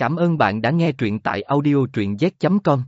Cảm ơn bạn đã nghe truyện tại audio truyện z.com.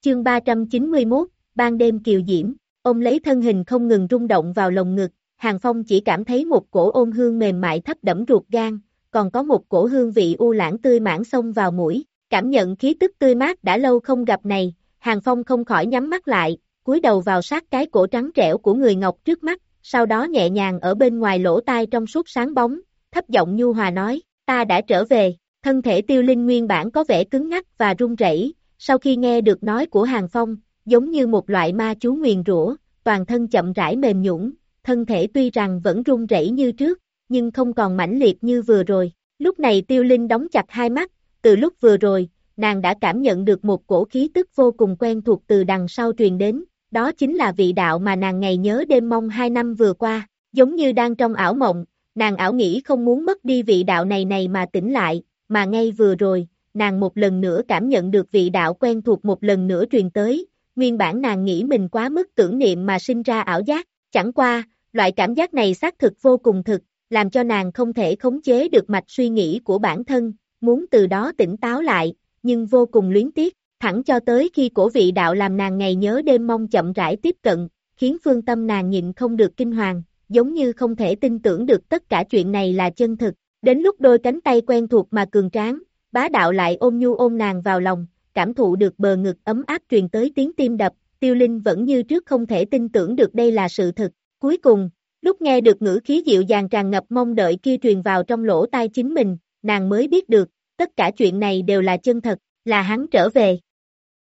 Chương 391, ban đêm kiều diễm, ông lấy thân hình không ngừng rung động vào lồng ngực, Hàng Phong chỉ cảm thấy một cổ ôn hương mềm mại thấp đẫm ruột gan, còn có một cổ hương vị u lãng tươi mãn xông vào mũi, cảm nhận khí tức tươi mát đã lâu không gặp này, Hàng Phong không khỏi nhắm mắt lại, cúi đầu vào sát cái cổ trắng trẻo của người ngọc trước mắt, sau đó nhẹ nhàng ở bên ngoài lỗ tai trong suốt sáng bóng, thấp giọng nhu hòa nói, ta đã trở về, thân thể tiêu linh nguyên bản có vẻ cứng ngắc và run rẩy, sau khi nghe được nói của Hàng Phong, giống như một loại ma chú nguyền rủa, toàn thân chậm rãi mềm nhũn, thân thể tuy rằng vẫn run rẩy như trước, nhưng không còn mãnh liệt như vừa rồi. Lúc này tiêu linh đóng chặt hai mắt, từ lúc vừa rồi, nàng đã cảm nhận được một cổ khí tức vô cùng quen thuộc từ đằng sau truyền đến, đó chính là vị đạo mà nàng ngày nhớ đêm mong hai năm vừa qua, giống như đang trong ảo mộng, nàng ảo nghĩ không muốn mất đi vị đạo này này mà tỉnh lại, mà ngay vừa rồi, nàng một lần nữa cảm nhận được vị đạo quen thuộc một lần nữa truyền tới, nguyên bản nàng nghĩ mình quá mức tưởng niệm mà sinh ra ảo giác, chẳng qua, loại cảm giác này xác thực vô cùng thực, làm cho nàng không thể khống chế được mạch suy nghĩ của bản thân, muốn từ đó tỉnh táo lại, nhưng vô cùng luyến tiếc, thẳng cho tới khi cổ vị đạo làm nàng ngày nhớ đêm mong chậm rãi tiếp cận, khiến phương tâm nàng nhịn không được kinh hoàng, giống như không thể tin tưởng được tất cả chuyện này là chân thực. Đến lúc đôi cánh tay quen thuộc mà cường tráng, bá đạo lại ôm nhu ôm nàng vào lòng, cảm thụ được bờ ngực ấm áp truyền tới tiếng tim đập, tiêu linh vẫn như trước không thể tin tưởng được đây là sự thật. Cuối cùng, lúc nghe được ngữ khí dịu dàng tràn ngập mong đợi kia truyền vào trong lỗ tai chính mình, nàng mới biết được, tất cả chuyện này đều là chân thật, là hắn trở về.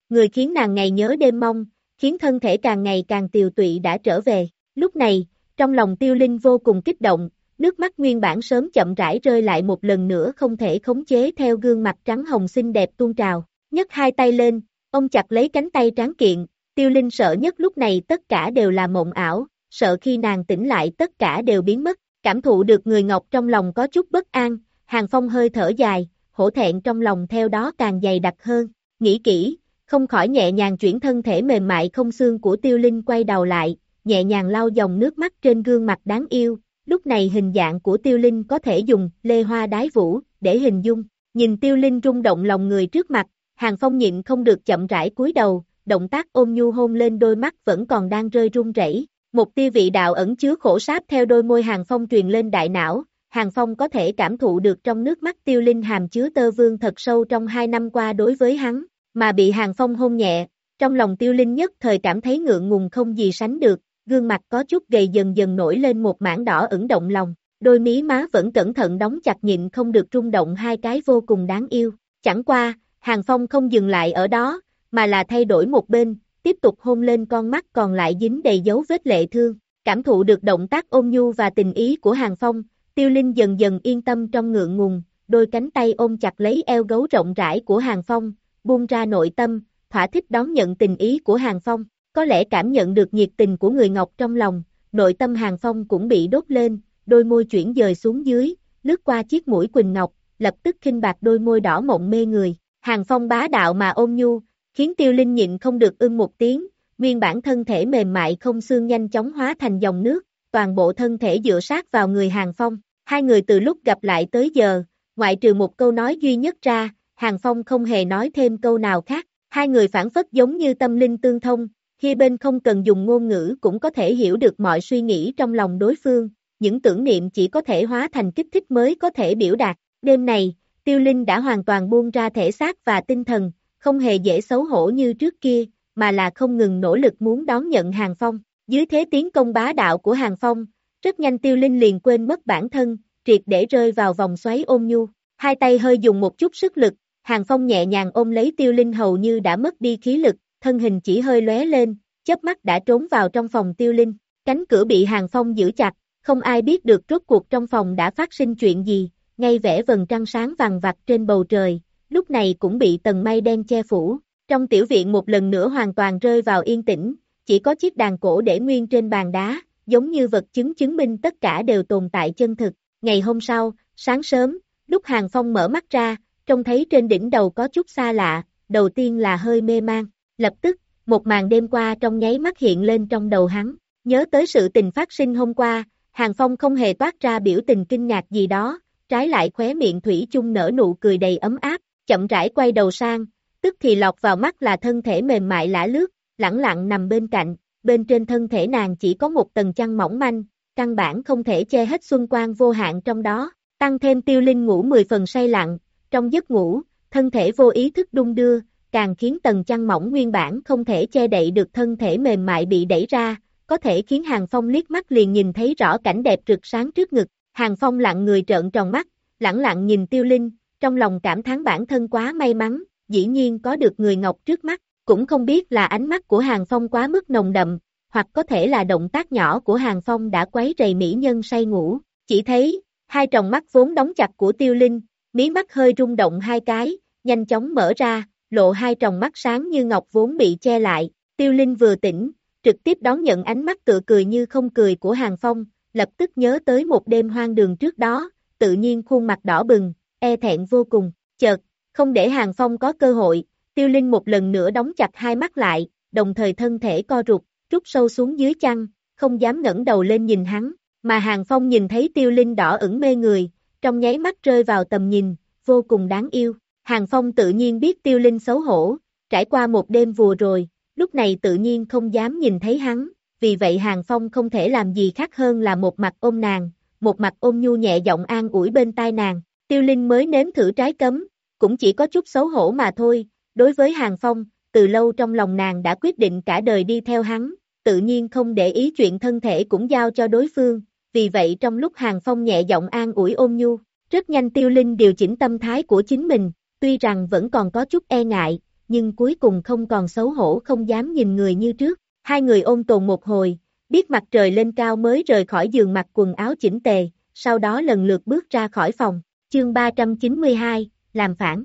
Người khiến nàng ngày nhớ đêm mong, khiến thân thể càng ngày càng tiều tụy đã trở về. Lúc này, trong lòng tiêu linh vô cùng kích động, nước mắt nguyên bản sớm chậm rãi rơi lại một lần nữa không thể khống chế theo gương mặt trắng hồng xinh đẹp tuôn trào. Nhấc hai tay lên, ông chặt lấy cánh tay tráng kiện, tiêu linh sợ nhất lúc này tất cả đều là mộng ảo, sợ khi nàng tỉnh lại tất cả đều biến mất, cảm thụ được người ngọc trong lòng có chút bất an, hàng phong hơi thở dài, hổ thẹn trong lòng theo đó càng dày đặc hơn, nghĩ kỹ, không khỏi nhẹ nhàng chuyển thân thể mềm mại không xương của tiêu linh quay đầu lại, nhẹ nhàng lau dòng nước mắt trên gương mặt đáng yêu, lúc này hình dạng của tiêu linh có thể dùng lê hoa đái vũ để hình dung, nhìn tiêu linh rung động lòng người trước mặt, hàng phong nhịn không được chậm rãi cúi đầu, động tác ôm nhu hôn lên đôi mắt vẫn còn đang rơi run rẩy. Một tia vị đạo ẩn chứa khổ sáp theo đôi môi hàng phong truyền lên đại não, hàng phong có thể cảm thụ được trong nước mắt tiêu linh hàm chứa tơ vương thật sâu trong hai năm qua đối với hắn, mà bị hàng phong hôn nhẹ, trong lòng tiêu linh nhất thời cảm thấy ngượng ngùng không gì sánh được, gương mặt có chút gầy dần dần nổi lên một mảng đỏ ửng động lòng, đôi mí má vẫn cẩn thận đóng chặt nhịn không được rung động hai cái vô cùng đáng yêu. Chẳng qua, Hàng Phong không dừng lại ở đó, mà là thay đổi một bên, tiếp tục hôn lên con mắt còn lại dính đầy dấu vết lệ thương. Cảm thụ được động tác ôm nhu và tình ý của Hàng Phong, Tiêu Linh dần dần yên tâm trong ngượng ngùng, đôi cánh tay ôm chặt lấy eo gấu rộng rãi của Hàng Phong, buông ra nội tâm, thỏa thích đón nhận tình ý của Hàng Phong. Có lẽ cảm nhận được nhiệt tình của người Ngọc trong lòng, nội tâm Hàng Phong cũng bị đốt lên, đôi môi chuyển dời xuống dưới, lướt qua chiếc mũi Quỳnh Ngọc, lập tức khinh bạc đôi môi đỏ mộng mê người. Hàng Phong bá đạo mà ôm nhu, khiến Tiêu Linh nhịn không được ưng một tiếng, nguyên bản thân thể mềm mại không xương nhanh chóng hóa thành dòng nước, toàn bộ thân thể dựa sát vào người Hàng Phong. Hai người từ lúc gặp lại tới giờ, ngoại trừ một câu nói duy nhất ra, Hàng Phong không hề nói thêm câu nào khác. Hai người phản phất giống như tâm linh tương thông, khi bên không cần dùng ngôn ngữ cũng có thể hiểu được mọi suy nghĩ trong lòng đối phương, những tưởng niệm chỉ có thể hóa thành kích thích mới có thể biểu đạt. Đêm này, Tiêu Linh đã hoàn toàn buông ra thể xác và tinh thần, không hề dễ xấu hổ như trước kia, mà là không ngừng nỗ lực muốn đón nhận Hàng Phong. Dưới thế tiến công bá đạo của Hàng Phong, rất nhanh Tiêu Linh liền quên mất bản thân, triệt để rơi vào vòng xoáy ôm nhu. Hai tay hơi dùng một chút sức lực, Hàng Phong nhẹ nhàng ôm lấy Tiêu Linh hầu như đã mất đi khí lực, thân hình chỉ hơi lóe lên, chớp mắt đã trốn vào trong phòng tiêu linh, cánh cửa bị hàng phong giữ chặt, không ai biết được rốt cuộc trong phòng đã phát sinh chuyện gì, ngay vẻ vầng trăng sáng vàng vặt trên bầu trời, lúc này cũng bị tầng mây đen che phủ, trong tiểu viện một lần nữa hoàn toàn rơi vào yên tĩnh, chỉ có chiếc đàn cổ để nguyên trên bàn đá, giống như vật chứng chứng minh tất cả đều tồn tại chân thực. Ngày hôm sau, sáng sớm, lúc Hàng Phong mở mắt ra, trông thấy trên đỉnh đầu có chút xa lạ, đầu tiên là hơi mê mang, Lập tức, một màn đêm qua trong nháy mắt hiện lên trong đầu hắn, nhớ tới sự tình phát sinh hôm qua, Hàng Phong không hề toát ra biểu tình kinh ngạc gì đó, trái lại khóe miệng thủy chung nở nụ cười đầy ấm áp, chậm rãi quay đầu sang, tức thì lọt vào mắt là thân thể mềm mại lả lướt, lẳng lặng nằm bên cạnh, bên trên thân thể nàng chỉ có một tầng chăn mỏng manh, căn bản không thể che hết xuân quang vô hạn trong đó, tăng thêm tiêu linh ngủ 10 phần say lặng, trong giấc ngủ, thân thể vô ý thức đung đưa, càng khiến tầng chăn mỏng nguyên bản không thể che đậy được thân thể mềm mại bị đẩy ra, có thể khiến Hàng Phong liếc mắt liền nhìn thấy rõ cảnh đẹp rực sáng trước ngực, Hàng Phong lặng người trợn tròn mắt, lẳng lặng nhìn tiêu linh, trong lòng cảm thán bản thân quá may mắn, dĩ nhiên có được người ngọc trước mắt, cũng không biết là ánh mắt của Hàng Phong quá mức nồng đậm, hoặc có thể là động tác nhỏ của Hàng Phong đã quấy rầy mỹ nhân say ngủ, chỉ thấy, hai tròng mắt vốn đóng chặt của tiêu linh, mí mắt hơi rung động hai cái, nhanh chóng mở ra, lộ hai tròng mắt sáng như ngọc vốn bị che lại, tiêu linh vừa tỉnh, trực tiếp đón nhận ánh mắt tự cười như không cười của Hàng Phong, lập tức nhớ tới một đêm hoang đường trước đó, tự nhiên khuôn mặt đỏ bừng, e thẹn vô cùng, chợt, không để Hàng Phong có cơ hội, tiêu linh một lần nữa đóng chặt hai mắt lại, đồng thời thân thể co rụt, rút sâu xuống dưới chăn, không dám ngẩng đầu lên nhìn hắn, mà Hàng Phong nhìn thấy tiêu linh đỏ ửng mê người, trong nháy mắt rơi vào tầm nhìn, vô cùng đáng yêu. Hàng Phong tự nhiên biết tiêu linh xấu hổ, trải qua một đêm vừa rồi, lúc này tự nhiên không dám nhìn thấy hắn, vì vậy Hàng Phong không thể làm gì khác hơn là một mặt ôm nàng, một mặt ôm nhu nhẹ giọng an ủi bên tai nàng, tiêu linh mới nếm thử trái cấm, cũng chỉ có chút xấu hổ mà thôi, đối với Hàng Phong, từ lâu trong lòng nàng đã quyết định cả đời đi theo hắn, tự nhiên không để ý chuyện thân thể cũng giao cho đối phương, vì vậy trong lúc Hàng Phong nhẹ giọng an ủi ôm nhu, rất nhanh tiêu linh điều chỉnh tâm thái của chính mình, tuy rằng vẫn còn có chút e ngại, nhưng cuối cùng không còn xấu hổ không dám nhìn người như trước, hai người ôm tồn một hồi, biết mặt trời lên cao mới rời khỏi giường mặc quần áo chỉnh tề, sau đó lần lượt bước ra khỏi phòng, chương 392, làm phản.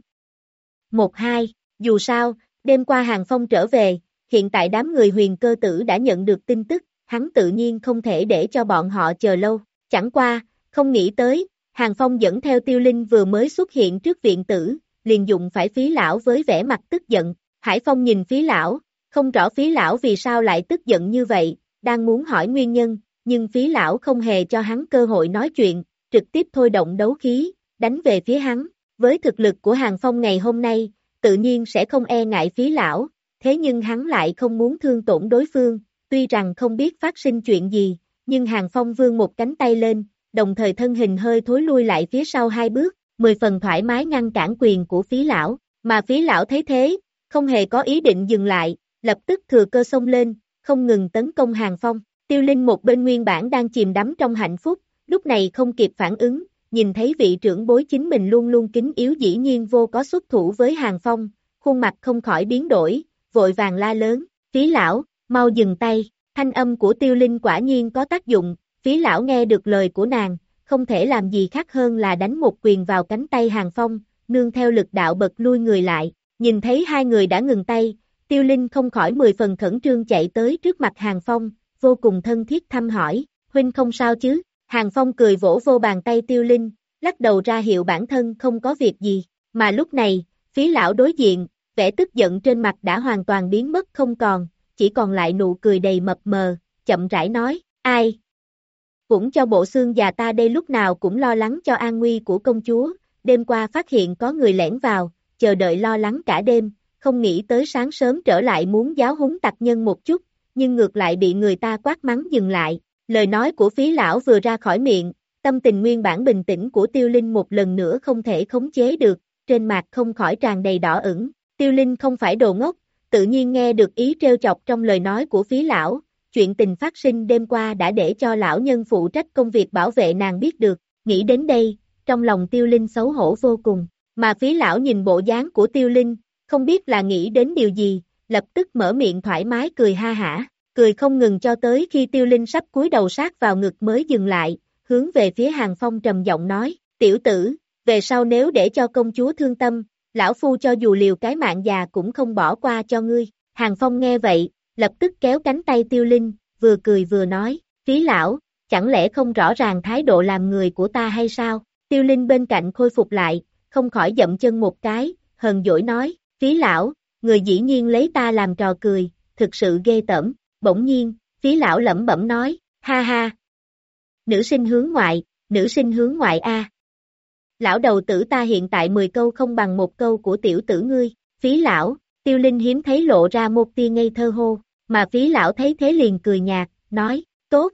1-2, dù sao, đêm qua hàng phong trở về, hiện tại đám người huyền cơ tử đã nhận được tin tức, hắn tự nhiên không thể để cho bọn họ chờ lâu, chẳng qua, không nghĩ tới, hàng phong dẫn theo tiêu linh vừa mới xuất hiện trước viện tử, liền dụng phải phí lão với vẻ mặt tức giận, Hải Phong nhìn phí lão, không rõ phí lão vì sao lại tức giận như vậy, đang muốn hỏi nguyên nhân, nhưng phí lão không hề cho hắn cơ hội nói chuyện, trực tiếp thôi động đấu khí, đánh về phía hắn, với thực lực của Hàng Phong ngày hôm nay, tự nhiên sẽ không e ngại phí lão, thế nhưng hắn lại không muốn thương tổn đối phương, tuy rằng không biết phát sinh chuyện gì, nhưng Hàng Phong vươn một cánh tay lên, đồng thời thân hình hơi thối lui lại phía sau hai bước, mười phần thoải mái ngăn cản quyền của phí lão, mà phí lão thấy thế, không hề có ý định dừng lại, lập tức thừa cơ xông lên, không ngừng tấn công hàng phong. Tiêu Linh một bên nguyên bản đang chìm đắm trong hạnh phúc, lúc này không kịp phản ứng, nhìn thấy vị trưởng bối chính mình luôn luôn kính yếu dĩ nhiên vô có xuất thủ với hàng phong, khuôn mặt không khỏi biến đổi, vội vàng la lớn, phí lão, mau dừng tay, thanh âm của tiêu linh quả nhiên có tác dụng, phí lão nghe được lời của nàng, không thể làm gì khác hơn là đánh một quyền vào cánh tay hàng phong, nương theo lực đạo bật lui người lại, nhìn thấy hai người đã ngừng tay, tiêu linh không khỏi mười phần khẩn trương chạy tới trước mặt hàng phong, vô cùng thân thiết thăm hỏi, huynh không sao chứ, hàng phong cười vỗ vô bàn tay tiêu linh, lắc đầu ra hiệu bản thân không có việc gì, mà lúc này, phí lão đối diện, vẻ tức giận trên mặt đã hoàn toàn biến mất không còn, chỉ còn lại nụ cười đầy mập mờ, chậm rãi nói, ai, cũng cho bộ xương già ta đây lúc nào cũng lo lắng cho an nguy của công chúa, đêm qua phát hiện có người lẻn vào, chờ đợi lo lắng cả đêm, không nghĩ tới sáng sớm trở lại muốn giáo huấn tặc nhân một chút, nhưng ngược lại bị người ta quát mắng dừng lại. Lời nói của phí lão vừa ra khỏi miệng, tâm tình nguyên bản bình tĩnh của tiêu linh một lần nữa không thể khống chế được, trên mặt không khỏi tràn đầy đỏ ửng. Tiêu linh không phải đồ ngốc, tự nhiên nghe được ý trêu chọc trong lời nói của phí lão, chuyện tình phát sinh đêm qua đã để cho lão nhân phụ trách công việc bảo vệ nàng biết được, nghĩ đến đây, trong lòng tiêu linh xấu hổ vô cùng, mà phí lão nhìn bộ dáng của tiêu linh, không biết là nghĩ đến điều gì, lập tức mở miệng thoải mái cười ha hả, cười không ngừng cho tới khi tiêu linh sắp cúi đầu sát vào ngực mới dừng lại, hướng về phía hàng phong trầm giọng nói, tiểu tử, về sau nếu để cho công chúa thương tâm, lão phu cho dù liều cái mạng già cũng không bỏ qua cho ngươi, hàng phong nghe vậy, lập tức kéo cánh tay tiêu linh, vừa cười vừa nói, phí lão, chẳng lẽ không rõ ràng thái độ làm người của ta hay sao? Tiêu linh bên cạnh khôi phục lại, không khỏi dậm chân một cái, hờn dỗi nói, phí lão, người dĩ nhiên lấy ta làm trò cười, thực sự ghê tởm, bỗng nhiên, phí lão lẩm bẩm nói, ha ha. Nữ sinh hướng ngoại, nữ sinh hướng ngoại a. lão đầu tử ta hiện tại 10 câu không bằng một câu của tiểu tử ngươi, phí lão, tiêu linh hiếm thấy lộ ra một tia ngây thơ hô, mà phí lão thấy thế liền cười nhạt, nói, tốt.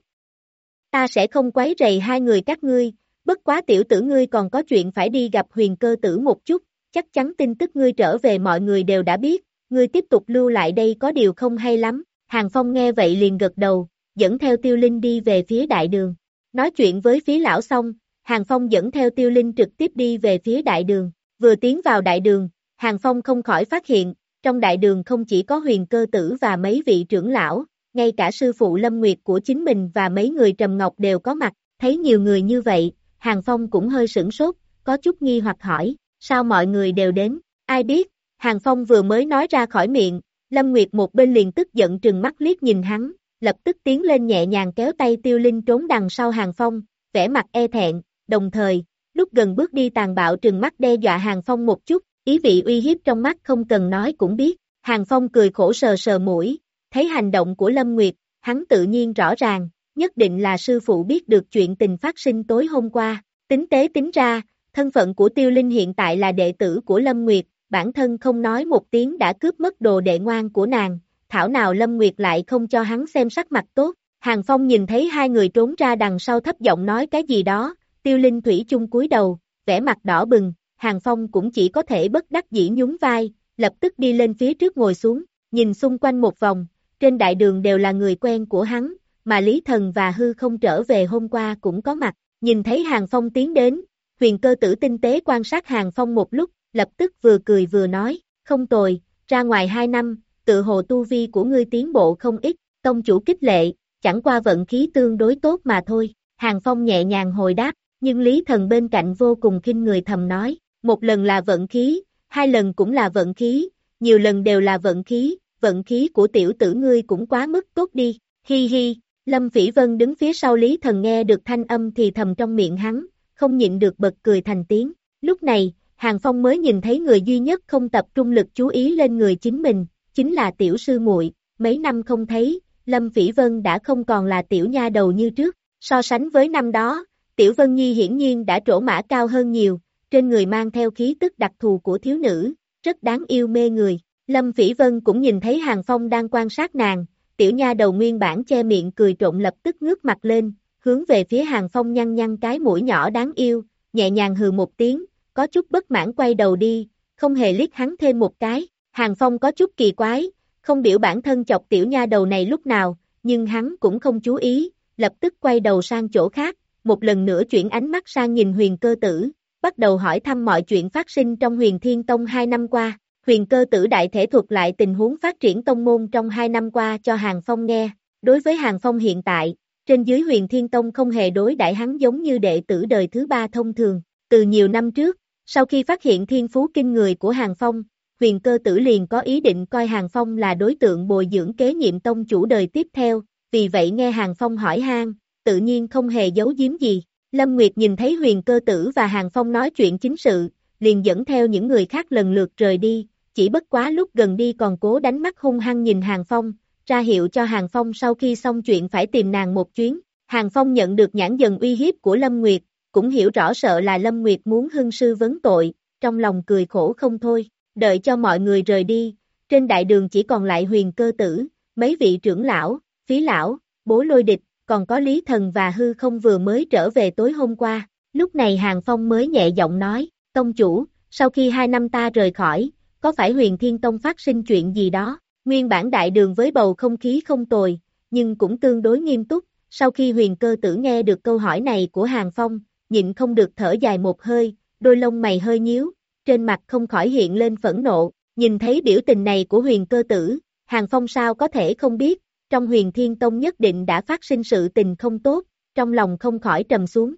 Ta sẽ không quấy rầy hai người các ngươi, bất quá tiểu tử ngươi còn có chuyện phải đi gặp huyền cơ tử một chút, chắc chắn tin tức ngươi trở về mọi người đều đã biết, ngươi tiếp tục lưu lại đây có điều không hay lắm, Hàng Phong nghe vậy liền gật đầu, dẫn theo tiêu linh đi về phía đại đường. Nói chuyện với phí lão xong, Hàng Phong dẫn theo tiêu linh trực tiếp đi về phía đại đường, vừa tiến vào đại đường, Hàng Phong không khỏi phát hiện, trong đại đường không chỉ có huyền cơ tử và mấy vị trưởng lão, ngay cả sư phụ Lâm Nguyệt của chính mình và mấy người Trầm Ngọc đều có mặt, thấy nhiều người như vậy, Hàng Phong cũng hơi sửng sốt, có chút nghi hoặc hỏi, sao mọi người đều đến, ai biết, Hàng Phong vừa mới nói ra khỏi miệng, Lâm Nguyệt một bên liền tức giận trừng mắt liếc nhìn hắn, lập tức tiến lên nhẹ nhàng kéo tay tiêu linh trốn đằng sau Hàng Phong, vẻ mặt e thẹn, đồng thời, lúc gần bước đi tàn bạo trừng mắt đe dọa Hàng Phong một chút, ý vị uy hiếp trong mắt không cần nói cũng biết, Hàng Phong cười khổ sờ sờ mũi, thấy hành động của Lâm Nguyệt, hắn tự nhiên rõ ràng, nhất định là sư phụ biết được chuyện tình phát sinh tối hôm qua, tính tế tính ra, thân phận của Tiêu Linh hiện tại là đệ tử của Lâm Nguyệt, bản thân không nói một tiếng đã cướp mất đồ đệ ngoan của nàng, thảo nào Lâm Nguyệt lại không cho hắn xem sắc mặt tốt, Hàng Phong nhìn thấy hai người trốn ra đằng sau thấp giọng nói cái gì đó, Tiêu Linh Thủy chung cúi đầu, vẻ mặt đỏ bừng, Hàng Phong cũng chỉ có thể bất đắc dĩ nhún vai, lập tức đi lên phía trước ngồi xuống, nhìn xung quanh một vòng, trên đại đường đều là người quen của hắn, mà Lý Thần và Hư không trở về hôm qua cũng có mặt, nhìn thấy Hàng Phong tiến đến, huyền cơ tử tinh tế quan sát Hàng Phong một lúc, lập tức vừa cười vừa nói, không tồi, ra ngoài hai năm, tự hồ tu vi của ngươi tiến bộ không ít, tông chủ kích lệ, chẳng qua vận khí tương đối tốt mà thôi, Hàng Phong nhẹ nhàng hồi đáp, nhưng Lý Thần bên cạnh vô cùng kinh người thầm nói, một lần là vận khí, hai lần cũng là vận khí, nhiều lần đều là vận khí, vận khí của tiểu tử ngươi cũng quá mức tốt đi, hi hi, Lâm Phỉ Vân đứng phía sau Lý Thần nghe được thanh âm thì thầm trong miệng hắn, không nhịn được bật cười thành tiếng, lúc này, Hàng Phong mới nhìn thấy người duy nhất không tập trung lực chú ý lên người chính mình, chính là tiểu sư muội. mấy năm không thấy, Lâm Phỉ Vân đã không còn là tiểu nha đầu như trước, so sánh với năm đó, tiểu Vân Nhi hiển nhiên đã trổ mã cao hơn nhiều, trên người mang theo khí tức đặc thù của thiếu nữ, rất đáng yêu mê người. Lâm Phỉ Vân cũng nhìn thấy Hàng Phong đang quan sát nàng, tiểu nha đầu nguyên bản che miệng cười trộn lập tức ngước mặt lên, hướng về phía Hàng Phong nhăn nhăn cái mũi nhỏ đáng yêu, nhẹ nhàng hừ một tiếng, có chút bất mãn quay đầu đi, không hề liếc hắn thêm một cái, Hàng Phong có chút kỳ quái, không biểu bản thân chọc tiểu nha đầu này lúc nào, nhưng hắn cũng không chú ý, lập tức quay đầu sang chỗ khác, một lần nữa chuyển ánh mắt sang nhìn huyền cơ tử, bắt đầu hỏi thăm mọi chuyện phát sinh trong huyền thiên tông hai năm qua. Huyền cơ tử đại thể thuật lại tình huống phát triển tông môn trong hai năm qua cho Hàng Phong nghe. Đối với Hàng Phong hiện tại, trên dưới huyền thiên tông không hề đối đại hắn giống như đệ tử đời thứ ba thông thường. Từ nhiều năm trước, sau khi phát hiện thiên phú kinh người của Hàng Phong, huyền cơ tử liền có ý định coi Hàng Phong là đối tượng bồi dưỡng kế nhiệm tông chủ đời tiếp theo, vì vậy nghe Hàng Phong hỏi han, tự nhiên không hề giấu giếm gì. Lâm Nguyệt nhìn thấy huyền cơ tử và Hàng Phong nói chuyện chính sự, liền dẫn theo những người khác lần lượt rời đi, chỉ bất quá lúc gần đi còn cố đánh mắt hung hăng nhìn Hàng Phong, ra hiệu cho Hàng Phong sau khi xong chuyện phải tìm nàng một chuyến. Hàng Phong nhận được nhãn dần uy hiếp của Lâm Nguyệt, cũng hiểu rõ sợ là Lâm Nguyệt muốn hưng sư vấn tội, trong lòng cười khổ không thôi, đợi cho mọi người rời đi, trên đại đường chỉ còn lại huyền cơ tử, mấy vị trưởng lão, phí lão, bố lôi địch, còn có Lý Thần và Hư không vừa mới trở về tối hôm qua, lúc này Hàng Phong mới nhẹ giọng nói, tông chủ, sau khi hai năm ta rời khỏi, có phải huyền thiên tông phát sinh chuyện gì đó, nguyên bản đại đường với bầu không khí không tồi, nhưng cũng tương đối nghiêm túc, sau khi huyền cơ tử nghe được câu hỏi này của Hàng Phong, nhịn không được thở dài một hơi, đôi lông mày hơi nhíu, trên mặt không khỏi hiện lên phẫn nộ, nhìn thấy biểu tình này của huyền cơ tử, Hàng Phong sao có thể không biết, trong huyền thiên tông nhất định đã phát sinh sự tình không tốt, trong lòng không khỏi trầm xuống.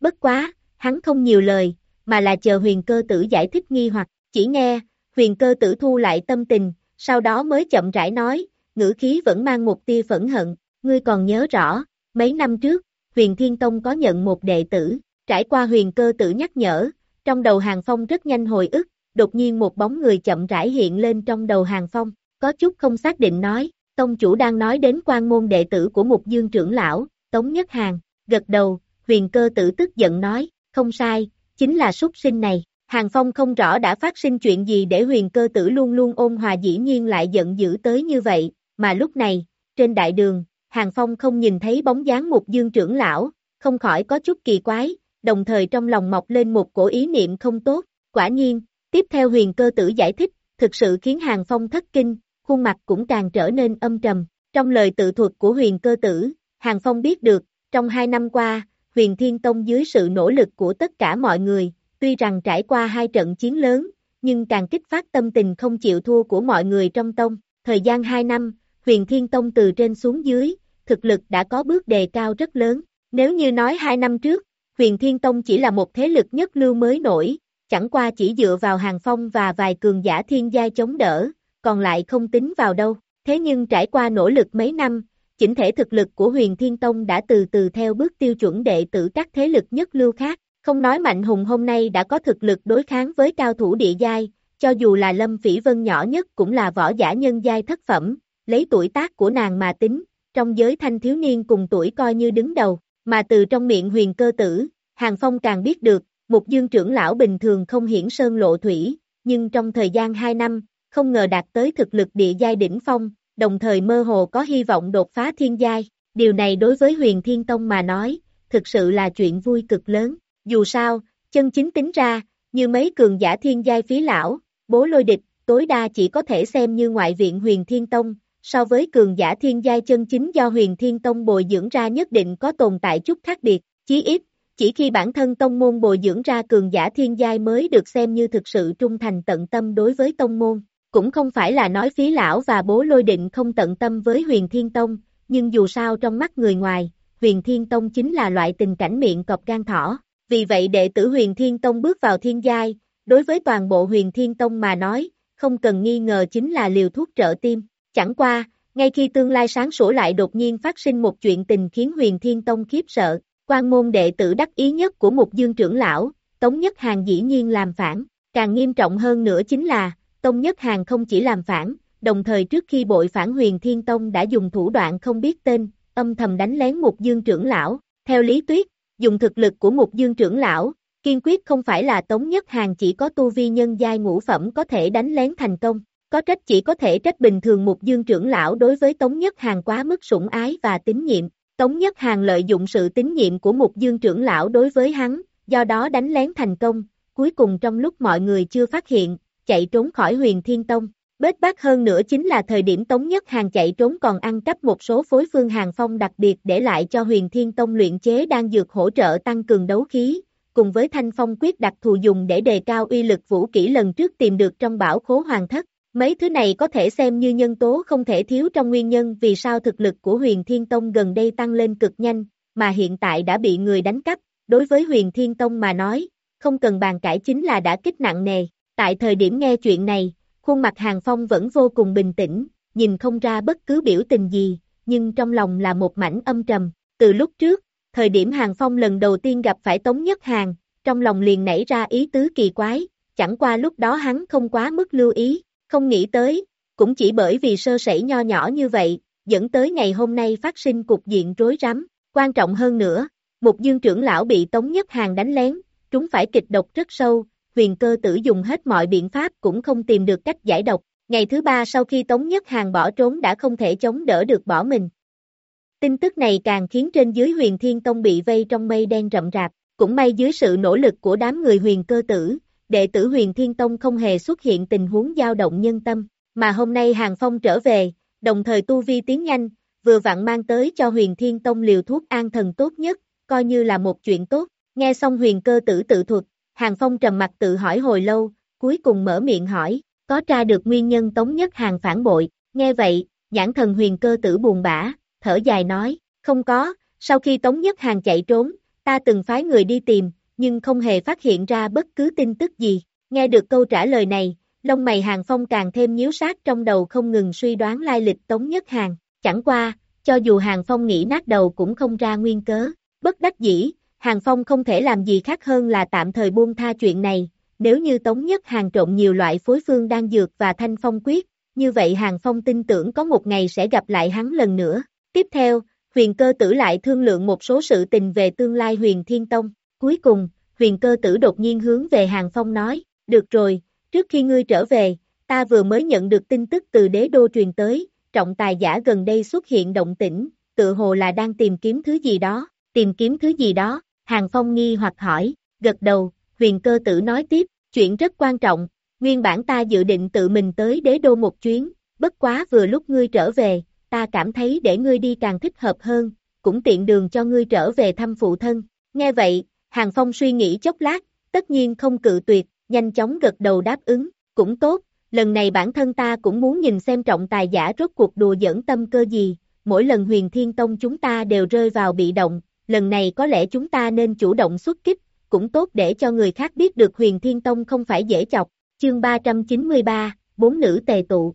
Bất quá, hắn không nhiều lời, mà là chờ huyền cơ tử giải thích nghi hoặc, chỉ nghe, huyền cơ tử thu lại tâm tình, sau đó mới chậm rãi nói, ngữ khí vẫn mang một tia phẫn hận, ngươi còn nhớ rõ, mấy năm trước, huyền thiên tông có nhận một đệ tử, trải qua huyền cơ tử nhắc nhở, trong đầu hàng phong rất nhanh hồi ức, đột nhiên một bóng người chậm rãi hiện lên trong đầu hàng phong, có chút không xác định nói, tông chủ đang nói đến quan môn đệ tử của mục dương trưởng lão, Tống Nhất Hàng, gật đầu, huyền cơ tử tức giận nói, không sai, chính là súc sinh này. Hàng Phong không rõ đã phát sinh chuyện gì để huyền cơ tử luôn luôn ôn hòa dĩ nhiên lại giận dữ tới như vậy, mà lúc này, trên đại đường, Hàng Phong không nhìn thấy bóng dáng mục dương trưởng lão, không khỏi có chút kỳ quái, đồng thời trong lòng mọc lên một cổ ý niệm không tốt, quả nhiên, tiếp theo huyền cơ tử giải thích, thực sự khiến Hàng Phong thất kinh, khuôn mặt cũng càng trở nên âm trầm, trong lời tự thuật của huyền cơ tử, Hàng Phong biết được, trong hai năm qua, huyền thiên tông dưới sự nỗ lực của tất cả mọi người, tuy rằng trải qua hai trận chiến lớn, nhưng càng kích phát tâm tình không chịu thua của mọi người trong tông. Thời gian hai năm, huyền thiên tông từ trên xuống dưới, thực lực đã có bước đề cao rất lớn. Nếu như nói hai năm trước, huyền thiên tông chỉ là một thế lực nhất lưu mới nổi, chẳng qua chỉ dựa vào hàng phong và vài cường giả thiên giai chống đỡ, còn lại không tính vào đâu. Thế nhưng trải qua nỗ lực mấy năm, chỉnh thể thực lực của huyền thiên tông đã từ từ theo bước tiêu chuẩn đệ tử các thế lực nhất lưu khác. Không nói Mạnh Hùng hôm nay đã có thực lực đối kháng với cao thủ địa giai, cho dù là Lâm Phỉ Vân nhỏ nhất cũng là võ giả nhân giai thất phẩm, lấy tuổi tác của nàng mà tính, trong giới thanh thiếu niên cùng tuổi coi như đứng đầu, mà từ trong miệng huyền cơ tử, Hàng Phong càng biết được, một dương trưởng lão bình thường không hiển sơn lộ thủy, nhưng trong thời gian 2 năm, không ngờ đạt tới thực lực địa giai đỉnh phong, đồng thời mơ hồ có hy vọng đột phá thiên giai. Điều này đối với huyền thiên tông mà nói, thực sự là chuyện vui cực lớn. Dù sao, chân chính tính ra, như mấy cường giả thiên giai phí lão, bố lôi địch, tối đa chỉ có thể xem như ngoại viện huyền thiên tông, so với cường giả thiên giai chân chính do huyền thiên tông bồi dưỡng ra nhất định có tồn tại chút khác biệt, chí ít, chỉ khi bản thân tông môn bồi dưỡng ra cường giả thiên giai mới được xem như thực sự trung thành tận tâm đối với tông môn, cũng không phải là nói phí lão và bố lôi định không tận tâm với huyền thiên tông, nhưng dù sao trong mắt người ngoài, huyền thiên tông chính là loại tình cảnh miệng cọp gan thỏ, vì vậy đệ tử huyền thiên tông bước vào thiên giai, đối với toàn bộ huyền thiên tông mà nói, không cần nghi ngờ chính là liều thuốc trợ tim. Chẳng qua, ngay khi tương lai sáng sủa lại đột nhiên phát sinh một chuyện tình khiến huyền thiên tông khiếp sợ, quan môn đệ tử đắc ý nhất của một dương trưởng lão, Tống Nhất Hàng dĩ nhiên làm phản, càng nghiêm trọng hơn nữa chính là, Tông Nhất Hàng không chỉ làm phản, đồng thời trước khi bội phản huyền thiên tông đã dùng thủ đoạn không biết tên, âm thầm đánh lén Mục dương trưởng lão, theo lý tuyết, dùng thực lực của Mục dương trưởng lão, kiên quyết không phải là Tống Nhất Hàng chỉ có tu vi nhân giai ngũ phẩm có thể đánh lén thành công, có trách chỉ có thể trách bình thường Mục dương trưởng lão đối với Tống Nhất Hàng quá mức sủng ái và tín nhiệm, Tống Nhất Hàng lợi dụng sự tín nhiệm của Mục dương trưởng lão đối với hắn, do đó đánh lén thành công, cuối cùng trong lúc mọi người chưa phát hiện, chạy trốn khỏi huyền thiên tông. Bết bát hơn nữa chính là thời điểm Tống Nhất Hàng chạy trốn còn ăn cắp một số phối phương hàng phong đặc biệt để lại cho huyền thiên tông luyện chế đang dược hỗ trợ tăng cường đấu khí, cùng với thanh phong quyết đặc thù dùng để đề cao uy lực vũ kỹ lần trước tìm được trong bảo khố hoàng thất. Mấy thứ này có thể xem như nhân tố không thể thiếu trong nguyên nhân vì sao thực lực của huyền thiên tông gần đây tăng lên cực nhanh, mà hiện tại đã bị người đánh cắp, đối với huyền thiên tông mà nói, không cần bàn cãi chính là đã kích nặng nề. Tại thời điểm nghe chuyện này, khuôn mặt Hàng Phong vẫn vô cùng bình tĩnh, nhìn không ra bất cứ biểu tình gì, nhưng trong lòng là một mảnh âm trầm. Từ lúc trước, thời điểm Hàng Phong lần đầu tiên gặp phải Tống Nhất Hàng, trong lòng liền nảy ra ý tứ kỳ quái, chẳng qua lúc đó hắn không quá mức lưu ý, không nghĩ tới, cũng chỉ bởi vì sơ sẩy nho nhỏ như vậy, dẫn tới ngày hôm nay phát sinh cục diện rối rắm. Quan trọng hơn nữa, một dương trưởng lão bị Tống Nhất Hàng đánh lén, chúng phải kịch độc rất sâu, huyền cơ tử dùng hết mọi biện pháp cũng không tìm được cách giải độc. Ngày thứ ba sau khi Tống Nhất Hàng bỏ trốn đã không thể chống đỡ được bỏ mình. Tin tức này càng khiến trên dưới huyền thiên tông bị vây trong mây đen rậm rạp, cũng may dưới sự nỗ lực của đám người huyền cơ tử, đệ tử huyền thiên tông không hề xuất hiện tình huống dao động nhân tâm, mà hôm nay Hàng Phong trở về, đồng thời tu vi tiến nhanh, vừa vặn mang tới cho huyền thiên tông liều thuốc an thần tốt nhất, coi như là một chuyện tốt, nghe xong huyền cơ tử tự thuật, Hàng Phong trầm mặt tự hỏi hồi lâu, cuối cùng mở miệng hỏi, có tra được nguyên nhân tống nhất hàng phản bội, nghe vậy, nhãn thần huyền cơ tử buồn bã, thở dài nói, không có, sau khi tống nhất hàng chạy trốn, ta từng phái người đi tìm, nhưng không hề phát hiện ra bất cứ tin tức gì, nghe được câu trả lời này, lông mày hàng phong càng thêm nhíu sát trong đầu không ngừng suy đoán lai lịch tống nhất hàng, chẳng qua, cho dù hàng phong nghĩ nát đầu cũng không ra nguyên cớ, bất đắc dĩ, Hàng Phong không thể làm gì khác hơn là tạm thời buông tha chuyện này, nếu như Tống Nhất Hàng trộn nhiều loại phối phương đang dược và thanh phong quyết, như vậy Hàng Phong tin tưởng có một ngày sẽ gặp lại hắn lần nữa. Tiếp theo, huyền cơ tử lại thương lượng một số sự tình về tương lai huyền thiên tông. Cuối cùng, huyền cơ tử đột nhiên hướng về Hàng Phong nói, được rồi, trước khi ngươi trở về, ta vừa mới nhận được tin tức từ đế đô truyền tới, trọng tài giả gần đây xuất hiện động tĩnh, tự hồ là đang tìm kiếm thứ gì đó, tìm kiếm thứ gì đó, Hàng Phong nghi hoặc hỏi, gật đầu, huyền cơ tử nói tiếp, chuyện rất quan trọng, nguyên bản ta dự định tự mình tới đế đô một chuyến, bất quá vừa lúc ngươi trở về, ta cảm thấy để ngươi đi càng thích hợp hơn, cũng tiện đường cho ngươi trở về thăm phụ thân. Nghe vậy, Hàng Phong suy nghĩ chốc lát, tất nhiên không cự tuyệt, nhanh chóng gật đầu đáp ứng, cũng tốt, lần này bản thân ta cũng muốn nhìn xem trọng tài giả rốt cuộc đùa dẫn tâm cơ gì, mỗi lần huyền thiên tông chúng ta đều rơi vào bị động, lần này có lẽ chúng ta nên chủ động xuất kích, cũng tốt để cho người khác biết được huyền thiên tông không phải dễ chọc, chương 393, bốn nữ tề tụ.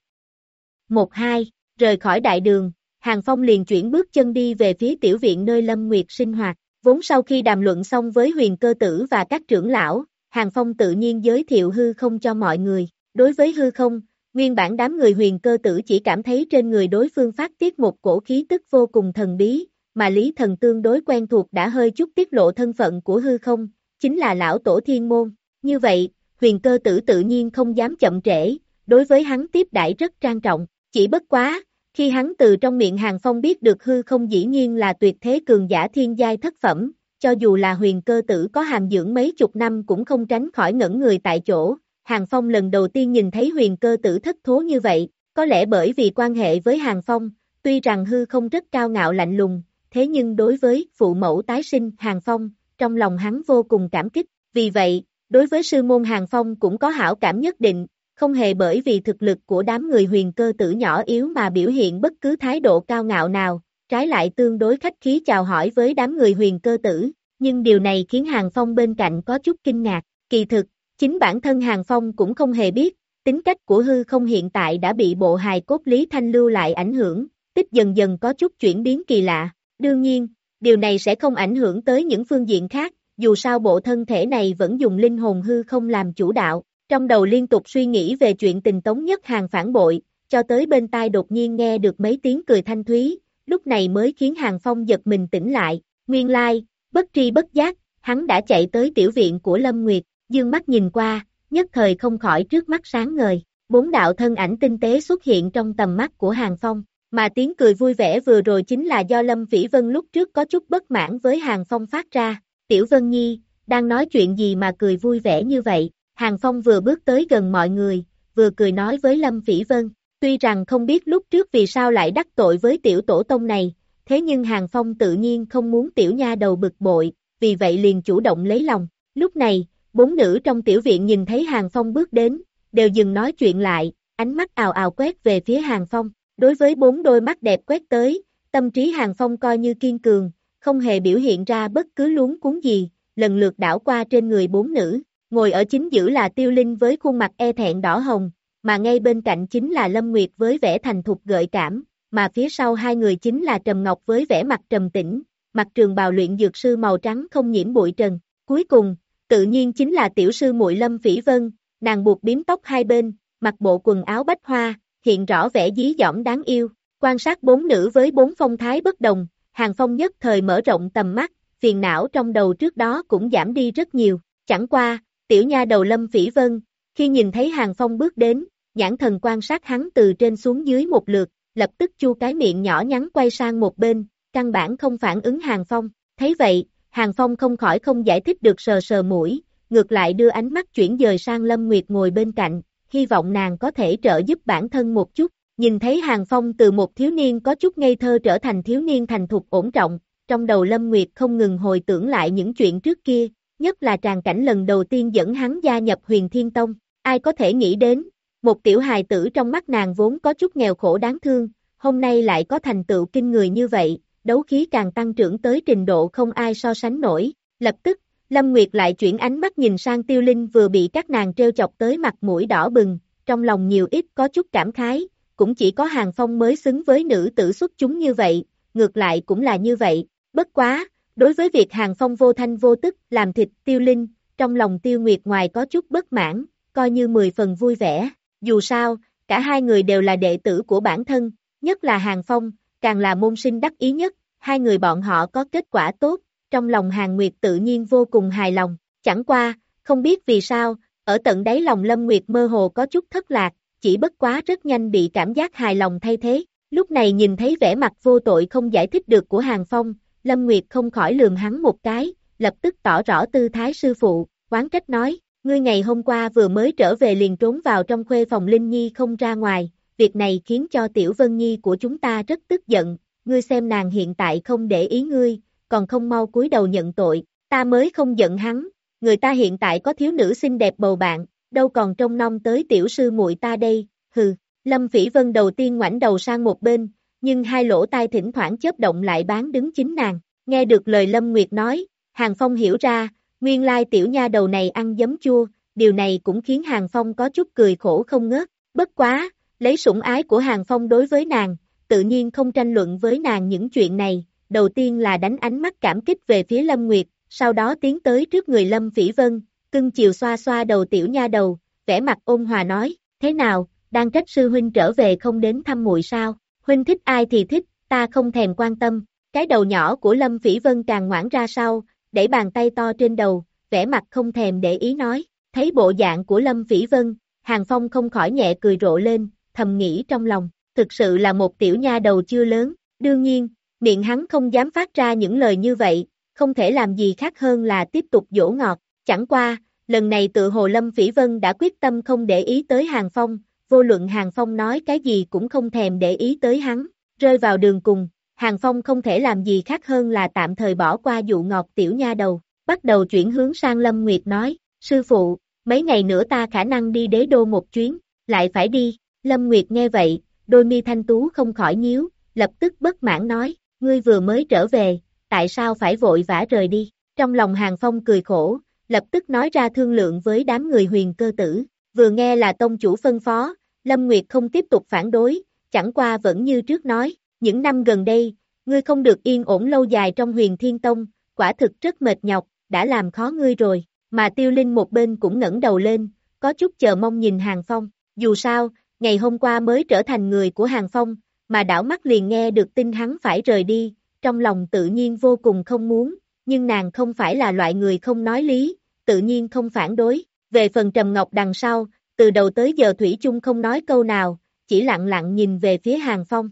1-2, rời khỏi đại đường, Hàng Phong liền chuyển bước chân đi về phía tiểu viện nơi Lâm Nguyệt sinh hoạt, vốn sau khi đàm luận xong với huyền cơ tử và các trưởng lão, Hàng Phong tự nhiên giới thiệu hư không cho mọi người, đối với hư không, nguyên bản đám người huyền cơ tử chỉ cảm thấy trên người đối phương phát tiết một cổ khí tức vô cùng thần bí, mà Lý Thần tương đối quen thuộc đã hơi chút tiết lộ thân phận của hư không, chính là lão tổ thiên môn, như vậy, huyền cơ tử tự nhiên không dám chậm trễ, đối với hắn tiếp đãi rất trang trọng, chỉ bất quá, khi hắn từ trong miệng hàng phong biết được hư không dĩ nhiên là tuyệt thế cường giả thiên giai thất phẩm, cho dù là huyền cơ tử có hàm dưỡng mấy chục năm cũng không tránh khỏi ngẩn người tại chỗ, hàng phong lần đầu tiên nhìn thấy huyền cơ tử thất thố như vậy, có lẽ bởi vì quan hệ với hàng phong, tuy rằng hư không rất cao ngạo lạnh lùng, thế nhưng đối với phụ mẫu tái sinh hàng phong, trong lòng hắn vô cùng cảm kích, vì vậy, đối với sư môn hàng phong cũng có hảo cảm nhất định, không hề bởi vì thực lực của đám người huyền cơ tử nhỏ yếu mà biểu hiện bất cứ thái độ cao ngạo nào, trái lại tương đối khách khí chào hỏi với đám người huyền cơ tử, nhưng điều này khiến Hàng Phong bên cạnh có chút kinh ngạc, kỳ thực, chính bản thân Hàng Phong cũng không hề biết, tính cách của hư không hiện tại đã bị bộ hài cốt lý thanh lưu lại ảnh hưởng, tích dần dần có chút chuyển biến kỳ lạ, đương nhiên, điều này sẽ không ảnh hưởng tới những phương diện khác, dù sao bộ thân thể này vẫn dùng linh hồn hư không làm chủ đạo, trong đầu liên tục suy nghĩ về chuyện tình tống nhất hàng phản bội, cho tới bên tai đột nhiên nghe được mấy tiếng cười thanh thúy, lúc này mới khiến hàng phong giật mình tỉnh lại, nguyên lai, bất tri bất giác, hắn đã chạy tới tiểu viện của Lâm Nguyệt, dương mắt nhìn qua, nhất thời không khỏi trước mắt sáng ngời, bốn đạo thân ảnh tinh tế xuất hiện trong tầm mắt của hàng phong, mà tiếng cười vui vẻ vừa rồi chính là do Lâm Vĩ Vân lúc trước có chút bất mãn với hàng phong phát ra, tiểu Vân Nhi, đang nói chuyện gì mà cười vui vẻ như vậy, Hàng Phong vừa bước tới gần mọi người, vừa cười nói với Lâm Vĩ Vân, tuy rằng không biết lúc trước vì sao lại đắc tội với tiểu tổ tông này, thế nhưng Hàng Phong tự nhiên không muốn tiểu nha đầu bực bội, vì vậy liền chủ động lấy lòng. Lúc này, bốn nữ trong tiểu viện nhìn thấy Hàng Phong bước đến, đều dừng nói chuyện lại, ánh mắt ào ào quét về phía Hàng Phong. Đối với bốn đôi mắt đẹp quét tới, tâm trí Hàng Phong coi như kiên cường, không hề biểu hiện ra bất cứ luống cuốn gì, lần lượt đảo qua trên người bốn nữ. Ngồi ở chính giữa là tiêu linh với khuôn mặt e thẹn đỏ hồng, mà ngay bên cạnh chính là Lâm Nguyệt với vẻ thành thục gợi cảm, mà phía sau hai người chính là Trầm Ngọc với vẻ mặt trầm tĩnh, mặt trường bào luyện dược sư màu trắng không nhiễm bụi trần. Cuối cùng, tự nhiên chính là tiểu sư muội Lâm Phỉ Vân, nàng buộc biếm tóc hai bên, mặc bộ quần áo bách hoa, hiện rõ vẻ dí dỏm đáng yêu. Quan sát bốn nữ với bốn phong thái bất đồng, Hàng Phong nhất thời mở rộng tầm mắt, phiền não trong đầu trước đó cũng giảm đi rất nhiều. Chẳng qua, Tiểu nha đầu Lâm Phỉ Vân, khi nhìn thấy Hàng Phong bước đến, nhãn thần quan sát hắn từ trên xuống dưới một lượt, lập tức chu cái miệng nhỏ nhắn quay sang một bên, căn bản không phản ứng Hàng Phong. Thấy vậy, Hàng Phong không khỏi không giải thích được sờ sờ mũi, ngược lại đưa ánh mắt chuyển dời sang Lâm Nguyệt ngồi bên cạnh, hy vọng nàng có thể trợ giúp bản thân một chút. Nhìn thấy Hàng Phong từ một thiếu niên có chút ngây thơ trở thành thiếu niên thành thục ổn trọng, trong đầu Lâm Nguyệt không ngừng hồi tưởng lại những chuyện trước kia, nhất là tràng cảnh lần đầu tiên dẫn hắn gia nhập huyền thiên tông, ai có thể nghĩ đến, một tiểu hài tử trong mắt nàng vốn có chút nghèo khổ đáng thương, hôm nay lại có thành tựu kinh người như vậy, đấu khí càng tăng trưởng tới trình độ không ai so sánh nổi, lập tức, Lâm Nguyệt lại chuyển ánh mắt nhìn sang tiêu linh vừa bị các nàng treo chọc tới mặt mũi đỏ bừng, trong lòng nhiều ít có chút cảm khái, cũng chỉ có hàng phong mới xứng với nữ tử xuất chúng như vậy, ngược lại cũng là như vậy, bất quá, Đối với việc Hàng Phong vô thanh vô tức làm thịt tiêu linh, trong lòng tiêu nguyệt ngoài có chút bất mãn, coi như 10 phần vui vẻ. Dù sao, cả hai người đều là đệ tử của bản thân, nhất là Hàng Phong, càng là môn sinh đắc ý nhất, hai người bọn họ có kết quả tốt, trong lòng Hàng Nguyệt tự nhiên vô cùng hài lòng. Chẳng qua, không biết vì sao, ở tận đáy lòng Lâm Nguyệt mơ hồ có chút thất lạc, chỉ bất quá rất nhanh bị cảm giác hài lòng thay thế. Lúc này nhìn thấy vẻ mặt vô tội không giải thích được của Hàng Phong, Lâm Nguyệt không khỏi lườm hắn một cái, lập tức tỏ rõ tư thái sư phụ, quán trách nói, ngươi ngày hôm qua vừa mới trở về liền trốn vào trong khuê phòng Linh Nhi không ra ngoài, việc này khiến cho Tiểu Vân Nhi của chúng ta rất tức giận, ngươi xem nàng hiện tại không để ý ngươi, còn không mau cúi đầu nhận tội, ta mới không giận hắn, người ta hiện tại có thiếu nữ xinh đẹp bầu bạn, đâu còn trông nom tới tiểu sư muội ta đây, hừ, Lâm Phỉ Vân đầu tiên ngoảnh đầu sang một bên, nhưng hai lỗ tai thỉnh thoảng chớp động lại bán đứng chính nàng, nghe được lời Lâm Nguyệt nói, Hàng Phong hiểu ra, nguyên lai tiểu nha đầu này ăn giấm chua, điều này cũng khiến Hàng Phong có chút cười khổ không ngớt, bất quá, lấy sủng ái của Hàng Phong đối với nàng, tự nhiên không tranh luận với nàng những chuyện này, đầu tiên là đánh ánh mắt cảm kích về phía Lâm Nguyệt, sau đó tiến tới trước người Lâm Phỉ Vân, cưng chiều xoa xoa đầu tiểu nha đầu, vẻ mặt ôn hòa nói, thế nào, đang trách sư huynh trở về không đến thăm muội sao, huynh thích ai thì thích, ta không thèm quan tâm, cái đầu nhỏ của Lâm Phỉ Vân càng ngoãn ra sau, đẩy bàn tay to trên đầu, vẻ mặt không thèm để ý nói, thấy bộ dạng của Lâm Phỉ Vân, Hàng Phong không khỏi nhẹ cười rộ lên, thầm nghĩ trong lòng, thực sự là một tiểu nha đầu chưa lớn, đương nhiên, miệng hắn không dám phát ra những lời như vậy, không thể làm gì khác hơn là tiếp tục dỗ ngọt, chẳng qua, lần này tự hồ Lâm Phỉ Vân đã quyết tâm không để ý tới Hàng Phong, vô luận Hàng Phong nói cái gì cũng không thèm để ý tới hắn, rơi vào đường cùng, Hàng Phong không thể làm gì khác hơn là tạm thời bỏ qua dụ ngọt tiểu nha đầu, bắt đầu chuyển hướng sang Lâm Nguyệt nói, sư phụ, mấy ngày nữa ta khả năng đi đế đô một chuyến, lại phải đi, Lâm Nguyệt nghe vậy, đôi mi thanh tú không khỏi nhíu, lập tức bất mãn nói, ngươi vừa mới trở về, tại sao phải vội vã rời đi, trong lòng Hàng Phong cười khổ, lập tức nói ra thương lượng với đám người huyền cơ tử, vừa nghe là tông chủ phân phó, Lâm Nguyệt không tiếp tục phản đối, chẳng qua vẫn như trước nói, những năm gần đây, ngươi không được yên ổn lâu dài trong huyền thiên tông, quả thực rất mệt nhọc, đã làm khó ngươi rồi, mà tiêu linh một bên cũng ngẩng đầu lên, có chút chờ mong nhìn Hàng Phong, dù sao, ngày hôm qua mới trở thành người của Hàng Phong, mà đảo mắt liền nghe được tin hắn phải rời đi, trong lòng tự nhiên vô cùng không muốn, nhưng nàng không phải là loại người không nói lý, tự nhiên không phản đối, về phần Trầm Ngọc đằng sau, từ đầu tới giờ Thủy chung không nói câu nào, chỉ lặng lặng nhìn về phía Hàng Phong.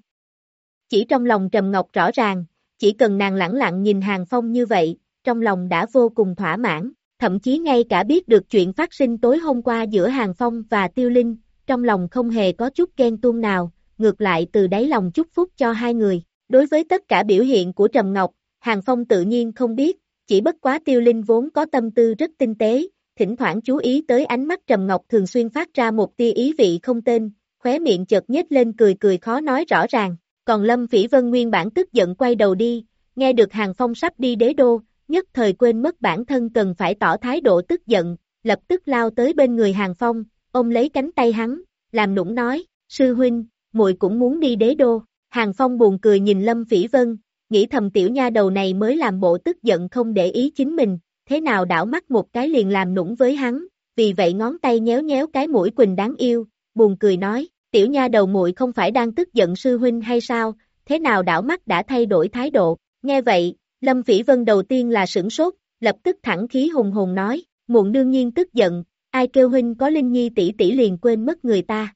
Chỉ trong lòng Trầm Ngọc rõ ràng, chỉ cần nàng lặng lặng nhìn Hàng Phong như vậy, trong lòng đã vô cùng thỏa mãn, thậm chí ngay cả biết được chuyện phát sinh tối hôm qua giữa Hàng Phong và Tiêu Linh, trong lòng không hề có chút ghen tuông nào, ngược lại từ đáy lòng chúc phúc cho hai người. Đối với tất cả biểu hiện của Trầm Ngọc, Hàng Phong tự nhiên không biết, chỉ bất quá Tiêu Linh vốn có tâm tư rất tinh tế, thỉnh thoảng chú ý tới ánh mắt Trầm Ngọc thường xuyên phát ra một tia ý vị không tên, khóe miệng chợt nhếch lên cười cười khó nói rõ ràng, còn Lâm Phỉ Vân nguyên bản tức giận quay đầu đi, nghe được Hàng Phong sắp đi đế đô, nhất thời quên mất bản thân cần phải tỏ thái độ tức giận, lập tức lao tới bên người Hàng Phong, ôm lấy cánh tay hắn, làm nũng nói, sư huynh, muội cũng muốn đi đế đô, Hàng Phong buồn cười nhìn Lâm Phỉ Vân, nghĩ thầm tiểu nha đầu này mới làm bộ tức giận không để ý chính mình, thế nào đảo mắt một cái liền làm nũng với hắn, vì vậy ngón tay nhéo nhéo cái mũi Quỳnh đáng yêu, buồn cười nói, tiểu nha đầu muội không phải đang tức giận sư huynh hay sao, thế nào đảo mắt đã thay đổi thái độ, nghe vậy, Lâm Phỉ Vân đầu tiên là sửng sốt, lập tức thẳng khí hùng hùng nói, muộn đương nhiên tức giận, ai kêu huynh có Linh Nhi tỷ tỷ liền quên mất người ta.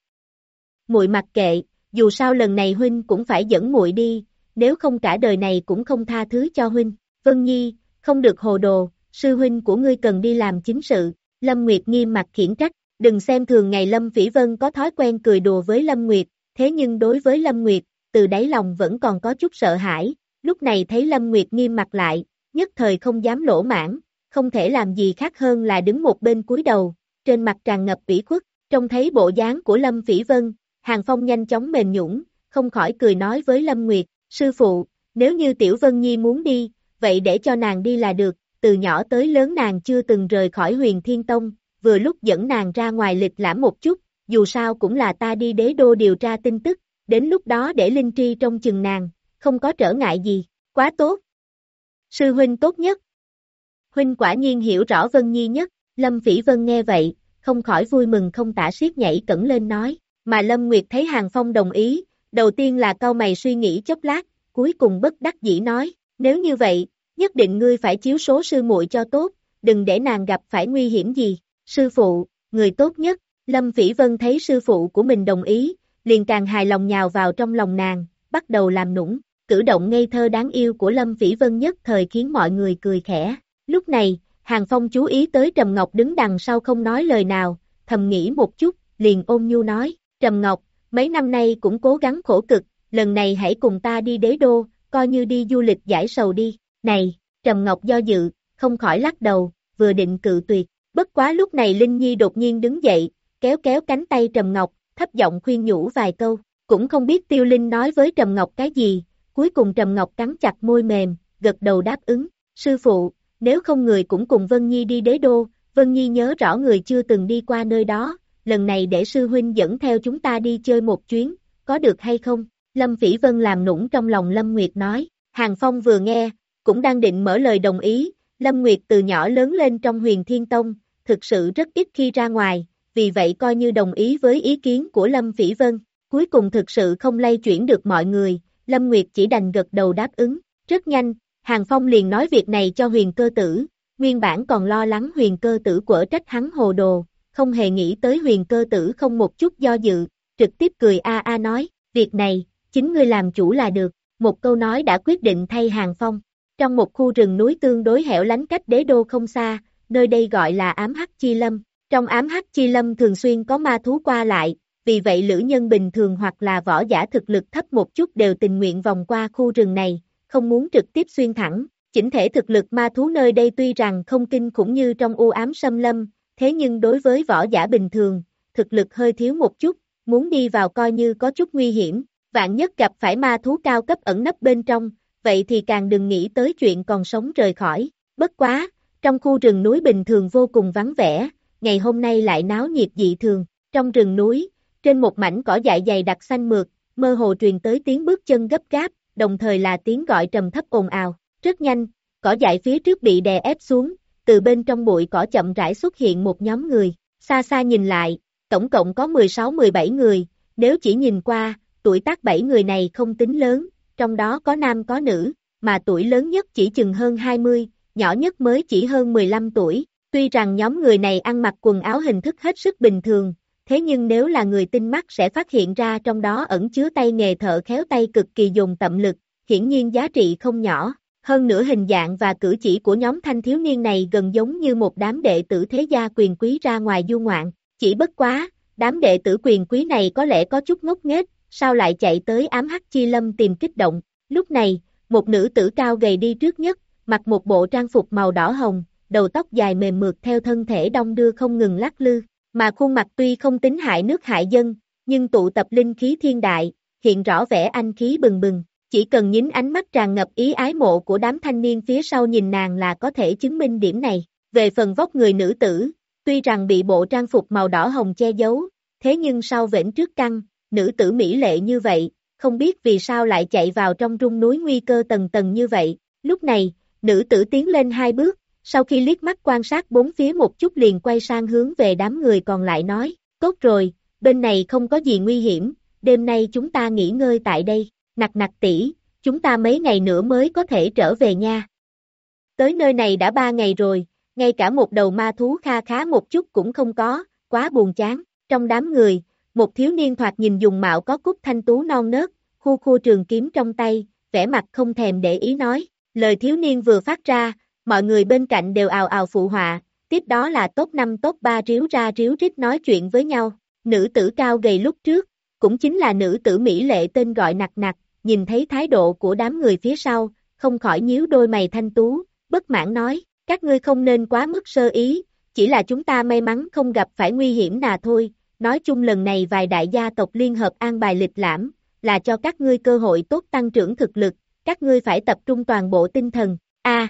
Muội mặc kệ, dù sao lần này huynh cũng phải dẫn muội đi, nếu không cả đời này cũng không tha thứ cho huynh. Vân Nhi, không được hồ đồ, sư huynh của ngươi cần đi làm chính sự. Lâm Nguyệt nghiêm mặt khiển trách, đừng xem thường ngày Lâm Phỉ Vân có thói quen cười đùa với Lâm Nguyệt, thế nhưng đối với Lâm Nguyệt, từ đáy lòng vẫn còn có chút sợ hãi, lúc này thấy Lâm Nguyệt nghiêm mặt lại, nhất thời không dám lỗ mãn, không thể làm gì khác hơn là đứng một bên cúi đầu, trên mặt tràn ngập ủy khuất, trông thấy bộ dáng của Lâm Phỉ Vân, Hàng Phong nhanh chóng mềm nhũng, không khỏi cười nói với Lâm Nguyệt, sư phụ, nếu như Tiểu Vân Nhi muốn đi, vậy để cho nàng đi là được, từ nhỏ tới lớn nàng chưa từng rời khỏi huyền Thiên Tông, vừa lúc dẫn nàng ra ngoài lịch lãm một chút, dù sao cũng là ta đi đế đô điều tra tin tức, đến lúc đó để Linh Tri trong chừng nàng, không có trở ngại gì, quá tốt. Sư huynh tốt nhất. Huynh quả nhiên hiểu rõ Vân Nhi nhất, Lâm Phỉ Vân nghe vậy, không khỏi vui mừng không tả xiết nhảy cẩn lên nói, mà Lâm Nguyệt thấy Hàng Phong đồng ý, đầu tiên là cao mày suy nghĩ chốc lát, cuối cùng bất đắc dĩ nói, nếu như vậy, nhất định ngươi phải chiếu số sư muội cho tốt, đừng để nàng gặp phải nguy hiểm gì. Sư phụ, người tốt nhất, Lâm Phỉ Vân thấy sư phụ của mình đồng ý, liền càng hài lòng nhào vào trong lòng nàng, bắt đầu làm nũng, cử động ngây thơ đáng yêu của Lâm Phỉ Vân nhất thời khiến mọi người cười khẽ. Lúc này, Hàng Phong chú ý tới Trầm Ngọc đứng đằng sau không nói lời nào, thầm nghĩ một chút, liền ôm nhu nói, Trầm Ngọc, mấy năm nay cũng cố gắng khổ cực, lần này hãy cùng ta đi đế đô, coi như đi du lịch giải sầu đi, này, Trầm Ngọc do dự, không khỏi lắc đầu, vừa định cự tuyệt, bất quá lúc này Linh Nhi đột nhiên đứng dậy, kéo kéo cánh tay Trầm Ngọc, thấp giọng khuyên nhủ vài câu, cũng không biết Tiêu Linh nói với Trầm Ngọc cái gì, cuối cùng Trầm Ngọc cắn chặt môi mềm, gật đầu đáp ứng, sư phụ, nếu không người cũng cùng Vân Nhi đi đế đô, Vân Nhi nhớ rõ người chưa từng đi qua nơi đó, lần này để sư huynh dẫn theo chúng ta đi chơi một chuyến, có được hay không? Lâm Phỉ Vân làm nũng trong lòng Lâm Nguyệt nói, Hàng Phong vừa nghe, cũng đang định mở lời đồng ý, Lâm Nguyệt từ nhỏ lớn lên trong huyền Thiên Tông, thực sự rất ít khi ra ngoài, vì vậy coi như đồng ý với ý kiến của Lâm Phỉ Vân, cuối cùng thực sự không lay chuyển được mọi người, Lâm Nguyệt chỉ đành gật đầu đáp ứng, rất nhanh, Hàng Phong liền nói việc này cho huyền cơ tử, nguyên bản còn lo lắng huyền cơ tử quở trách hắn hồ đồ, không hề nghĩ tới huyền cơ tử không một chút do dự, trực tiếp cười a a nói, việc này, chính ngươi làm chủ là được, một câu nói đã quyết định thay Hàng Phong. Trong một khu rừng núi tương đối hẻo lánh cách đế đô không xa, nơi đây gọi là ám hắc chi lâm. Trong ám hắc chi lâm thường xuyên có ma thú qua lại, vì vậy lữ nhân bình thường hoặc là võ giả thực lực thấp một chút đều tình nguyện vòng qua khu rừng này, không muốn trực tiếp xuyên thẳng. Chỉnh thể thực lực ma thú nơi đây tuy rằng không kinh khủng như trong u ám Sâm lâm, thế nhưng đối với võ giả bình thường, thực lực hơi thiếu một chút, muốn đi vào coi như có chút nguy hiểm, vạn nhất gặp phải ma thú cao cấp ẩn nấp bên trong, vậy thì càng đừng nghĩ tới chuyện còn sống rời khỏi. Bất quá, trong khu rừng núi bình thường vô cùng vắng vẻ, ngày hôm nay lại náo nhiệt dị thường. Trong rừng núi, trên một mảnh cỏ dại dày đặc xanh mượt, mơ hồ truyền tới tiếng bước chân gấp gáp, đồng thời là tiếng gọi trầm thấp ồn ào. Rất nhanh, cỏ dại phía trước bị đè ép xuống, từ bên trong bụi cỏ chậm rãi xuất hiện một nhóm người. Xa xa nhìn lại, tổng cộng có 16-17 người, nếu chỉ nhìn qua, tuổi tác 7 người này không tính lớn, trong đó có nam có nữ, mà tuổi lớn nhất chỉ chừng hơn 20, nhỏ nhất mới chỉ hơn 15 tuổi. Tuy rằng nhóm người này ăn mặc quần áo hình thức hết sức bình thường, thế nhưng nếu là người tinh mắt sẽ phát hiện ra trong đó ẩn chứa tay nghề thợ khéo tay cực kỳ dùng tậm lực, hiển nhiên giá trị không nhỏ. Hơn nữa hình dạng và cử chỉ của nhóm thanh thiếu niên này gần giống như một đám đệ tử thế gia quyền quý ra ngoài du ngoạn, chỉ bất quá, đám đệ tử quyền quý này có lẽ có chút ngốc nghếch, sao lại chạy tới ám hắc chi lâm tìm kích động. Lúc này, một nữ tử cao gầy đi trước nhất, mặc một bộ trang phục màu đỏ hồng, đầu tóc dài mềm mượt theo thân thể đông đưa không ngừng lắc lư, mà khuôn mặt tuy không tính hại nước hại dân, nhưng tụ tập linh khí thiên đại, hiện rõ vẻ anh khí bừng bừng, chỉ cần nhín ánh mắt tràn ngập ý ái mộ của đám thanh niên phía sau nhìn nàng là có thể chứng minh điểm này. Về phần vóc người nữ tử, tuy rằng bị bộ trang phục màu đỏ hồng che giấu, thế nhưng sau vĩnh trước căng, nữ tử mỹ lệ như vậy, không biết vì sao lại chạy vào trong rung núi nguy cơ tầng tầng như vậy. Lúc này, nữ tử tiến lên hai bước, sau khi liếc mắt quan sát bốn phía một chút liền quay sang hướng về đám người còn lại nói, tốt rồi, bên này không có gì nguy hiểm, đêm nay chúng ta nghỉ ngơi tại đây, nặc nặc tỷ, chúng ta mấy ngày nữa mới có thể trở về nha. Tới nơi này đã ba ngày rồi, ngay cả một đầu ma thú kha khá một chút cũng không có, quá buồn chán, trong đám người, một thiếu niên thoạt nhìn dùng mạo có cúc thanh tú non nớt, khu khu trường kiếm trong tay, vẻ mặt không thèm để ý nói, lời thiếu niên vừa phát ra, mọi người bên cạnh đều ào ào phụ họa, tiếp đó là top 5 top 3 ríu ra ríu rít nói chuyện với nhau, nữ tử cao gầy lúc trước, cũng chính là nữ tử Mỹ lệ tên gọi nặc nặc, nhìn thấy thái độ của đám người phía sau, không khỏi nhíu đôi mày thanh tú, bất mãn nói, các ngươi không nên quá mức sơ ý, chỉ là chúng ta may mắn không gặp phải nguy hiểm nào thôi, nói chung lần này vài đại gia tộc liên hợp an bài lịch lãm, là cho các ngươi cơ hội tốt tăng trưởng thực lực, các ngươi phải tập trung toàn bộ tinh thần, a.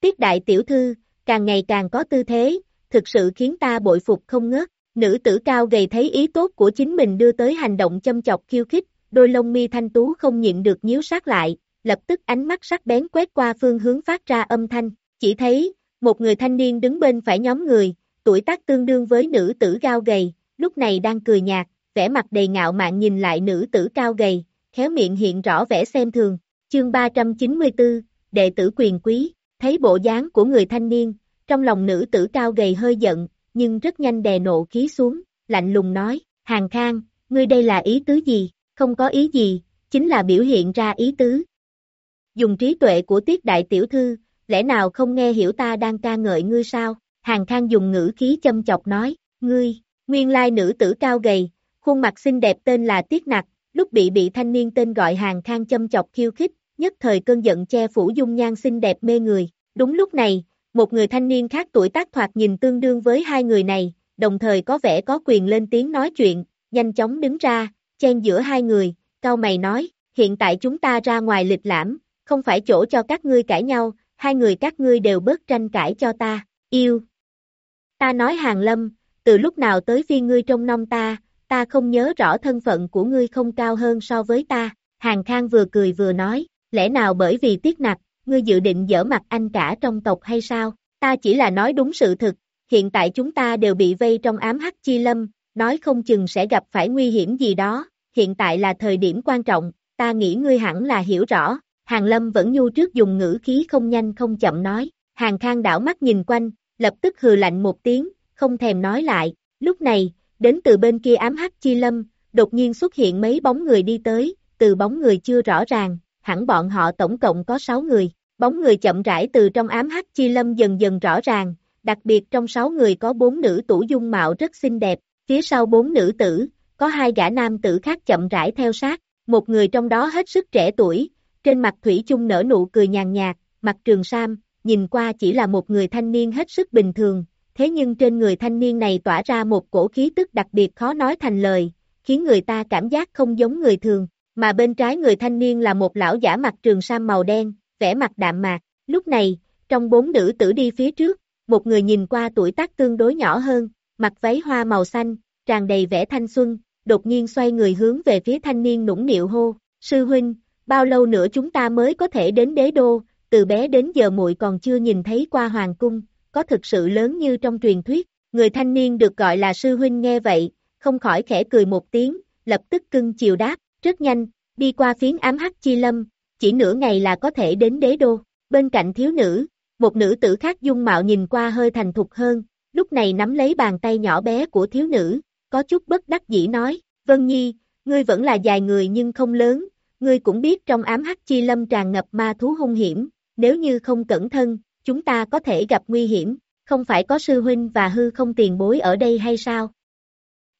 Tiết đại tiểu thư, càng ngày càng có tư thế, thực sự khiến ta bội phục không ngớt, nữ tử cao gầy thấy ý tốt của chính mình đưa tới hành động châm chọc khiêu khích, đôi lông mi thanh tú không nhịn được nhíu sát lại, lập tức ánh mắt sắc bén quét qua phương hướng phát ra âm thanh, chỉ thấy, một người thanh niên đứng bên phải nhóm người, tuổi tác tương đương với nữ tử cao gầy, lúc này đang cười nhạt, vẻ mặt đầy ngạo mạn nhìn lại nữ tử cao gầy, khéo miệng hiện rõ vẻ xem thường. Chương 394, đệ tử quyền quý, thấy bộ dáng của người thanh niên, Trong lòng nữ tử cao gầy hơi giận, nhưng rất nhanh đè nộ khí xuống, lạnh lùng nói, Hàng Khang, ngươi đây là ý tứ gì, không có ý gì, chính là biểu hiện ra ý tứ. Dùng trí tuệ của tiết đại tiểu thư, lẽ nào không nghe hiểu ta đang ca ngợi ngươi sao? Hàng Khang dùng ngữ khí châm chọc nói, ngươi, nguyên lai nữ tử cao gầy, khuôn mặt xinh đẹp tên là Tiết Nặc, lúc bị bị thanh niên tên gọi Hàng Khang châm chọc khiêu khích, nhất thời cơn giận che phủ dung nhan xinh đẹp mê người. Đúng lúc này, một người thanh niên khác tuổi tác thoạt nhìn tương đương với hai người này, đồng thời có vẻ có quyền lên tiếng nói chuyện, nhanh chóng đứng ra, chen giữa hai người, cao mày nói, hiện tại chúng ta ra ngoài lịch lãm, không phải chỗ cho các ngươi cãi nhau, hai người các ngươi đều bớt tranh cãi cho ta, yêu. Ta nói hàng lâm, từ lúc nào tới phi ngươi trong nông ta, ta không nhớ rõ thân phận của ngươi không cao hơn so với ta, hàng khang vừa cười vừa nói, lẽ nào bởi vì tiếc nặc, ngươi dự định dở mặt anh cả trong tộc hay sao, ta chỉ là nói đúng sự thực, hiện tại chúng ta đều bị vây trong ám hắc chi lâm, nói không chừng sẽ gặp phải nguy hiểm gì đó, hiện tại là thời điểm quan trọng, ta nghĩ ngươi hẳn là hiểu rõ, Hàng Lâm vẫn nhu trước dùng ngữ khí không nhanh không chậm nói, Hàng Khang đảo mắt nhìn quanh, lập tức hừ lạnh một tiếng, không thèm nói lại, lúc này, đến từ bên kia ám hắc chi lâm, đột nhiên xuất hiện mấy bóng người đi tới, từ bóng người chưa rõ ràng, hẳn bọn họ tổng cộng có 6 người, bóng người chậm rãi từ trong ám hắc chi lâm dần dần rõ ràng, đặc biệt trong 6 người có 4 nữ tủ dung mạo rất xinh đẹp, phía sau bốn nữ tử, có hai gã nam tử khác chậm rãi theo sát, một người trong đó hết sức trẻ tuổi, trên mặt Thủy chung nở nụ cười nhàn nhạt, mặt trường sam, nhìn qua chỉ là một người thanh niên hết sức bình thường, thế nhưng trên người thanh niên này tỏa ra một cổ khí tức đặc biệt khó nói thành lời, khiến người ta cảm giác không giống người thường, mà bên trái người thanh niên là một lão giả mặt trường sam màu đen, vẻ mặt đạm mạc, lúc này, trong bốn nữ tử đi phía trước, một người nhìn qua tuổi tác tương đối nhỏ hơn, mặc váy hoa màu xanh, tràn đầy vẻ thanh xuân, đột nhiên xoay người hướng về phía thanh niên nũng nịu hô, sư huynh, bao lâu nữa chúng ta mới có thể đến đế đô, từ bé đến giờ muội còn chưa nhìn thấy qua hoàng cung, có thực sự lớn như trong truyền thuyết, người thanh niên được gọi là sư huynh nghe vậy, không khỏi khẽ cười một tiếng, lập tức cưng chiều đáp, rất nhanh, đi qua phiến ám hắc chi lâm, chỉ nửa ngày là có thể đến đế đô, bên cạnh thiếu nữ, một nữ tử khác dung mạo nhìn qua hơi thành thục hơn, lúc này nắm lấy bàn tay nhỏ bé của thiếu nữ, có chút bất đắc dĩ nói, Vân Nhi, ngươi vẫn là dài người nhưng không lớn, ngươi cũng biết trong ám hắc chi lâm tràn ngập ma thú hung hiểm, nếu như không cẩn thân, chúng ta có thể gặp nguy hiểm, không phải có sư huynh và hư không tiền bối ở đây hay sao?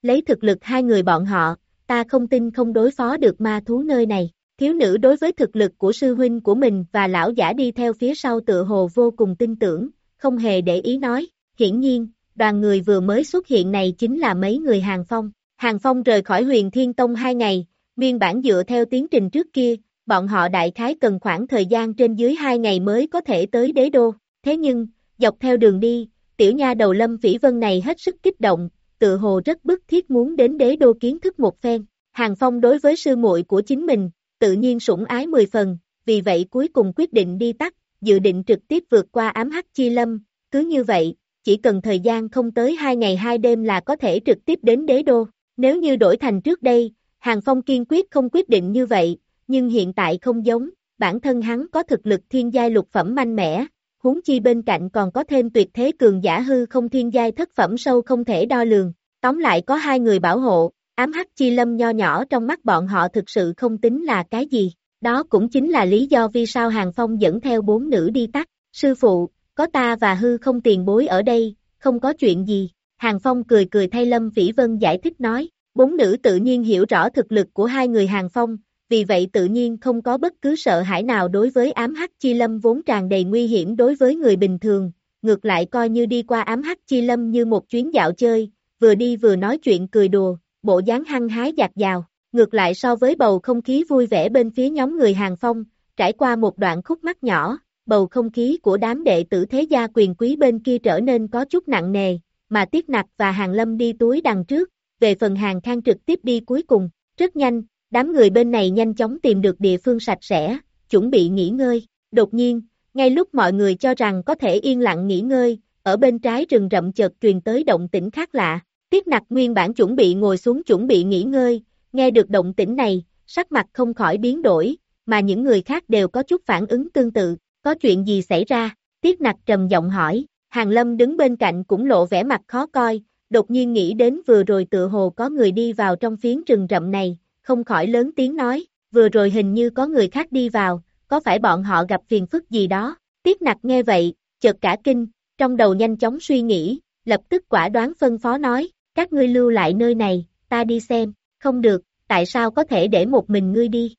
Lấy thực lực hai người bọn họ, ta không tin không đối phó được ma thú nơi này. Thiếu nữ đối với thực lực của sư huynh của mình và lão giả đi theo phía sau tự hồ vô cùng tin tưởng, không hề để ý nói, hiển nhiên, đoàn người vừa mới xuất hiện này chính là mấy người Hàng Phong. Hàng Phong rời khỏi huyền Thiên Tông hai ngày, biên bản dựa theo tiến trình trước kia, bọn họ đại khái cần khoảng thời gian trên dưới hai ngày mới có thể tới đế đô. Thế nhưng, dọc theo đường đi, tiểu nha đầu Lâm Phỉ Vân này hết sức kích động, tự hồ rất bức thiết muốn đến đế đô kiến thức một phen. Hàng Phong đối với sư muội của chính mình, tự nhiên sủng ái 10 phần, vì vậy cuối cùng quyết định đi tắt, dự định trực tiếp vượt qua ám hắc chi lâm, cứ như vậy, chỉ cần thời gian không tới 2 ngày 2 đêm là có thể trực tiếp đến đế đô. Nếu như đổi thành trước đây, Hàng Phong kiên quyết không quyết định như vậy, nhưng hiện tại không giống, bản thân hắn có thực lực thiên giai lục phẩm mạnh mẽ, huống chi bên cạnh còn có thêm tuyệt thế cường giả hư không thiên giai thất phẩm sâu không thể đo lường, tóm lại có hai người bảo hộ, ám hắc chi lâm nho nhỏ trong mắt bọn họ thực sự không tính là cái gì, đó cũng chính là lý do vì sao Hàng Phong dẫn theo bốn nữ đi tắt, sư phụ, có ta và hư không tiền bối ở đây, không có chuyện gì, Hàng Phong cười cười thay Lâm Vĩ Vân giải thích nói, Bốn nữ tự nhiên hiểu rõ thực lực của hai người hàng phong, vì vậy tự nhiên không có bất cứ sợ hãi nào đối với ám hắc chi lâm vốn tràn đầy nguy hiểm đối với người bình thường, ngược lại coi như đi qua ám hắc chi lâm như một chuyến dạo chơi, vừa đi vừa nói chuyện cười đùa, bộ dáng hăng hái dạt dào, ngược lại so với bầu không khí vui vẻ bên phía nhóm người hàng phong, trải qua một đoạn khúc mắt nhỏ, bầu không khí của đám đệ tử thế gia quyền quý bên kia trở nên có chút nặng nề, mà Tiết Nặc và Hàng Lâm đi túi đằng trước, về phần hàng khang trực tiếp đi cuối cùng, rất nhanh, đám người bên này nhanh chóng tìm được địa phương sạch sẽ, chuẩn bị nghỉ ngơi, đột nhiên, ngay lúc mọi người cho rằng có thể yên lặng nghỉ ngơi, ở bên trái rừng rậm chợt truyền tới động tĩnh khác lạ, tiết nặc nguyên bản chuẩn bị ngồi xuống chuẩn bị nghỉ ngơi, nghe được động tĩnh này, sắc mặt không khỏi biến đổi, mà những người khác đều có chút phản ứng tương tự, có chuyện gì xảy ra, tiết nặc trầm giọng hỏi, Hàng Lâm đứng bên cạnh cũng lộ vẻ mặt khó coi, đột nhiên nghĩ đến vừa rồi tựa hồ có người đi vào trong phiến rừng rậm này, không khỏi lớn tiếng nói, vừa rồi hình như có người khác đi vào, có phải bọn họ gặp phiền phức gì đó, Tiết nặc nghe vậy, chợt cả kinh, trong đầu nhanh chóng suy nghĩ, lập tức quả đoán phân phó nói, các ngươi lưu lại nơi này, ta đi xem, không được, tại sao có thể để một mình ngươi đi?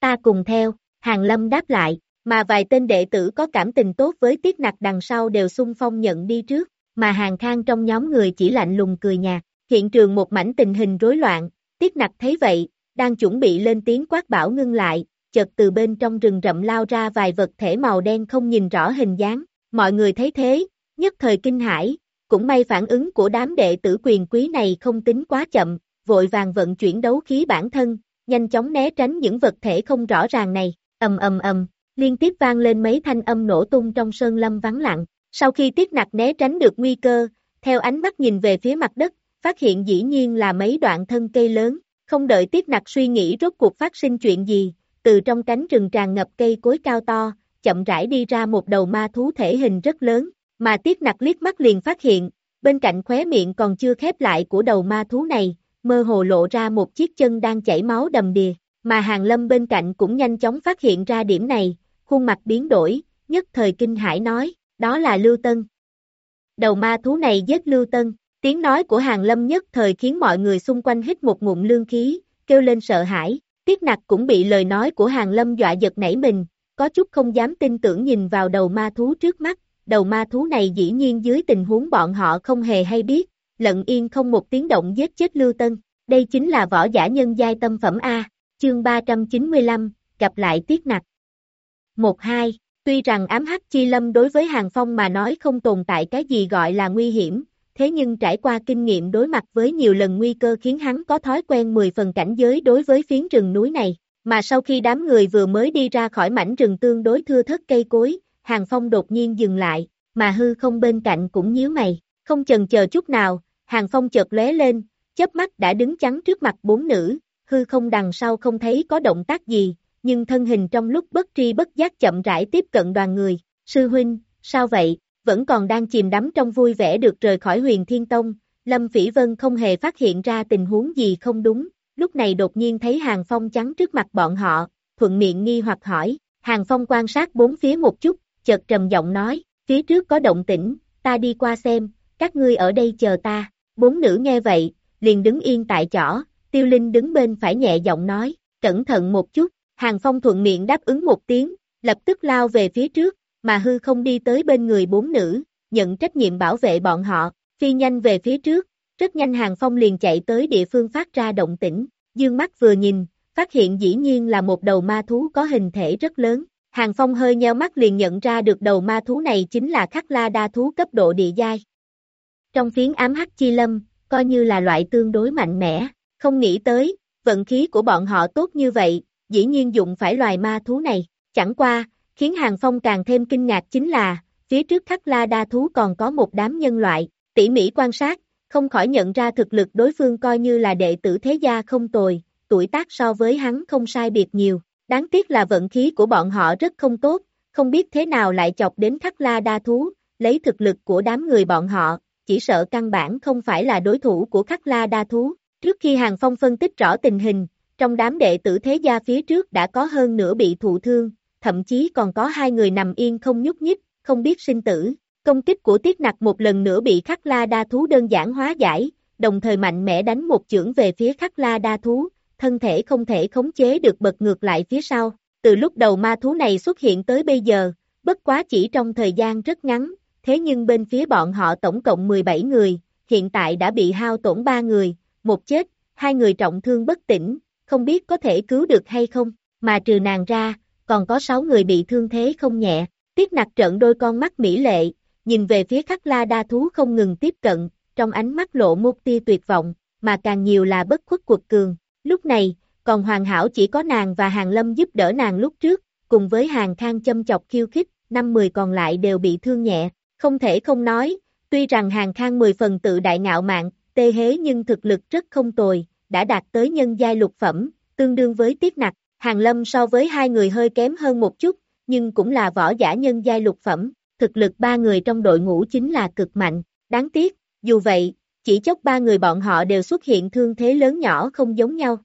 Ta cùng theo, Hàng Lâm đáp lại, mà vài tên đệ tử có cảm tình tốt với Tiết Nặc đằng sau đều xung phong nhận đi trước, mà Hàng Khang trong nhóm người chỉ lạnh lùng cười nhạt, hiện trường một mảnh tình hình rối loạn, Tiết Nặc thấy vậy, đang chuẩn bị lên tiếng quát bảo ngưng lại, chợt từ bên trong rừng rậm lao ra vài vật thể màu đen không nhìn rõ hình dáng, mọi người thấy thế, nhất thời kinh hãi, cũng may phản ứng của đám đệ tử quyền quý này không tính quá chậm, vội vàng vận chuyển đấu khí bản thân, nhanh chóng né tránh những vật thể không rõ ràng này, ầm ầm ầm, liên tiếp vang lên mấy thanh âm nổ tung trong sơn lâm vắng lặng, sau khi tiết nặc né tránh được nguy cơ, theo ánh mắt nhìn về phía mặt đất, phát hiện dĩ nhiên là mấy đoạn thân cây lớn, không đợi tiết nặc suy nghĩ rốt cuộc phát sinh chuyện gì, từ trong cánh rừng tràn ngập cây cối cao to, chậm rãi đi ra một đầu ma thú thể hình rất lớn, mà tiết nặc liếc mắt liền phát hiện, bên cạnh khóe miệng còn chưa khép lại của đầu ma thú này, mơ hồ lộ ra một chiếc chân đang chảy máu đầm đìa, mà hàng lâm bên cạnh cũng nhanh chóng phát hiện ra điểm này, khuôn mặt biến đổi, nhất thời kinh hải nói, đó là Lưu Tân. Đầu ma thú này giết Lưu Tân, tiếng nói của hàng lâm nhất thời khiến mọi người xung quanh hít một ngụm lương khí, kêu lên sợ hãi, Tiết nặc cũng bị lời nói của hàng lâm dọa giật nảy mình, có chút không dám tin tưởng nhìn vào đầu ma thú trước mắt, đầu ma thú này dĩ nhiên dưới tình huống bọn họ không hề hay biết, lận yên không một tiếng động giết chết Lưu Tân, đây chính là võ giả nhân giai tâm phẩm A, chương 395, gặp lại Tiết nặc. 1-2, tuy rằng ám hắc chi lâm đối với hàng phong mà nói không tồn tại cái gì gọi là nguy hiểm, thế nhưng trải qua kinh nghiệm đối mặt với nhiều lần nguy cơ khiến hắn có thói quen 10 phần cảnh giới đối với phiến rừng núi này, mà sau khi đám người vừa mới đi ra khỏi mảnh rừng tương đối thưa thất cây cối, Hàng Phong đột nhiên dừng lại, mà hư không bên cạnh cũng nhíu mày, không chần chờ chút nào, Hàng Phong chợt lóe lên, chớp mắt đã đứng chắn trước mặt bốn nữ, hư không đằng sau không thấy có động tác gì, nhưng thân hình trong lúc bất tri bất giác chậm rãi tiếp cận đoàn người, sư huynh, sao vậy, vẫn còn đang chìm đắm trong vui vẻ được rời khỏi huyền thiên tông, Lâm Phỉ Vân không hề phát hiện ra tình huống gì không đúng, lúc này đột nhiên thấy Hàng Phong trắng trước mặt bọn họ, thuận miệng nghi hoặc hỏi, Hàng Phong quan sát bốn phía một chút, chợt trầm giọng nói, phía trước có động tĩnh, ta đi qua xem, các ngươi ở đây chờ ta, bốn nữ nghe vậy, liền đứng yên tại chỗ, tiêu linh đứng bên phải nhẹ giọng nói, cẩn thận một chút, Hàng Phong thuận miệng đáp ứng một tiếng, lập tức lao về phía trước, mà hư không đi tới bên người bốn nữ, nhận trách nhiệm bảo vệ bọn họ, phi nhanh về phía trước, rất nhanh hàng phong liền chạy tới địa phương phát ra động tĩnh, dương mắt vừa nhìn, phát hiện dĩ nhiên là một đầu ma thú có hình thể rất lớn, hàng phong hơi nheo mắt liền nhận ra được đầu ma thú này chính là khắc la đa thú cấp độ địa giai. Trong phiến ám hắc chi lâm, coi như là loại tương đối mạnh mẽ, không nghĩ tới, vận khí của bọn họ tốt như vậy, dĩ nhiên dụng phải loài ma thú này, chẳng qua, Khiến Hàng Phong càng thêm kinh ngạc chính là, phía trước khắc la đa thú còn có một đám nhân loại, tỉ mỉ quan sát, không khỏi nhận ra thực lực đối phương coi như là đệ tử thế gia không tồi, tuổi tác so với hắn không sai biệt nhiều. Đáng tiếc là vận khí của bọn họ rất không tốt, không biết thế nào lại chọc đến khắc la đa thú, lấy thực lực của đám người bọn họ, chỉ sợ căn bản không phải là đối thủ của khắc la đa thú. Trước khi Hàng Phong phân tích rõ tình hình, trong đám đệ tử thế gia phía trước đã có hơn nửa bị thụ thương, thậm chí còn có hai người nằm yên không nhúc nhích, không biết sinh tử. Công kích của Tiết Nặc một lần nữa bị Khắc La Đa Thú đơn giản hóa giải, đồng thời mạnh mẽ đánh một chưởng về phía Khắc La Đa Thú, thân thể không thể khống chế được bật ngược lại phía sau. Từ lúc đầu ma thú này xuất hiện tới bây giờ, bất quá chỉ trong thời gian rất ngắn, thế nhưng bên phía bọn họ tổng cộng 17 người, hiện tại đã bị hao tổn 3 người, một chết, hai người trọng thương bất tỉnh, không biết có thể cứu được hay không, mà trừ nàng ra, còn có 6 người bị thương thế không nhẹ. Tiết nặc trận đôi con mắt mỹ lệ, nhìn về phía khắc la đa thú không ngừng tiếp cận, trong ánh mắt lộ một tia tuyệt vọng, mà càng nhiều là bất khuất cuộc cường. Lúc này, còn hoàn hảo chỉ có nàng và hàng lâm giúp đỡ nàng lúc trước, cùng với hàng khang châm chọc khiêu khích, năm mười còn lại đều bị thương nhẹ, không thể không nói, tuy rằng hàng khang mười phần tự đại ngạo mạn, tê hế nhưng thực lực rất không tồi, đã đạt tới nhân giai lục phẩm, tương đương với tiết nặc, Hàng Lâm so với hai người hơi kém hơn một chút, nhưng cũng là võ giả nhân giai lục phẩm, thực lực ba người trong đội ngũ chính là cực mạnh, đáng tiếc, dù vậy, chỉ chốc ba người bọn họ đều xuất hiện thương thế lớn nhỏ không giống nhau.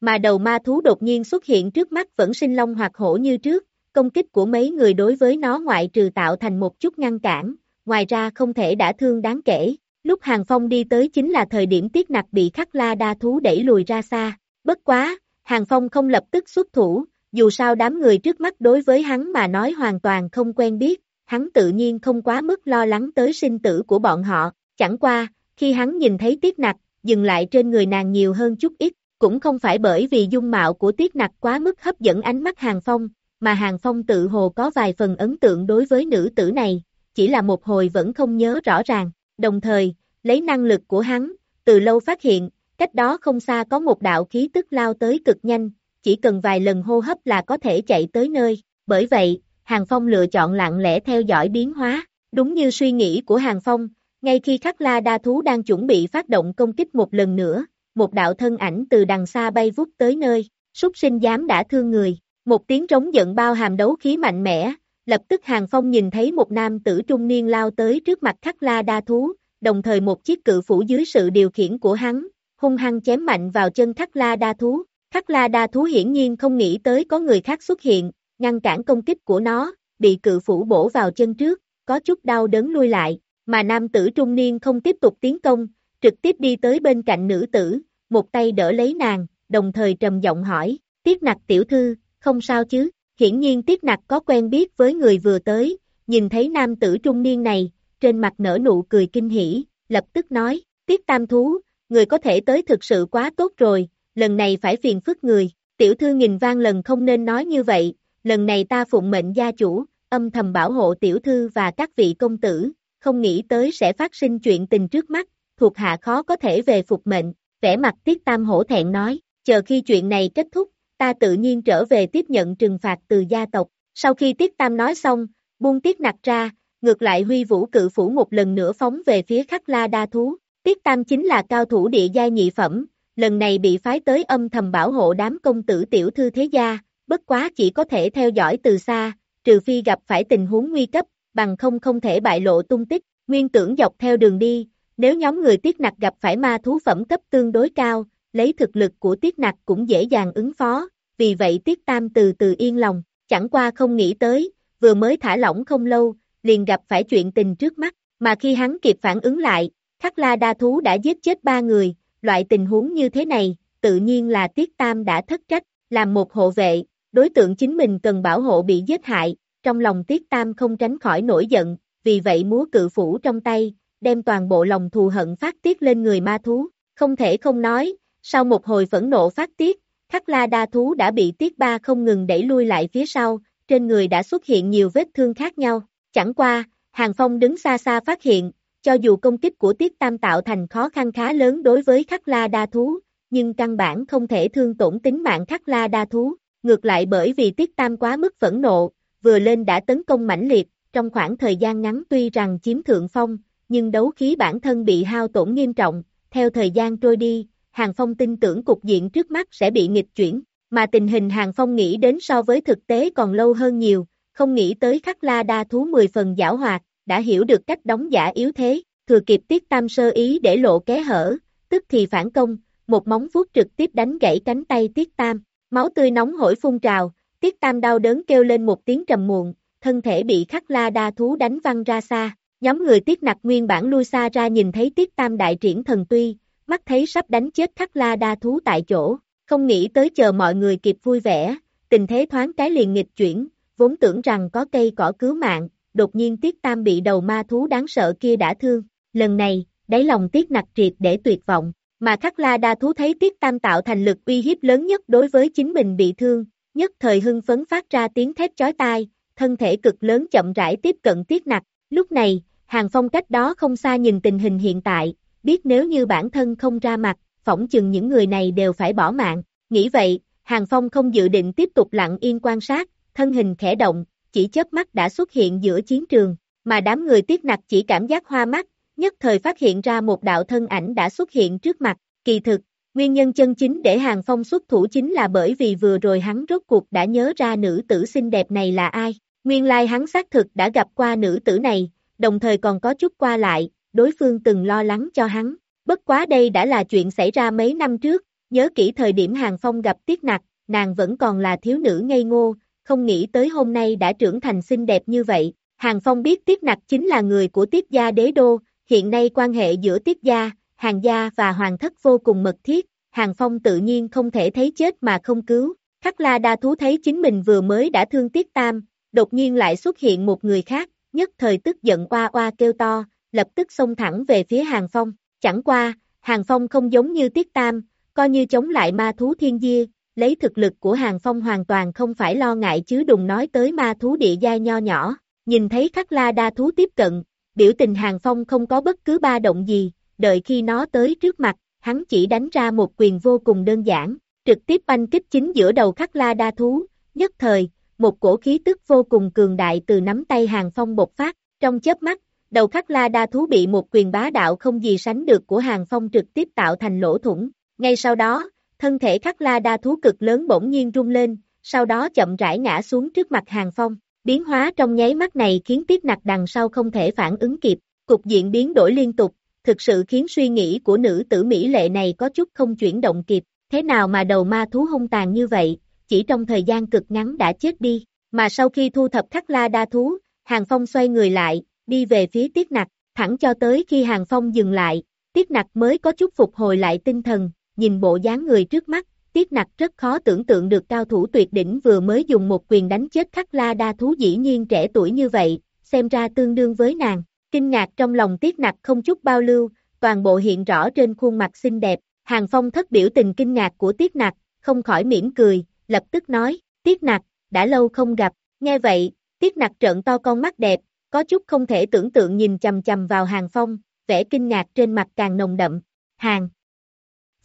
Mà đầu ma thú đột nhiên xuất hiện trước mắt vẫn sinh long hoặc hổ như trước, công kích của mấy người đối với nó ngoại trừ tạo thành một chút ngăn cản, ngoài ra không thể đã thương đáng kể. Lúc Hàng Phong đi tới chính là thời điểm tiết nặc bị khắc la đa thú đẩy lùi ra xa. Bất quá, Hàng Phong không lập tức xuất thủ, dù sao đám người trước mắt đối với hắn mà nói hoàn toàn không quen biết, hắn tự nhiên không quá mức lo lắng tới sinh tử của bọn họ, chẳng qua, khi hắn nhìn thấy tiết nặc, dừng lại trên người nàng nhiều hơn chút ít, cũng không phải bởi vì dung mạo của tiết nặc quá mức hấp dẫn ánh mắt Hàng Phong, mà Hàng Phong tự hồ có vài phần ấn tượng đối với nữ tử này, chỉ là một hồi vẫn không nhớ rõ ràng, đồng thời, lấy năng lực của hắn, từ lâu phát hiện, cách đó không xa có một đạo khí tức lao tới cực nhanh, chỉ cần vài lần hô hấp là có thể chạy tới nơi, bởi vậy, Hàng Phong lựa chọn lặng lẽ theo dõi biến hóa, đúng như suy nghĩ của Hàng Phong, ngay khi khắc la đa thú đang chuẩn bị phát động công kích một lần nữa, một đạo thân ảnh từ đằng xa bay vút tới nơi, súc sinh dám đã thương người, một tiếng trống giận bao hàm đấu khí mạnh mẽ, lập tức Hàng Phong nhìn thấy một nam tử trung niên lao tới trước mặt khắc la đa thú, đồng thời một chiếc cự phủ dưới sự điều khiển của hắn, hung hăng chém mạnh vào chân Thác la đa thú. Thác la đa thú hiển nhiên không nghĩ tới có người khác xuất hiện, ngăn cản công kích của nó, bị cự phủ bổ vào chân trước, có chút đau đớn lui lại, mà nam tử trung niên không tiếp tục tiến công, trực tiếp đi tới bên cạnh nữ tử, một tay đỡ lấy nàng, đồng thời trầm giọng hỏi, tiết nặc tiểu thư, không sao chứ, hiển nhiên tiết nặc có quen biết với người vừa tới, nhìn thấy nam tử trung niên này, trên mặt nở nụ cười kinh hỉ, lập tức nói, tiết tam thú, người có thể tới thực sự quá tốt rồi, lần này phải phiền phức người, tiểu thư nghìn vang lần không nên nói như vậy, lần này ta phụng mệnh gia chủ, âm thầm bảo hộ tiểu thư và các vị công tử, không nghĩ tới sẽ phát sinh chuyện tình trước mắt, thuộc hạ khó có thể về phục mệnh, vẻ mặt tiết tam hổ thẹn nói, chờ khi chuyện này kết thúc, ta tự nhiên trở về tiếp nhận trừng phạt từ gia tộc, sau khi tiết tam nói xong, buông tiết nặc ra, ngược lại huy vũ cự phủ một lần nữa phóng về phía khắc la đa thú, tiết tam chính là cao thủ địa giai nhị phẩm, lần này bị phái tới âm thầm bảo hộ đám công tử tiểu thư thế gia, bất quá chỉ có thể theo dõi từ xa, trừ phi gặp phải tình huống nguy cấp, bằng không không thể bại lộ tung tích, nguyên tưởng dọc theo đường đi, nếu nhóm người tiết nặc gặp phải ma thú phẩm cấp tương đối cao, lấy thực lực của tiết nặc cũng dễ dàng ứng phó, vì vậy tiết tam từ từ yên lòng, chẳng qua không nghĩ tới, vừa mới thả lỏng không lâu, liền gặp phải chuyện tình trước mắt, mà khi hắn kịp phản ứng lại, khắc la đa thú đã giết chết ba người, loại tình huống như thế này, tự nhiên là tiết tam đã thất trách, làm một hộ vệ, đối tượng chính mình cần bảo hộ bị giết hại, trong lòng tiết tam không tránh khỏi nổi giận, vì vậy múa cự phủ trong tay, đem toàn bộ lòng thù hận phát tiết lên người ma thú, không thể không nói, sau một hồi phẫn nộ phát tiết, khắc la đa thú đã bị tiết ba không ngừng đẩy lui lại phía sau, trên người đã xuất hiện nhiều vết thương khác nhau, chẳng qua, Hàng Phong đứng xa xa phát hiện, cho dù công kích của tiết tam tạo thành khó khăn khá lớn đối với khắc la đa thú, nhưng căn bản không thể thương tổn tính mạng khắc la đa thú, ngược lại bởi vì tiết tam quá mức phẫn nộ, vừa lên đã tấn công mãnh liệt, trong khoảng thời gian ngắn tuy rằng chiếm thượng phong, nhưng đấu khí bản thân bị hao tổn nghiêm trọng, theo thời gian trôi đi, Hàng Phong tin tưởng cục diện trước mắt sẽ bị nghịch chuyển, mà tình hình Hàng Phong nghĩ đến so với thực tế còn lâu hơn nhiều, không nghĩ tới khắc la đa thú 10 phần giảo hoạt, đã hiểu được cách đóng giả yếu thế, thừa kịp tiết tam sơ ý để lộ ké hở, tức thì phản công, một móng vuốt trực tiếp đánh gãy cánh tay tiết tam, máu tươi nóng hổi phun trào, tiết tam đau đớn kêu lên một tiếng trầm muộn, thân thể bị khắc la đa thú đánh văng ra xa, nhóm người tiết nặc nguyên bản lui xa ra nhìn thấy tiết tam đại triển thần tuy, mắt thấy sắp đánh chết khắc la đa thú tại chỗ, không nghĩ tới chờ mọi người kịp vui vẻ, tình thế thoáng cái liền nghịch chuyển, vốn tưởng rằng có cây cỏ cứu mạng, đột nhiên tiết tam bị đầu ma thú đáng sợ kia đã thương, lần này, đáy lòng tiết nặc triệt để tuyệt vọng, mà khắc la đa thú thấy tiết tam tạo thành lực uy hiếp lớn nhất đối với chính mình bị thương, nhất thời hưng phấn phát ra tiếng thét chói tai, thân thể cực lớn chậm rãi tiếp cận tiết nặc, lúc này, hàng phong cách đó không xa nhìn tình hình hiện tại, biết nếu như bản thân không ra mặt, phỏng chừng những người này đều phải bỏ mạng, nghĩ vậy, hàng phong không dự định tiếp tục lặng yên quan sát, thân hình khẽ động, chỉ chớp mắt đã xuất hiện giữa chiến trường, mà đám người tiết nặc chỉ cảm giác hoa mắt, nhất thời phát hiện ra một đạo thân ảnh đã xuất hiện trước mặt, kỳ thực, nguyên nhân chân chính để Hàng Phong xuất thủ chính là bởi vì vừa rồi hắn rốt cuộc đã nhớ ra nữ tử xinh đẹp này là ai, Nguyên lai hắn xác thực đã gặp qua nữ tử này, đồng thời còn có chút qua lại, đối phương từng lo lắng cho hắn. Bất quá đây đã là chuyện xảy ra mấy năm trước, nhớ kỹ thời điểm Hàng Phong gặp Tiết Nặc, nàng vẫn còn là thiếu nữ ngây ngô, không nghĩ tới hôm nay đã trưởng thành xinh đẹp như vậy. Hàng Phong biết Tiết Nặc chính là người của Tiết gia đế đô, hiện nay quan hệ giữa Tiết gia, Hàng gia và Hoàng thất vô cùng mật thiết, Hàng Phong tự nhiên không thể thấy chết mà không cứu. Khắc La Đa Thú thấy chính mình vừa mới đã thương Tiết Tam, đột nhiên lại xuất hiện một người khác, nhất thời tức giận qua oa kêu to, lập tức xông thẳng về phía Hàng Phong. Chẳng qua, Hàng Phong không giống như Tiết Tam, coi như chống lại ma thú thiên diê, lấy thực lực của Hàng Phong hoàn toàn không phải lo ngại chứ đùng nói tới ma thú địa gia nho nhỏ, nhìn thấy khắc la đa thú tiếp cận, biểu tình Hàng Phong không có bất cứ ba động gì, đợi khi nó tới trước mặt, hắn chỉ đánh ra một quyền vô cùng đơn giản, trực tiếp banh kích chính giữa đầu khắc la đa thú, nhất thời, một cổ khí tức vô cùng cường đại từ nắm tay Hàng Phong bộc phát, trong chớp mắt, đầu khắc la đa thú bị một quyền bá đạo không gì sánh được của Hàng Phong trực tiếp tạo thành lỗ thủng, ngay sau đó, thân thể khắc la đa thú cực lớn bỗng nhiên rung lên, sau đó chậm rãi ngã xuống trước mặt Hàng Phong. Biến hóa trong nháy mắt này khiến tiếp Nặc đằng sau không thể phản ứng kịp, cục diện biến đổi liên tục, thực sự khiến suy nghĩ của nữ tử Mỹ lệ này có chút không chuyển động kịp, thế nào mà đầu ma thú hung tàn như vậy, chỉ trong thời gian cực ngắn đã chết đi, mà sau khi thu thập khắc la đa thú, Hàng Phong xoay người lại, đi về phía Tiết Nặc, thẳng cho tới khi Hàng Phong dừng lại, Tiết Nặc mới có chút phục hồi lại tinh thần, nhìn bộ dáng người trước mắt, Tiết Nặc rất khó tưởng tượng được cao thủ tuyệt đỉnh vừa mới dùng một quyền đánh chết khắc la đa thú dĩ nhiên trẻ tuổi như vậy, xem ra tương đương với nàng. Kinh ngạc trong lòng Tiết Nặc không chút bao lưu, toàn bộ hiện rõ trên khuôn mặt xinh đẹp. Hàng Phong thất biểu tình kinh ngạc của Tiết Nặc, không khỏi mỉm cười, lập tức nói, Tiết Nặc, đã lâu không gặp, nghe vậy, Tiết Nặc trợn to con mắt đẹp, có chút không thể tưởng tượng nhìn chầm chầm vào Hàng Phong, vẻ kinh ngạc trên mặt càng nồng đậm. Hàng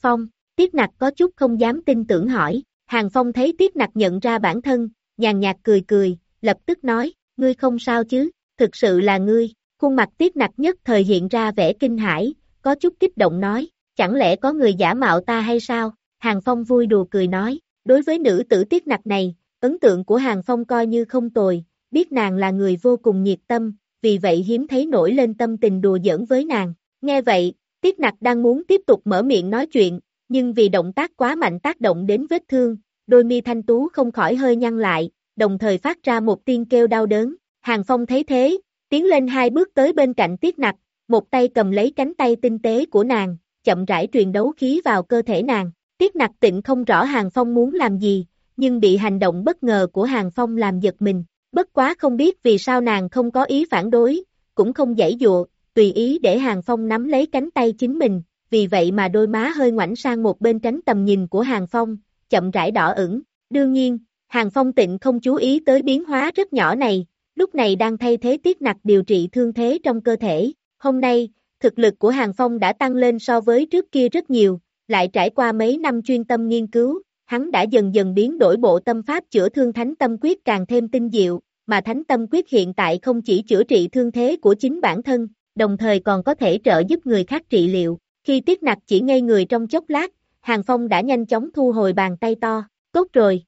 Phong, Tiết Nặc có chút không dám tin tưởng hỏi, Hàng Phong thấy Tiết Nặc nhận ra bản thân, nhàn nhạt cười cười, lập tức nói, ngươi không sao chứ, thực sự là ngươi, khuôn mặt Tiết Nặc nhất thời hiện ra vẻ kinh hãi, có chút kích động nói, chẳng lẽ có người giả mạo ta hay sao, Hàng Phong vui đùa cười nói, đối với nữ tử Tiết Nặc này, ấn tượng của Hàng Phong coi như không tồi, biết nàng là người vô cùng nhiệt tâm, vì vậy hiếm thấy nổi lên tâm tình đùa giỡn với nàng, nghe vậy, Tiết nặc đang muốn tiếp tục mở miệng nói chuyện, nhưng vì động tác quá mạnh tác động đến vết thương, đôi mi thanh tú không khỏi hơi nhăn lại, đồng thời phát ra một tiếng kêu đau đớn. Hàng Phong thấy thế, tiến lên hai bước tới bên cạnh Tiết nặc, một tay cầm lấy cánh tay tinh tế của nàng, chậm rãi truyền đấu khí vào cơ thể nàng. Tiết nặc tịnh không rõ Hàng Phong muốn làm gì, nhưng bị hành động bất ngờ của Hàng Phong làm giật mình. Bất quá không biết vì sao nàng không có ý phản đối, cũng không dãy dụa, tùy ý để Hàng Phong nắm lấy cánh tay chính mình, vì vậy mà đôi má hơi ngoảnh sang một bên tránh tầm nhìn của Hàng Phong, chậm rãi đỏ ửng. Đương nhiên, Hàng Phong tịnh không chú ý tới biến hóa rất nhỏ này, lúc này đang thay thế tiết nặc điều trị thương thế trong cơ thể. Hôm nay, thực lực của Hàng Phong đã tăng lên so với trước kia rất nhiều, lại trải qua mấy năm chuyên tâm nghiên cứu, hắn đã dần dần biến đổi bộ tâm pháp chữa thương thánh tâm quyết càng thêm tinh diệu, mà thánh tâm quyết hiện tại không chỉ chữa trị thương thế của chính bản thân, đồng thời còn có thể trợ giúp người khác trị liệu. Khi tiết nặc chỉ ngây người trong chốc lát, Hàng Phong đã nhanh chóng thu hồi bàn tay to, tốt rồi.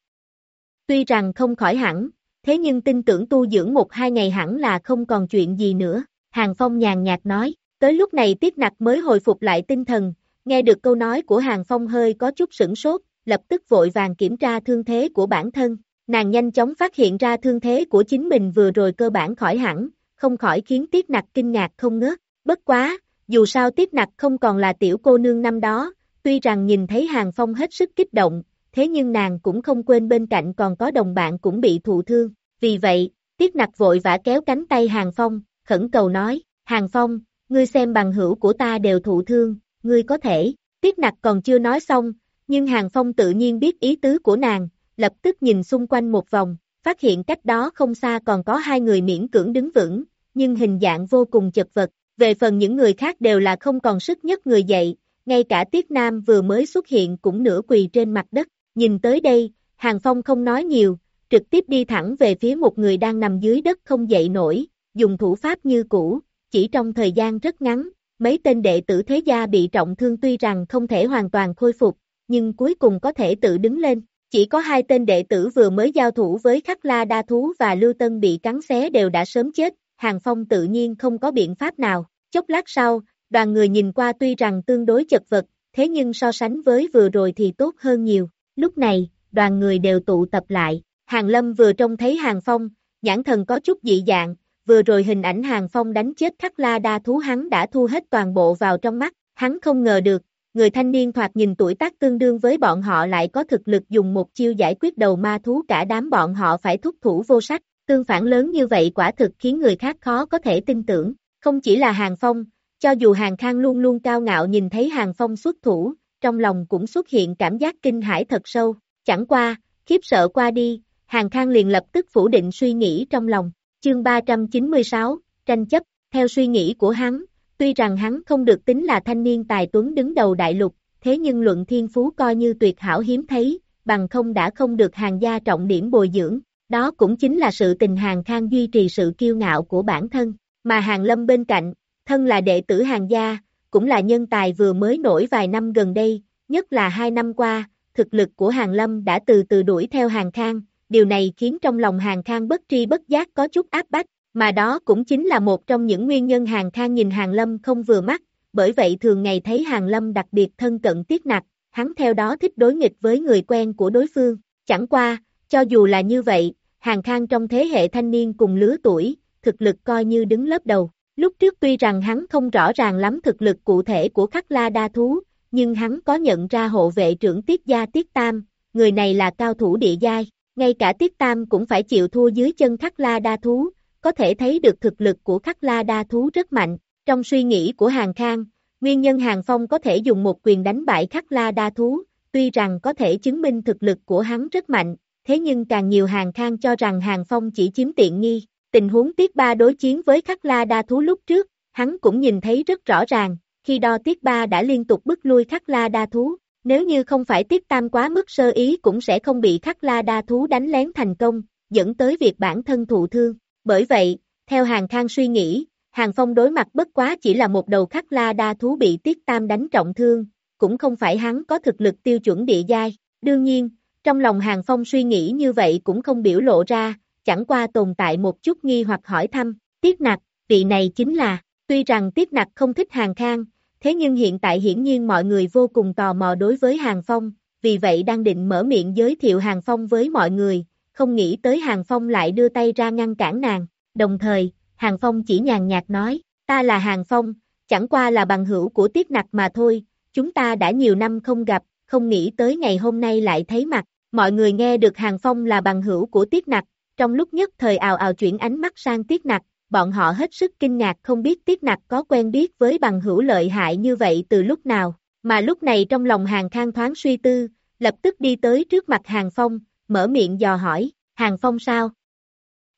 Tuy rằng không khỏi hẳn, thế nhưng tin tưởng tu dưỡng một hai ngày hẳn là không còn chuyện gì nữa. Hàng Phong nhàn nhạt nói, tới lúc này tiết nặc mới hồi phục lại tinh thần, nghe được câu nói của Hàng Phong hơi có chút sửng sốt, lập tức vội vàng kiểm tra thương thế của bản thân. Nàng nhanh chóng phát hiện ra thương thế của chính mình vừa rồi cơ bản khỏi hẳn, không khỏi khiến Tiết Nặc kinh ngạc không ngớt. Bất quá, dù sao Tiết Nặc không còn là tiểu cô nương năm đó, tuy rằng nhìn thấy Hàng Phong hết sức kích động, thế nhưng nàng cũng không quên bên cạnh còn có đồng bạn cũng bị thụ thương. Vì vậy, Tiết Nặc vội vã kéo cánh tay Hàng Phong, khẩn cầu nói, Hàng Phong, ngươi xem bằng hữu của ta đều thụ thương, ngươi có thể. Tiết Nặc còn chưa nói xong, nhưng Hàng Phong tự nhiên biết ý tứ của nàng, lập tức nhìn xung quanh một vòng, phát hiện cách đó không xa còn có hai người miễn cưỡng đứng vững, nhưng hình dạng vô cùng chật vật. Về phần những người khác đều là không còn sức nhất người dậy, ngay cả Tiết Nam vừa mới xuất hiện cũng nửa quỳ trên mặt đất. Nhìn tới đây, Hàng Phong không nói nhiều, trực tiếp đi thẳng về phía một người đang nằm dưới đất không dậy nổi, dùng thủ pháp như cũ, chỉ trong thời gian rất ngắn, mấy tên đệ tử thế gia bị trọng thương tuy rằng không thể hoàn toàn khôi phục, nhưng cuối cùng có thể tự đứng lên. Chỉ có hai tên đệ tử vừa mới giao thủ với Khắc La Đa Thú và Lưu Tân bị cắn xé đều đã sớm chết, Hàng Phong tự nhiên không có biện pháp nào. Chốc lát sau, đoàn người nhìn qua tuy rằng tương đối chật vật, thế nhưng so sánh với vừa rồi thì tốt hơn nhiều. Lúc này, đoàn người đều tụ tập lại, Hàng Lâm vừa trông thấy Hàng Phong, nhãn thần có chút dị dạng, vừa rồi hình ảnh Hàng Phong đánh chết khắc la đa thú hắn đã thu hết toàn bộ vào trong mắt, hắn không ngờ được, người thanh niên thoạt nhìn tuổi tác tương đương với bọn họ lại có thực lực dùng một chiêu giải quyết đầu ma thú cả đám bọn họ phải thúc thủ vô sách, tương phản lớn như vậy quả thực khiến người khác khó có thể tin tưởng, không chỉ là Hàng Phong, cho dù Hàng Khang luôn luôn cao ngạo nhìn thấy Hàng Phong xuất thủ, trong lòng cũng xuất hiện cảm giác kinh hãi thật sâu, chẳng qua, khiếp sợ qua đi, Hàng Khang liền lập tức phủ định suy nghĩ trong lòng, chương 396, tranh chấp, theo suy nghĩ của hắn, tuy rằng hắn không được tính là thanh niên tài tuấn đứng đầu đại lục, thế nhưng luận thiên phú coi như tuyệt hảo hiếm thấy, bằng không đã không được hàng gia trọng điểm bồi dưỡng, đó cũng chính là sự tình hàng khang duy trì sự kiêu ngạo của bản thân, mà hàng lâm bên cạnh, thân là đệ tử hàng gia, cũng là nhân tài vừa mới nổi vài năm gần đây, nhất là hai năm qua, thực lực của hàng lâm đã từ từ đuổi theo hàng khang, điều này khiến trong lòng hàng khang bất tri bất giác có chút áp bách, mà đó cũng chính là một trong những nguyên nhân hàng khang nhìn hàng lâm không vừa mắt, bởi vậy thường ngày thấy hàng lâm đặc biệt thân cận tiết nặc, hắn theo đó thích đối nghịch với người quen của đối phương, chẳng qua, cho dù là như vậy, hàng khang trong thế hệ thanh niên cùng lứa tuổi, thực lực coi như đứng lớp đầu. Lúc trước tuy rằng hắn không rõ ràng lắm thực lực cụ thể của khắc la đa thú, nhưng hắn có nhận ra hộ vệ trưởng tiết gia tiết tam, người này là cao thủ địa giai, ngay cả Tiết Tam cũng phải chịu thua dưới chân Khắc La Đa Thú, có thể thấy được thực lực của Khắc La Đa Thú rất mạnh. Trong suy nghĩ của Hàng Khang, nguyên nhân Hàng Phong có thể dùng một quyền đánh bại Khắc La Đa Thú, tuy rằng có thể chứng minh thực lực của hắn rất mạnh, thế nhưng càng nhiều Hàng Khang cho rằng Hàng Phong chỉ chiếm tiện nghi. Tình huống Tiết Ba đối chiến với Khắc La Đa Thú lúc trước, hắn cũng nhìn thấy rất rõ ràng, khi đo Tiết Ba đã liên tục bức lui Khắc La Đa Thú, nếu như không phải tiết tam quá mức sơ ý cũng sẽ không bị khắc la đa thú đánh lén thành công, dẫn tới việc bản thân thụ thương. Bởi vậy, theo hàng khang suy nghĩ, hàng phong đối mặt bất quá chỉ là một đầu khắc la đa thú bị tiết tam đánh trọng thương, cũng không phải hắn có thực lực tiêu chuẩn địa giai. Đương nhiên, trong lòng hàng phong suy nghĩ như vậy cũng không biểu lộ ra, chẳng qua tồn tại một chút nghi hoặc hỏi thăm, tiết nặc, vị này chính là, tuy rằng tiết nặc không thích hàng khang, thế nhưng hiện tại hiển nhiên mọi người vô cùng tò mò đối với Hàng Phong, vì vậy đang định mở miệng giới thiệu Hàng Phong với mọi người, không nghĩ tới Hàng Phong lại đưa tay ra ngăn cản nàng, đồng thời, Hàng Phong chỉ nhàn nhạt nói, ta là Hàng Phong, chẳng qua là bằng hữu của Tiết Nặc mà thôi, chúng ta đã nhiều năm không gặp, không nghĩ tới ngày hôm nay lại thấy mặt, mọi người nghe được Hàng Phong là bằng hữu của Tiết Nặc, trong lúc nhất thời ào ào chuyển ánh mắt sang Tiết Nặc, bọn họ hết sức kinh ngạc không biết Tiết Nặc có quen biết với bằng hữu lợi hại như vậy từ lúc nào, mà lúc này trong lòng Hàng Khang thoáng suy tư, lập tức đi tới trước mặt Hàng Phong, mở miệng dò hỏi, Hàng Phong sao?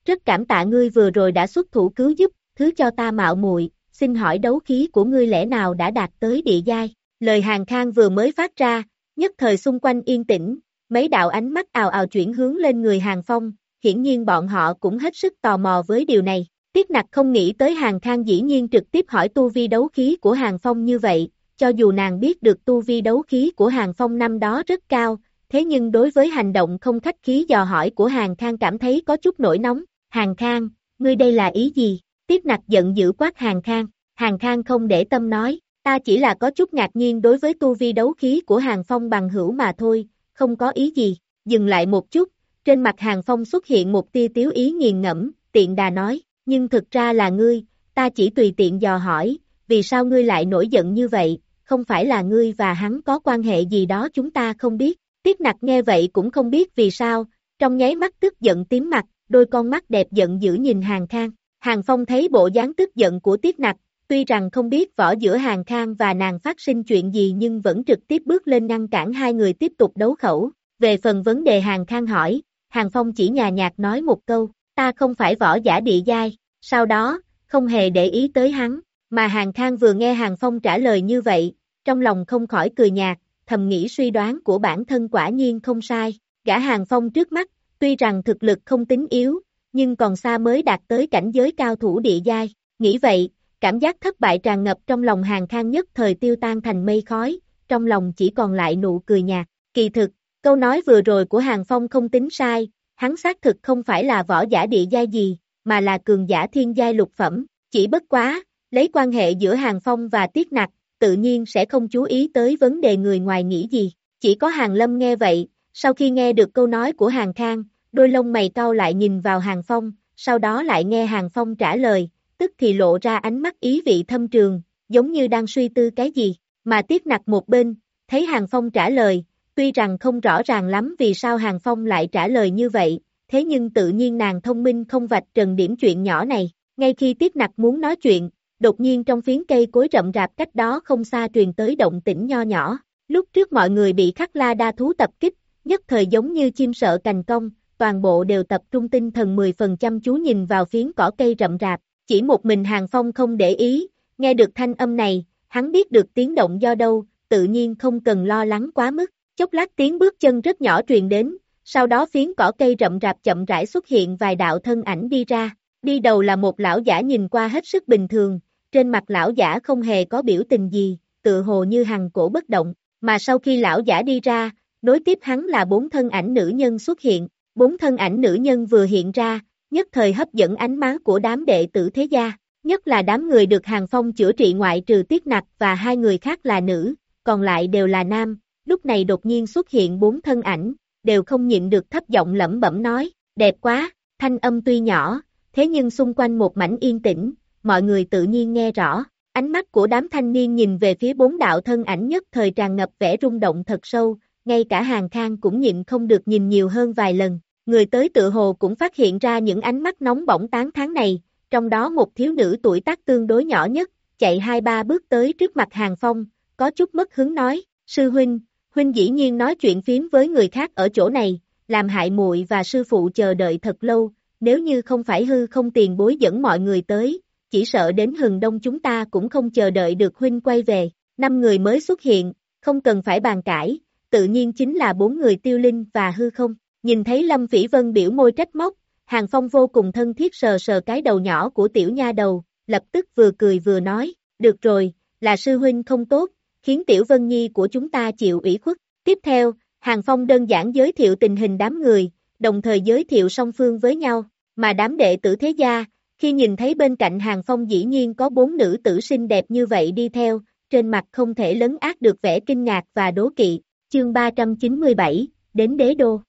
Rất cảm tạ ngươi vừa rồi đã xuất thủ cứu giúp, thứ cho ta mạo muội, xin hỏi đấu khí của ngươi lẽ nào đã đạt tới địa giai? Lời Hàng Khang vừa mới phát ra, nhất thời xung quanh yên tĩnh, mấy đạo ánh mắt ào ào chuyển hướng lên người Hàng Phong, hiển nhiên bọn họ cũng hết sức tò mò với điều này. Tiết nặc không nghĩ tới hàng khang dĩ nhiên trực tiếp hỏi tu vi đấu khí của hàng phong như vậy, cho dù nàng biết được tu vi đấu khí của hàng phong năm đó rất cao, thế nhưng đối với hành động không khách khí dò hỏi của hàng khang cảm thấy có chút nổi nóng, hàng khang, ngươi đây là ý gì? Tiếp nặc giận dữ quát hàng khang, hàng khang không để tâm nói, ta chỉ là có chút ngạc nhiên đối với tu vi đấu khí của hàng phong bằng hữu mà thôi, không có ý gì, dừng lại một chút, trên mặt hàng phong xuất hiện một tia tiếu ý nghiền ngẫm, tiện đà nói, nhưng thực ra là ngươi, ta chỉ tùy tiện dò hỏi, vì sao ngươi lại nổi giận như vậy, không phải là ngươi và hắn có quan hệ gì đó chúng ta không biết. Tiết nặc nghe vậy cũng không biết vì sao, trong nháy mắt tức giận tím mặt, đôi con mắt đẹp giận dữ nhìn hàng khang. Hàng Phong thấy bộ dáng tức giận của Tiết nặc, tuy rằng không biết võ giữa hàng khang và nàng phát sinh chuyện gì nhưng vẫn trực tiếp bước lên ngăn cản hai người tiếp tục đấu khẩu. Về phần vấn đề hàng khang hỏi, hàng Phong chỉ nhà nhạt nói một câu, ta không phải võ giả địa giai, sau đó, không hề để ý tới hắn, mà Hàng Khang vừa nghe Hàng Phong trả lời như vậy, trong lòng không khỏi cười nhạt, thầm nghĩ suy đoán của bản thân quả nhiên không sai, gã Hàng Phong trước mắt, tuy rằng thực lực không tính yếu, nhưng còn xa mới đạt tới cảnh giới cao thủ địa giai, nghĩ vậy, cảm giác thất bại tràn ngập trong lòng Hàng Khang nhất thời tiêu tan thành mây khói, trong lòng chỉ còn lại nụ cười nhạt, kỳ thực, Câu nói vừa rồi của Hàng Phong không tính sai, hắn xác thực không phải là võ giả địa giai gì, mà là cường giả thiên giai lục phẩm, chỉ bất quá, lấy quan hệ giữa Hàng Phong và Tiết Nặc, tự nhiên sẽ không chú ý tới vấn đề người ngoài nghĩ gì, chỉ có Hàng Lâm nghe vậy, sau khi nghe được câu nói của Hàng Khang, đôi lông mày cau lại nhìn vào Hàng Phong, sau đó lại nghe Hàng Phong trả lời, tức thì lộ ra ánh mắt ý vị thâm trường, giống như đang suy tư cái gì, mà Tiết Nặc một bên, thấy Hàng Phong trả lời, tuy rằng không rõ ràng lắm vì sao Hàng Phong lại trả lời như vậy, thế nhưng tự nhiên nàng thông minh không vạch trần điểm chuyện nhỏ này, ngay khi Tiết Nặc muốn nói chuyện, đột nhiên trong phiến cây cối rậm rạp cách đó không xa truyền tới động tĩnh nho nhỏ, lúc trước mọi người bị khắc la đa thú tập kích, nhất thời giống như chim sợ cành công, toàn bộ đều tập trung tinh thần 10 phần chú nhìn vào phiến cỏ cây rậm rạp, chỉ một mình Hàng Phong không để ý, nghe được thanh âm này, hắn biết được tiếng động do đâu, tự nhiên không cần lo lắng quá mức, chốc lát tiếng bước chân rất nhỏ truyền đến, sau đó phiến cỏ cây rậm rạp chậm rãi xuất hiện vài đạo thân ảnh đi ra, đi đầu là một lão giả nhìn qua hết sức bình thường, trên mặt lão giả không hề có biểu tình gì, tự hồ như hằng cổ bất động, mà sau khi lão giả đi ra, nối tiếp hắn là bốn thân ảnh nữ nhân xuất hiện, bốn thân ảnh nữ nhân vừa hiện ra, nhất thời hấp dẫn ánh mắt của đám đệ tử thế gia, nhất là đám người được hàng phong chữa trị ngoại trừ tiết nặc và hai người khác là nữ, còn lại đều là nam, lúc này đột nhiên xuất hiện bốn thân ảnh, đều không nhịn được thấp giọng lẩm bẩm nói, đẹp quá, thanh âm tuy nhỏ, thế nhưng xung quanh một mảnh yên tĩnh, mọi người tự nhiên nghe rõ, ánh mắt của đám thanh niên nhìn về phía bốn đạo thân ảnh nhất thời tràn ngập vẻ rung động thật sâu, ngay cả hàng khang cũng nhịn không được nhìn nhiều hơn vài lần, người tới tự hồ cũng phát hiện ra những ánh mắt nóng bỏng tán tháng này, trong đó một thiếu nữ tuổi tác tương đối nhỏ nhất, chạy hai ba bước tới trước mặt hàng phong, có chút mất hứng nói, sư huynh, huynh dĩ nhiên nói chuyện phiếm với người khác ở chỗ này, làm hại muội và sư phụ chờ đợi thật lâu, nếu như không phải hư không tiền bối dẫn mọi người tới, chỉ sợ đến hừng đông chúng ta cũng không chờ đợi được huynh quay về, năm người mới xuất hiện, không cần phải bàn cãi, tự nhiên chính là bốn người tiêu linh và hư không, nhìn thấy Lâm Phỉ Vân biểu môi trách móc, Hàng Phong vô cùng thân thiết sờ sờ cái đầu nhỏ của tiểu nha đầu, lập tức vừa cười vừa nói, được rồi, là sư huynh không tốt, khiến Tiểu Vân Nhi của chúng ta chịu ủy khuất. Tiếp theo, Hàng Phong đơn giản giới thiệu tình hình đám người, đồng thời giới thiệu song phương với nhau, mà đám đệ tử thế gia, khi nhìn thấy bên cạnh Hàng Phong dĩ nhiên có bốn nữ tử xinh đẹp như vậy đi theo, trên mặt không thể lấn át được vẻ kinh ngạc và đố kỵ. Chương 397, đến đế đô.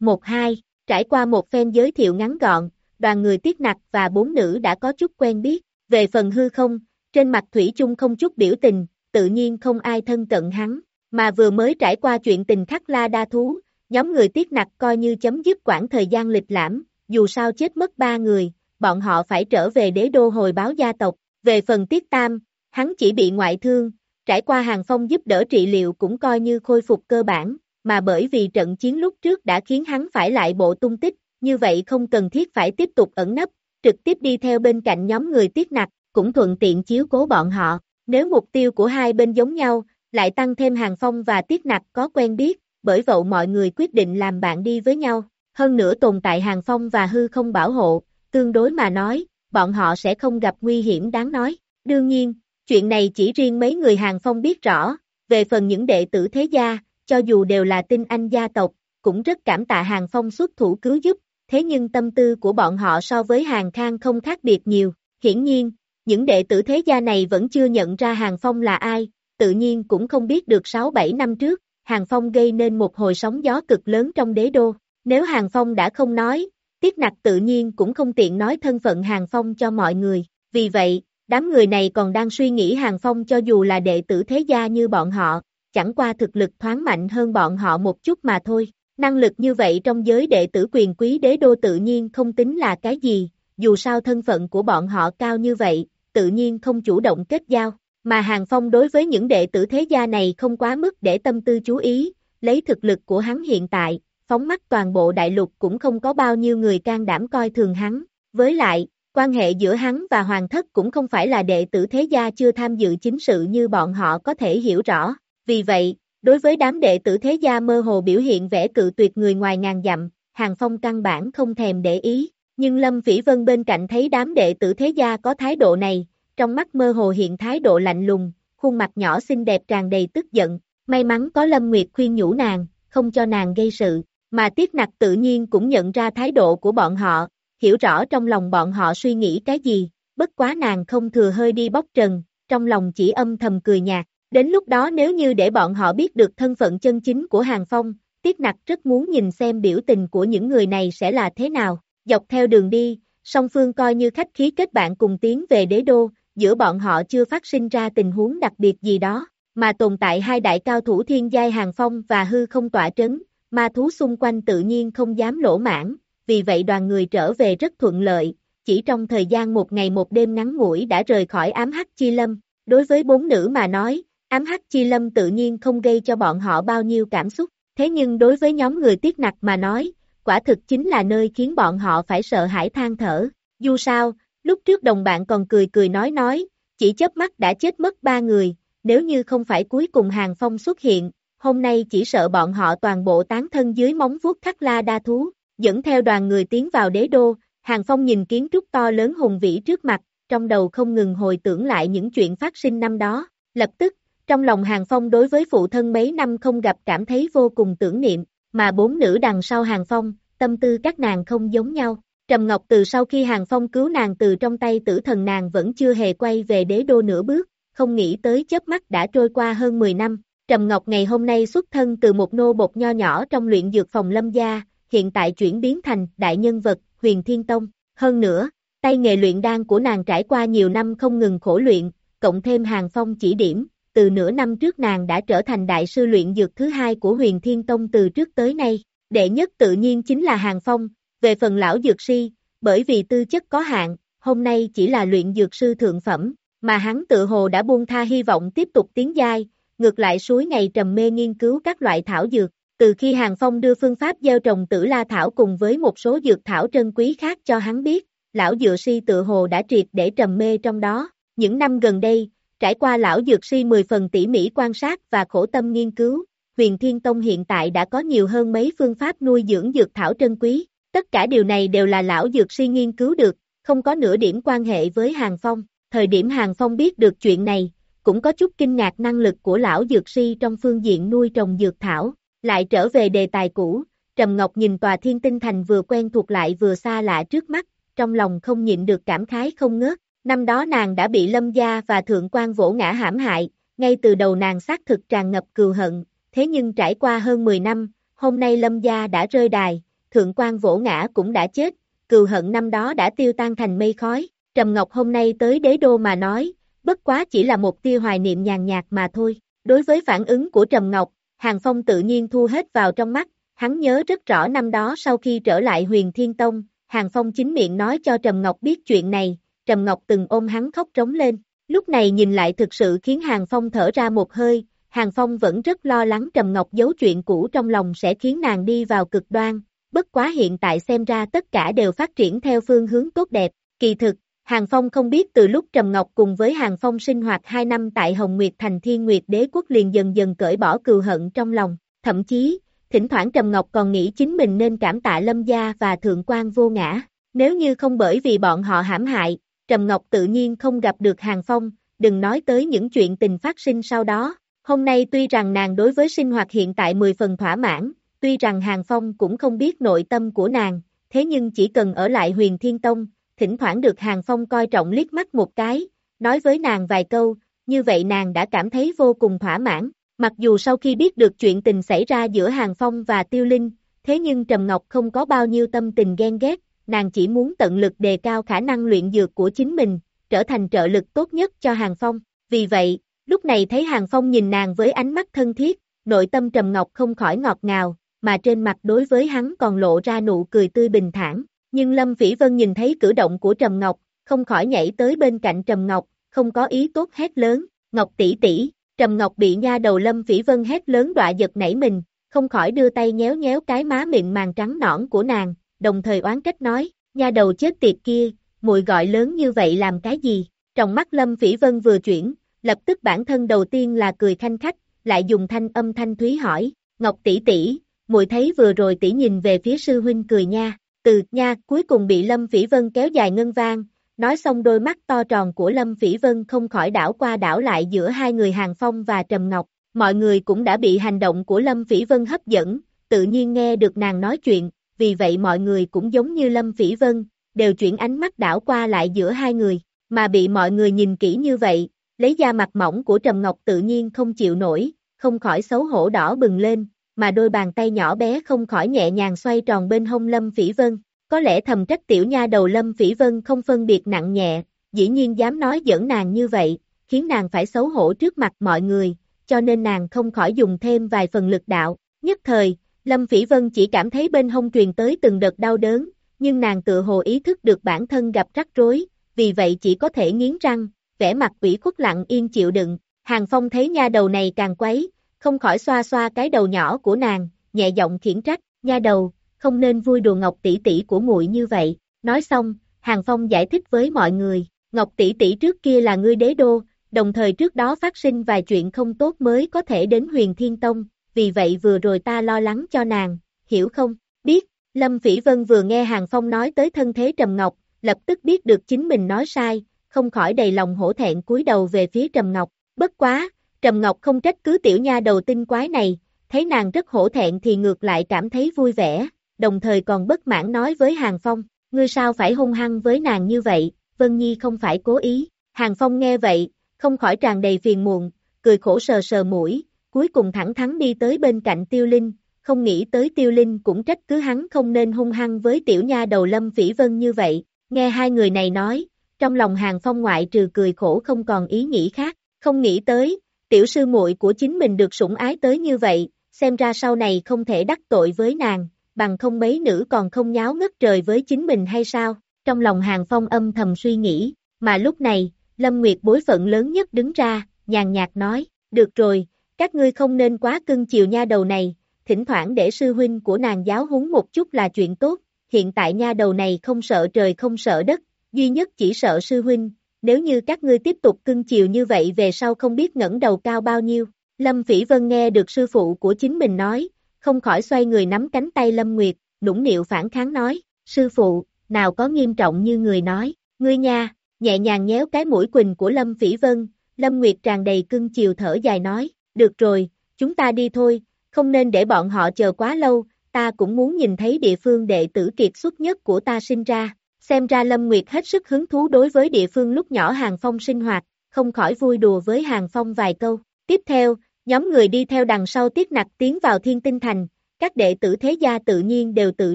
1-2, trải qua một phen giới thiệu ngắn gọn, đoàn người tiết nặc và bốn nữ đã có chút quen biết, về phần hư không, trên mặt Thủy chung không chút biểu tình, tự nhiên không ai thân cận hắn, mà vừa mới trải qua chuyện tình khắc la đa thú, nhóm người tiết nặc coi như chấm dứt quãng thời gian lịch lãm, dù sao chết mất ba người, bọn họ phải trở về đế đô hồi báo gia tộc, về phần tiết tam, hắn chỉ bị ngoại thương, trải qua hàng phong giúp đỡ trị liệu cũng coi như khôi phục cơ bản, mà bởi vì trận chiến lúc trước đã khiến hắn phải lại bộ tung tích, như vậy không cần thiết phải tiếp tục ẩn nấp, trực tiếp đi theo bên cạnh nhóm người tiết nặc, cũng thuận tiện chiếu cố bọn họ. Nếu mục tiêu của hai bên giống nhau, lại tăng thêm hàng phong và tiết nặc có quen biết, bởi vậy mọi người quyết định làm bạn đi với nhau. Hơn nữa tồn tại hàng phong và hư không bảo hộ, tương đối mà nói, bọn họ sẽ không gặp nguy hiểm đáng nói. Đương nhiên, chuyện này chỉ riêng mấy người hàng phong biết rõ, về phần những đệ tử thế gia, cho dù đều là tinh anh gia tộc, cũng rất cảm tạ hàng phong xuất thủ cứu giúp, thế nhưng tâm tư của bọn họ so với hàng khang không khác biệt nhiều. Hiển nhiên, những đệ tử thế gia này vẫn chưa nhận ra Hàng Phong là ai, tự nhiên cũng không biết được 6-7 năm trước, Hàng Phong gây nên một hồi sóng gió cực lớn trong đế đô. Nếu Hàng Phong đã không nói, Tiết Nặc tự nhiên cũng không tiện nói thân phận Hàng Phong cho mọi người. Vì vậy, đám người này còn đang suy nghĩ Hàng Phong cho dù là đệ tử thế gia như bọn họ, chẳng qua thực lực thoáng mạnh hơn bọn họ một chút mà thôi. Năng lực như vậy trong giới đệ tử quyền quý đế đô tự nhiên không tính là cái gì, dù sao thân phận của bọn họ cao như vậy, tự nhiên không chủ động kết giao, mà Hàng Phong đối với những đệ tử thế gia này không quá mức để tâm tư chú ý, lấy thực lực của hắn hiện tại, phóng mắt toàn bộ đại lục cũng không có bao nhiêu người can đảm coi thường hắn, với lại, quan hệ giữa hắn và Hoàng Thất cũng không phải là đệ tử thế gia chưa tham dự chính sự như bọn họ có thể hiểu rõ, vì vậy, đối với đám đệ tử thế gia mơ hồ biểu hiện vẻ cự tuyệt người ngoài ngàn dặm, Hàng Phong căn bản không thèm để ý, nhưng Lâm Vĩ Vân bên cạnh thấy đám đệ tử thế gia có thái độ này, trong mắt mơ hồ hiện thái độ lạnh lùng, khuôn mặt nhỏ xinh đẹp tràn đầy tức giận, may mắn có Lâm Nguyệt khuyên nhủ nàng, không cho nàng gây sự, mà Tiết Nặc tự nhiên cũng nhận ra thái độ của bọn họ, hiểu rõ trong lòng bọn họ suy nghĩ cái gì, bất quá nàng không thừa hơi đi bóc trần, trong lòng chỉ âm thầm cười nhạt. Đến lúc đó nếu như để bọn họ biết được thân phận chân chính của Hàng Phong, Tiết Nặc rất muốn nhìn xem biểu tình của những người này sẽ là thế nào. Dọc theo đường đi, song phương coi như khách khí kết bạn cùng tiến về đế đô, giữa bọn họ chưa phát sinh ra tình huống đặc biệt gì đó, mà tồn tại hai đại cao thủ thiên giai Hàng Phong và hư không tỏa trấn, ma thú xung quanh tự nhiên không dám lỗ mãn, vì vậy đoàn người trở về rất thuận lợi, chỉ trong thời gian một ngày một đêm ngắn ngủi đã rời khỏi ám hắc chi lâm. Đối với bốn nữ mà nói, ám hắc chi lâm tự nhiên không gây cho bọn họ bao nhiêu cảm xúc, thế nhưng đối với nhóm người tiết nặc mà nói, quả thực chính là nơi khiến bọn họ phải sợ hãi than thở. Dù sao, lúc trước đồng bạn còn cười cười nói nói, chỉ chớp mắt đã chết mất ba người, nếu như không phải cuối cùng hàng phong xuất hiện, hôm nay chỉ sợ bọn họ toàn bộ tán thân dưới móng vuốt khắc la đa thú, dẫn theo đoàn người tiến vào đế đô, hàng phong nhìn kiến trúc to lớn hùng vĩ trước mặt, trong đầu không ngừng hồi tưởng lại những chuyện phát sinh năm đó, lập tức, trong lòng hàng phong đối với phụ thân mấy năm không gặp cảm thấy vô cùng tưởng niệm, mà bốn nữ đằng sau hàng phong, tâm tư các nàng không giống nhau. Trầm Ngọc từ sau khi Hàng Phong cứu nàng từ trong tay tử thần nàng vẫn chưa hề quay về đế đô nửa bước, không nghĩ tới chớp mắt đã trôi qua hơn 10 năm. Trầm Ngọc ngày hôm nay xuất thân từ một nô bột nho nhỏ trong luyện dược phòng lâm gia, hiện tại chuyển biến thành đại nhân vật, huyền thiên tông. Hơn nữa, tay nghề luyện đan của nàng trải qua nhiều năm không ngừng khổ luyện, cộng thêm Hàng Phong chỉ điểm, từ nửa năm trước nàng đã trở thành đại sư luyện dược thứ hai của huyền thiên tông từ trước tới nay. Đệ nhất tự nhiên chính là Hàng Phong, về phần lão dược si, bởi vì tư chất có hạn, hôm nay chỉ là luyện dược sư thượng phẩm, mà hắn tự hồ đã buông tha hy vọng tiếp tục tiến giai, ngược lại suối ngày trầm mê nghiên cứu các loại thảo dược. Từ khi Hàng Phong đưa phương pháp gieo trồng tử la thảo cùng với một số dược thảo trân quý khác cho hắn biết, lão dược si tự hồ đã triệt để trầm mê trong đó. Những năm gần đây, trải qua lão dược si 10 phần tỉ mỉ quan sát và khổ tâm nghiên cứu, huyền thiên tông hiện tại đã có nhiều hơn mấy phương pháp nuôi dưỡng dược thảo trân quý. Tất cả điều này đều là lão dược si nghiên cứu được, không có nửa điểm quan hệ với Hàng Phong. Thời điểm Hàng Phong biết được chuyện này, cũng có chút kinh ngạc năng lực của lão dược sư trong phương diện nuôi trồng dược thảo. Lại trở về đề tài cũ, Trầm Ngọc nhìn tòa thiên tinh thành vừa quen thuộc lại vừa xa lạ trước mắt, trong lòng không nhịn được cảm khái không ngớt. Năm đó nàng đã bị lâm gia và thượng quan vỗ ngã hãm hại, ngay từ đầu nàng xác thực tràn ngập cừu hận, thế nhưng trải qua hơn 10 năm, hôm nay lâm gia đã rơi đài, thượng quan vỗ ngã cũng đã chết, cừu hận năm đó đã tiêu tan thành mây khói, Trầm Ngọc hôm nay tới đế đô mà nói, bất quá chỉ là một tia hoài niệm nhàn nhạt mà thôi. Đối với phản ứng của Trầm Ngọc, Hàng Phong tự nhiên thu hết vào trong mắt, hắn nhớ rất rõ năm đó sau khi trở lại huyền Thiên Tông, Hàng Phong chính miệng nói cho Trầm Ngọc biết chuyện này, Trầm Ngọc từng ôm hắn khóc trống lên, lúc này nhìn lại thực sự khiến Hàng Phong thở ra một hơi, Hàng Phong vẫn rất lo lắng Trầm Ngọc giấu chuyện cũ trong lòng sẽ khiến nàng đi vào cực đoan, bất quá hiện tại xem ra tất cả đều phát triển theo phương hướng tốt đẹp, kỳ thực, Hàng Phong không biết từ lúc Trầm Ngọc cùng với Hàng Phong sinh hoạt 2 năm tại Hồng Nguyệt Thành Thiên Nguyệt Đế Quốc liền dần dần cởi bỏ cừu hận trong lòng, thậm chí, thỉnh thoảng Trầm Ngọc còn nghĩ chính mình nên cảm tạ Lâm Gia và Thượng quan vô ngã, nếu như không bởi vì bọn họ hãm hại, Trầm Ngọc tự nhiên không gặp được Hàng Phong, đừng nói tới những chuyện tình phát sinh sau đó. Hôm nay tuy rằng nàng đối với sinh hoạt hiện tại 10 phần thỏa mãn, tuy rằng Hàng Phong cũng không biết nội tâm của nàng, thế nhưng chỉ cần ở lại huyền Thiên Tông, thỉnh thoảng được Hàng Phong coi trọng liếc mắt một cái, nói với nàng vài câu, như vậy nàng đã cảm thấy vô cùng thỏa mãn. Mặc dù sau khi biết được chuyện tình xảy ra giữa Hàng Phong và Tiêu Linh, thế nhưng Trầm Ngọc không có bao nhiêu tâm tình ghen ghét, nàng chỉ muốn tận lực đề cao khả năng luyện dược của chính mình, trở thành trợ lực tốt nhất cho Hàng Phong. Vì vậy, lúc này thấy Hàng Phong nhìn nàng với ánh mắt thân thiết, nội tâm Trầm Ngọc không khỏi ngọt ngào, mà trên mặt đối với hắn còn lộ ra nụ cười tươi bình thản. Nhưng Lâm Vĩ Vân nhìn thấy cử động của Trầm Ngọc, không khỏi nhảy tới bên cạnh Trầm Ngọc, không có ý tốt hét lớn, Ngọc tỷ tỷ, Trầm Ngọc bị nha đầu Lâm Vĩ Vân hét lớn đọa giật nảy mình, không khỏi đưa tay nhéo nhéo cái má miệng màng trắng nõn của nàng, đồng thời oán trách nói, nha đầu chết tiệt kia, mùi gọi lớn như vậy làm cái gì? Trong mắt Lâm Vĩ Vân vừa chuyển, lập tức bản thân đầu tiên là cười khanh khách, lại dùng thanh âm thanh thúy hỏi, Ngọc tỷ tỷ, mùi thấy vừa rồi tỷ nhìn về phía sư huynh cười nha, từ nha cuối cùng bị Lâm Vĩ Vân kéo dài ngân vang, nói xong đôi mắt to tròn của Lâm Vĩ Vân không khỏi đảo qua đảo lại giữa hai người Hàng Phong và Trầm Ngọc, mọi người cũng đã bị hành động của Lâm Vĩ Vân hấp dẫn, tự nhiên nghe được nàng nói chuyện, vì vậy mọi người cũng giống như Lâm Phỉ Vân, đều chuyển ánh mắt đảo qua lại giữa hai người, mà bị mọi người nhìn kỹ như vậy, lấy da mặt mỏng của Trầm Ngọc tự nhiên không chịu nổi, không khỏi xấu hổ đỏ bừng lên, mà đôi bàn tay nhỏ bé không khỏi nhẹ nhàng xoay tròn bên hông Lâm Phỉ Vân, có lẽ thầm trách tiểu nha đầu Lâm Phỉ Vân không phân biệt nặng nhẹ, dĩ nhiên dám nói giỡn nàng như vậy, khiến nàng phải xấu hổ trước mặt mọi người, cho nên nàng không khỏi dùng thêm vài phần lực đạo. Nhất thời, Lâm Phỉ Vân chỉ cảm thấy bên hông truyền tới từng đợt đau đớn, nhưng nàng tự hồ ý thức được bản thân gặp rắc rối, vì vậy chỉ có thể nghiến răng, vẻ mặt ủy khuất lặng yên chịu đựng. Hàng Phong thấy nha đầu này càng quấy, không khỏi xoa xoa cái đầu nhỏ của nàng, nhẹ giọng khiển trách, nha đầu, không nên vui đùa Ngọc tỷ tỷ của muội như vậy. Nói xong, Hàng Phong giải thích với mọi người, Ngọc tỷ tỷ trước kia là ngươi đế đô, đồng thời trước đó phát sinh vài chuyện không tốt mới có thể đến huyền thiên tông, vì vậy vừa rồi ta lo lắng cho nàng, hiểu không? Biết, Lâm Phỉ Vân vừa nghe Hàng Phong nói tới thân thế Trầm Ngọc, lập tức biết được chính mình nói sai, không khỏi đầy lòng hổ thẹn cúi đầu về phía Trầm Ngọc, bất quá, Trầm Ngọc không trách cứ tiểu nha đầu tinh quái này, thấy nàng rất hổ thẹn thì ngược lại cảm thấy vui vẻ, đồng thời còn bất mãn nói với Hàng Phong, ngươi sao phải hung hăng với nàng như vậy, Vân Nhi không phải cố ý, Hàng Phong nghe vậy, không khỏi tràn đầy phiền muộn, cười khổ sờ sờ mũi, cuối cùng thẳng thắn đi tới bên cạnh Tiêu Linh, không nghĩ tới Tiêu Linh cũng trách cứ hắn không nên hung hăng với tiểu nha đầu Lâm Phỉ Vân như vậy, nghe hai người này nói, trong lòng Hàng Phong ngoại trừ cười khổ không còn ý nghĩ khác, không nghĩ tới, tiểu sư muội của chính mình được sủng ái tới như vậy, xem ra sau này không thể đắc tội với nàng, bằng không mấy nữ còn không nháo ngất trời với chính mình hay sao, trong lòng Hàng Phong âm thầm suy nghĩ, mà lúc này, Lâm Nguyệt bối phận lớn nhất đứng ra, nhàn nhạt nói, được rồi, các ngươi không nên quá cưng chiều nha đầu này, thỉnh thoảng để sư huynh của nàng giáo huấn một chút là chuyện tốt, hiện tại nha đầu này không sợ trời không sợ đất, duy nhất chỉ sợ sư huynh, nếu như các ngươi tiếp tục cưng chiều như vậy về sau không biết ngẩng đầu cao bao nhiêu. Lâm Phỉ Vân nghe được sư phụ của chính mình nói, không khỏi xoay người nắm cánh tay Lâm Nguyệt, nũng nịu phản kháng nói, sư phụ, nào có nghiêm trọng như người nói, ngươi nha, nhẹ nhàng nhéo cái mũi quỳnh của Lâm Phỉ Vân, Lâm Nguyệt tràn đầy cưng chiều thở dài nói, được rồi, chúng ta đi thôi, không nên để bọn họ chờ quá lâu, ta cũng muốn nhìn thấy địa phương đệ tử kiệt xuất nhất của ta sinh ra. Xem ra Lâm Nguyệt hết sức hứng thú đối với địa phương lúc nhỏ Hàng Phong sinh hoạt, không khỏi vui đùa với Hàng Phong vài câu. Tiếp theo, nhóm người đi theo đằng sau tiết nặc tiến vào thiên tinh thành, các đệ tử thế gia tự nhiên đều tự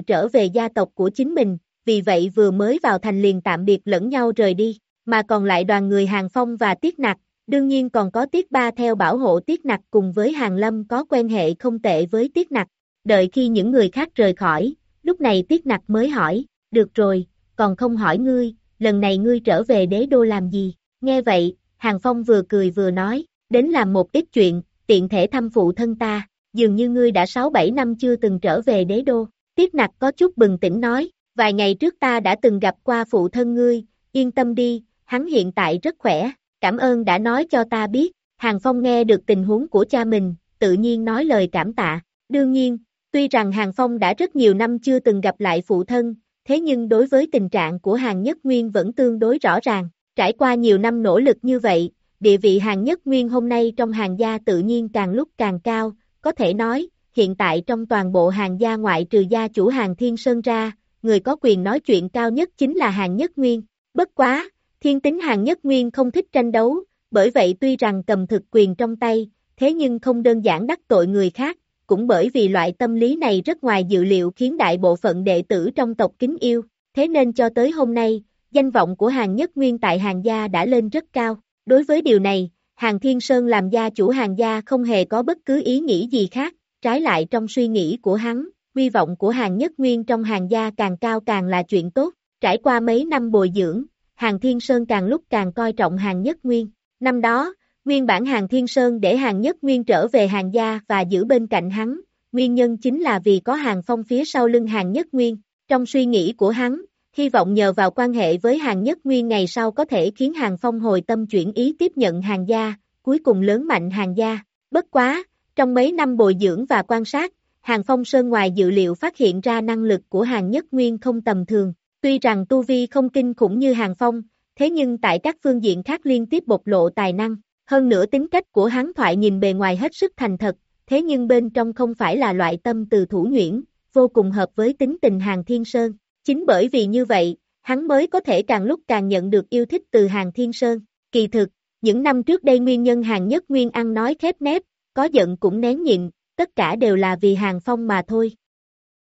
trở về gia tộc của chính mình, vì vậy vừa mới vào thành liền tạm biệt lẫn nhau rời đi, mà còn lại đoàn người Hàng Phong và Tiết Nặc, đương nhiên còn có Tiết Ba theo bảo hộ Tiết Nặc cùng với Hàng Lâm có quen hệ không tệ với Tiết Nặc, đợi khi những người khác rời khỏi, lúc này Tiết Nặc mới hỏi, được rồi, còn không hỏi ngươi, lần này ngươi trở về đế đô làm gì, nghe vậy, Hàng Phong vừa cười vừa nói, đến làm một ít chuyện, tiện thể thăm phụ thân ta, dường như ngươi đã 6-7 năm chưa từng trở về đế đô, Tiết Nặc có chút bừng tỉnh nói, vài ngày trước ta đã từng gặp qua phụ thân ngươi, yên tâm đi, hắn hiện tại rất khỏe, cảm ơn đã nói cho ta biết, Hàng Phong nghe được tình huống của cha mình, tự nhiên nói lời cảm tạ, đương nhiên, tuy rằng Hàng Phong đã rất nhiều năm chưa từng gặp lại phụ thân, thế nhưng đối với tình trạng của Hàng Nhất Nguyên vẫn tương đối rõ ràng, trải qua nhiều năm nỗ lực như vậy, địa vị Hàng Nhất Nguyên hôm nay trong hàng gia tự nhiên càng lúc càng cao, có thể nói, hiện tại trong toàn bộ hàng gia ngoại trừ gia chủ hàng Thiên Sơn ra, người có quyền nói chuyện cao nhất chính là Hàng Nhất Nguyên. Bất quá, thiên tính Hàng Nhất Nguyên không thích tranh đấu, bởi vậy tuy rằng cầm thực quyền trong tay, thế nhưng không đơn giản đắc tội người khác, cũng bởi vì loại tâm lý này rất ngoài dự liệu khiến đại bộ phận đệ tử trong tộc kính yêu, thế nên cho tới hôm nay, danh vọng của Hàng Nhất Nguyên tại hàng gia đã lên rất cao. Đối với điều này, Hàng Thiên Sơn làm gia chủ hàng gia không hề có bất cứ ý nghĩ gì khác, trái lại trong suy nghĩ của hắn, hy vọng của hàng nhất nguyên trong hàng gia càng cao càng là chuyện tốt, trải qua mấy năm bồi dưỡng, hàng thiên sơn càng lúc càng coi trọng hàng nhất nguyên. Năm đó, nguyên bản hàng thiên sơn để hàng nhất nguyên trở về hàng gia và giữ bên cạnh hắn, nguyên nhân chính là vì có hàng phong phía sau lưng hàng nhất nguyên. Trong suy nghĩ của hắn, hy vọng nhờ vào quan hệ với hàng nhất nguyên ngày sau có thể khiến hàng phong hồi tâm chuyển ý tiếp nhận hàng gia, cuối cùng lớn mạnh hàng gia. Bất quá, trong mấy năm bồi dưỡng và quan sát, Hàng Phong Sơn ngoài dự liệu phát hiện ra năng lực của Hàng Nhất Nguyên không tầm thường, tuy rằng tu vi không kinh khủng như Hàng Phong, thế nhưng tại các phương diện khác liên tiếp bộc lộ tài năng, hơn nữa tính cách của hắn thoại nhìn bề ngoài hết sức thành thật, thế nhưng bên trong không phải là loại tâm từ thủ nhuyễn, vô cùng hợp với tính tình Hàng Thiên Sơn. Chính bởi vì như vậy, hắn mới có thể càng lúc càng nhận được yêu thích từ Hàng Thiên Sơn. Kỳ thực, những năm trước đây nguyên nhân Hàng Nhất Nguyên ăn nói khép nép, có giận cũng nén nhịn, tất cả đều là vì Hàng Phong mà thôi.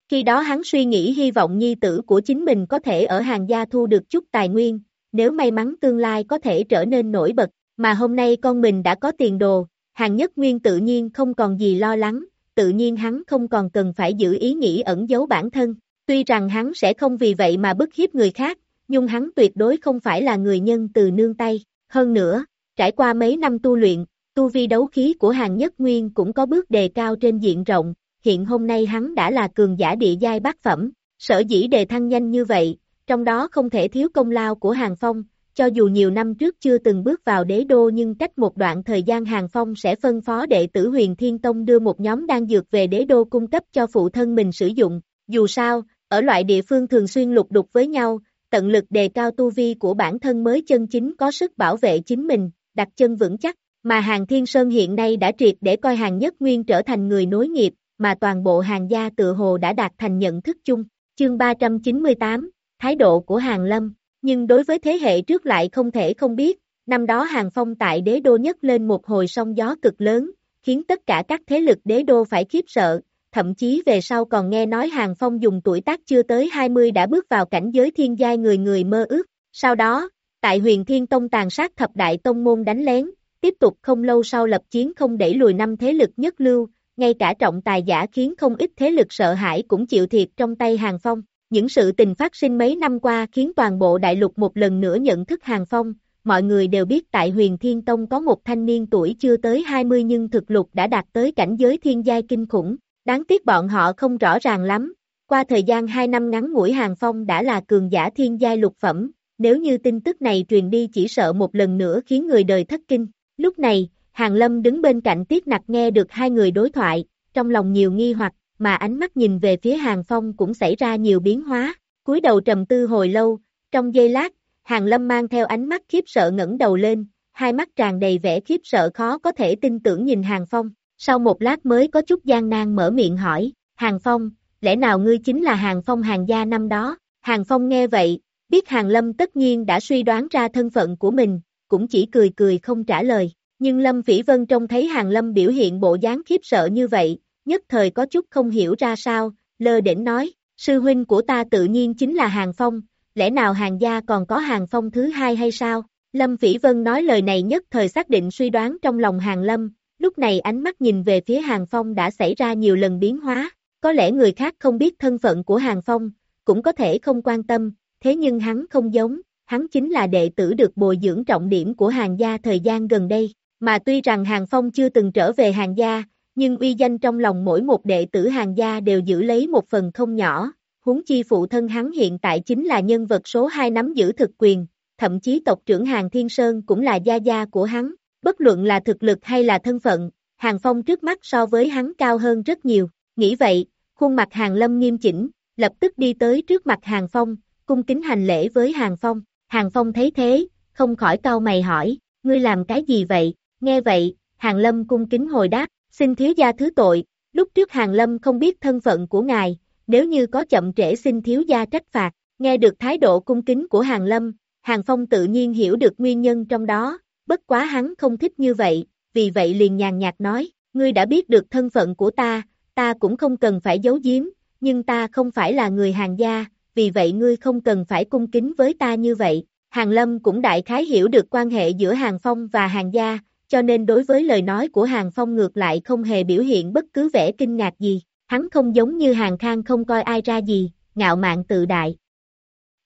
Khi đó hắn suy nghĩ hy vọng nhi tử của chính mình có thể ở hàng gia thu được chút tài nguyên, nếu may mắn tương lai có thể trở nên nổi bật, mà hôm nay con mình đã có tiền đồ, hàng nhất nguyên tự nhiên không còn gì lo lắng, tự nhiên hắn không còn cần phải giữ ý nghĩ ẩn giấu bản thân, tuy rằng hắn sẽ không vì vậy mà bức hiếp người khác, nhưng hắn tuyệt đối không phải là người nhân từ nương tay, hơn nữa, trải qua mấy năm tu luyện, tu vi đấu khí của hàng nhất nguyên cũng có bước đề cao trên diện rộng, hiện hôm nay hắn đã là cường giả địa giai bát phẩm, sở dĩ đề thăng nhanh như vậy, trong đó không thể thiếu công lao của Hàng Phong, cho dù nhiều năm trước chưa từng bước vào đế đô nhưng cách một đoạn thời gian Hàng Phong sẽ phân phó đệ tử huyền Thiên Tông đưa một nhóm đan dược về đế đô cung cấp cho phụ thân mình sử dụng, dù sao, ở loại địa phương thường xuyên lục đục với nhau, tận lực đề cao tu vi của bản thân mới chân chính có sức bảo vệ chính mình, đặt chân vững chắc, mà Hàng Thiên Sơn hiện nay đã triệt để coi Hàng Nhất Nguyên trở thành người nối nghiệp, mà toàn bộ hàng gia tự hồ đã đạt thành nhận thức chung. Chương 398, Thái độ của Hàng Lâm, nhưng đối với thế hệ trước lại không thể không biết, năm đó Hàng Phong tại đế đô nhất lên một hồi sóng gió cực lớn, khiến tất cả các thế lực đế đô phải khiếp sợ, thậm chí về sau còn nghe nói Hàng Phong dùng tuổi tác chưa tới 20 đã bước vào cảnh giới thiên giai người người mơ ước. Sau đó, tại huyền thiên tông tàn sát thập đại tông môn đánh lén, tiếp tục không lâu sau lập chiến không đẩy lùi năm thế lực nhất lưu, ngay cả trọng tài giả khiến không ít thế lực sợ hãi cũng chịu thiệt trong tay Hàng Phong. Những sự tình phát sinh mấy năm qua khiến toàn bộ đại lục một lần nữa nhận thức Hàng Phong, mọi người đều biết tại huyền Thiên Tông có một thanh niên tuổi chưa tới 20 nhưng thực lục đã đạt tới cảnh giới thiên giai kinh khủng, đáng tiếc bọn họ không rõ ràng lắm. Qua thời gian 2 năm ngắn ngủi Hàng Phong đã là cường giả thiên giai lục phẩm, nếu như tin tức này truyền đi chỉ sợ một lần nữa khiến người đời thất kinh. Lúc này, Hàng Lâm đứng bên cạnh Tiết Nặc nghe được hai người đối thoại, trong lòng nhiều nghi hoặc, mà ánh mắt nhìn về phía Hàng Phong cũng xảy ra nhiều biến hóa, cúi đầu trầm tư hồi lâu, trong giây lát, Hàng Lâm mang theo ánh mắt khiếp sợ ngẩng đầu lên, hai mắt tràn đầy vẻ khiếp sợ khó có thể tin tưởng nhìn Hàng Phong, sau một lát mới có chút gian nan mở miệng hỏi, Hàng Phong, lẽ nào ngươi chính là Hàng Phong hàng gia năm đó, Hàng Phong nghe vậy, biết Hàng Lâm tất nhiên đã suy đoán ra thân phận của mình, cũng chỉ cười cười không trả lời, nhưng Lâm Phỉ Vân trông thấy Hàng Lâm biểu hiện bộ dáng khiếp sợ như vậy, nhất thời có chút không hiểu ra sao, lơ đỉnh nói, sư huynh của ta tự nhiên chính là Hàng Phong, lẽ nào hàng gia còn có Hàng Phong thứ hai hay sao? Lâm Phỉ Vân nói lời này nhất thời xác định suy đoán trong lòng Hàng Lâm, lúc này ánh mắt nhìn về phía Hàng Phong đã xảy ra nhiều lần biến hóa, có lẽ người khác không biết thân phận của Hàng Phong, cũng có thể không quan tâm, thế nhưng hắn không giống, hắn chính là đệ tử được bồi dưỡng trọng điểm của hàng gia thời gian gần đây, mà tuy rằng Hàng Phong chưa từng trở về hàng gia, nhưng uy danh trong lòng mỗi một đệ tử hàng gia đều giữ lấy một phần không nhỏ, huống chi phụ thân hắn hiện tại chính là nhân vật số 2 nắm giữ thực quyền, thậm chí tộc trưởng hàng Thiên Sơn cũng là gia gia của hắn, bất luận là thực lực hay là thân phận, hàng phong trước mắt so với hắn cao hơn rất nhiều, nghĩ vậy, khuôn mặt hàng lâm nghiêm chỉnh, lập tức đi tới trước mặt hàng phong, cung kính hành lễ với hàng phong, hàng phong thấy thế, không khỏi cau mày hỏi, ngươi làm cái gì vậy, nghe vậy, hàng lâm cung kính hồi đáp, Xin thiếu gia thứ tội, lúc trước Hàng Lâm không biết thân phận của ngài, nếu như có chậm trễ xin thiếu gia trách phạt, nghe được thái độ cung kính của Hàng Lâm, Hàng Phong tự nhiên hiểu được nguyên nhân trong đó, bất quá hắn không thích như vậy, vì vậy liền nhàn nhạt nói, ngươi đã biết được thân phận của ta, ta cũng không cần phải giấu giếm, nhưng ta không phải là người hàng gia, vì vậy ngươi không cần phải cung kính với ta như vậy. Hàng Lâm cũng đại khái hiểu được quan hệ giữa Hàng Phong và Hàng gia, cho nên đối với lời nói của Hàng Phong ngược lại không hề biểu hiện bất cứ vẻ kinh ngạc gì, hắn không giống như Hàng Khang không coi ai ra gì, ngạo mạn tự đại.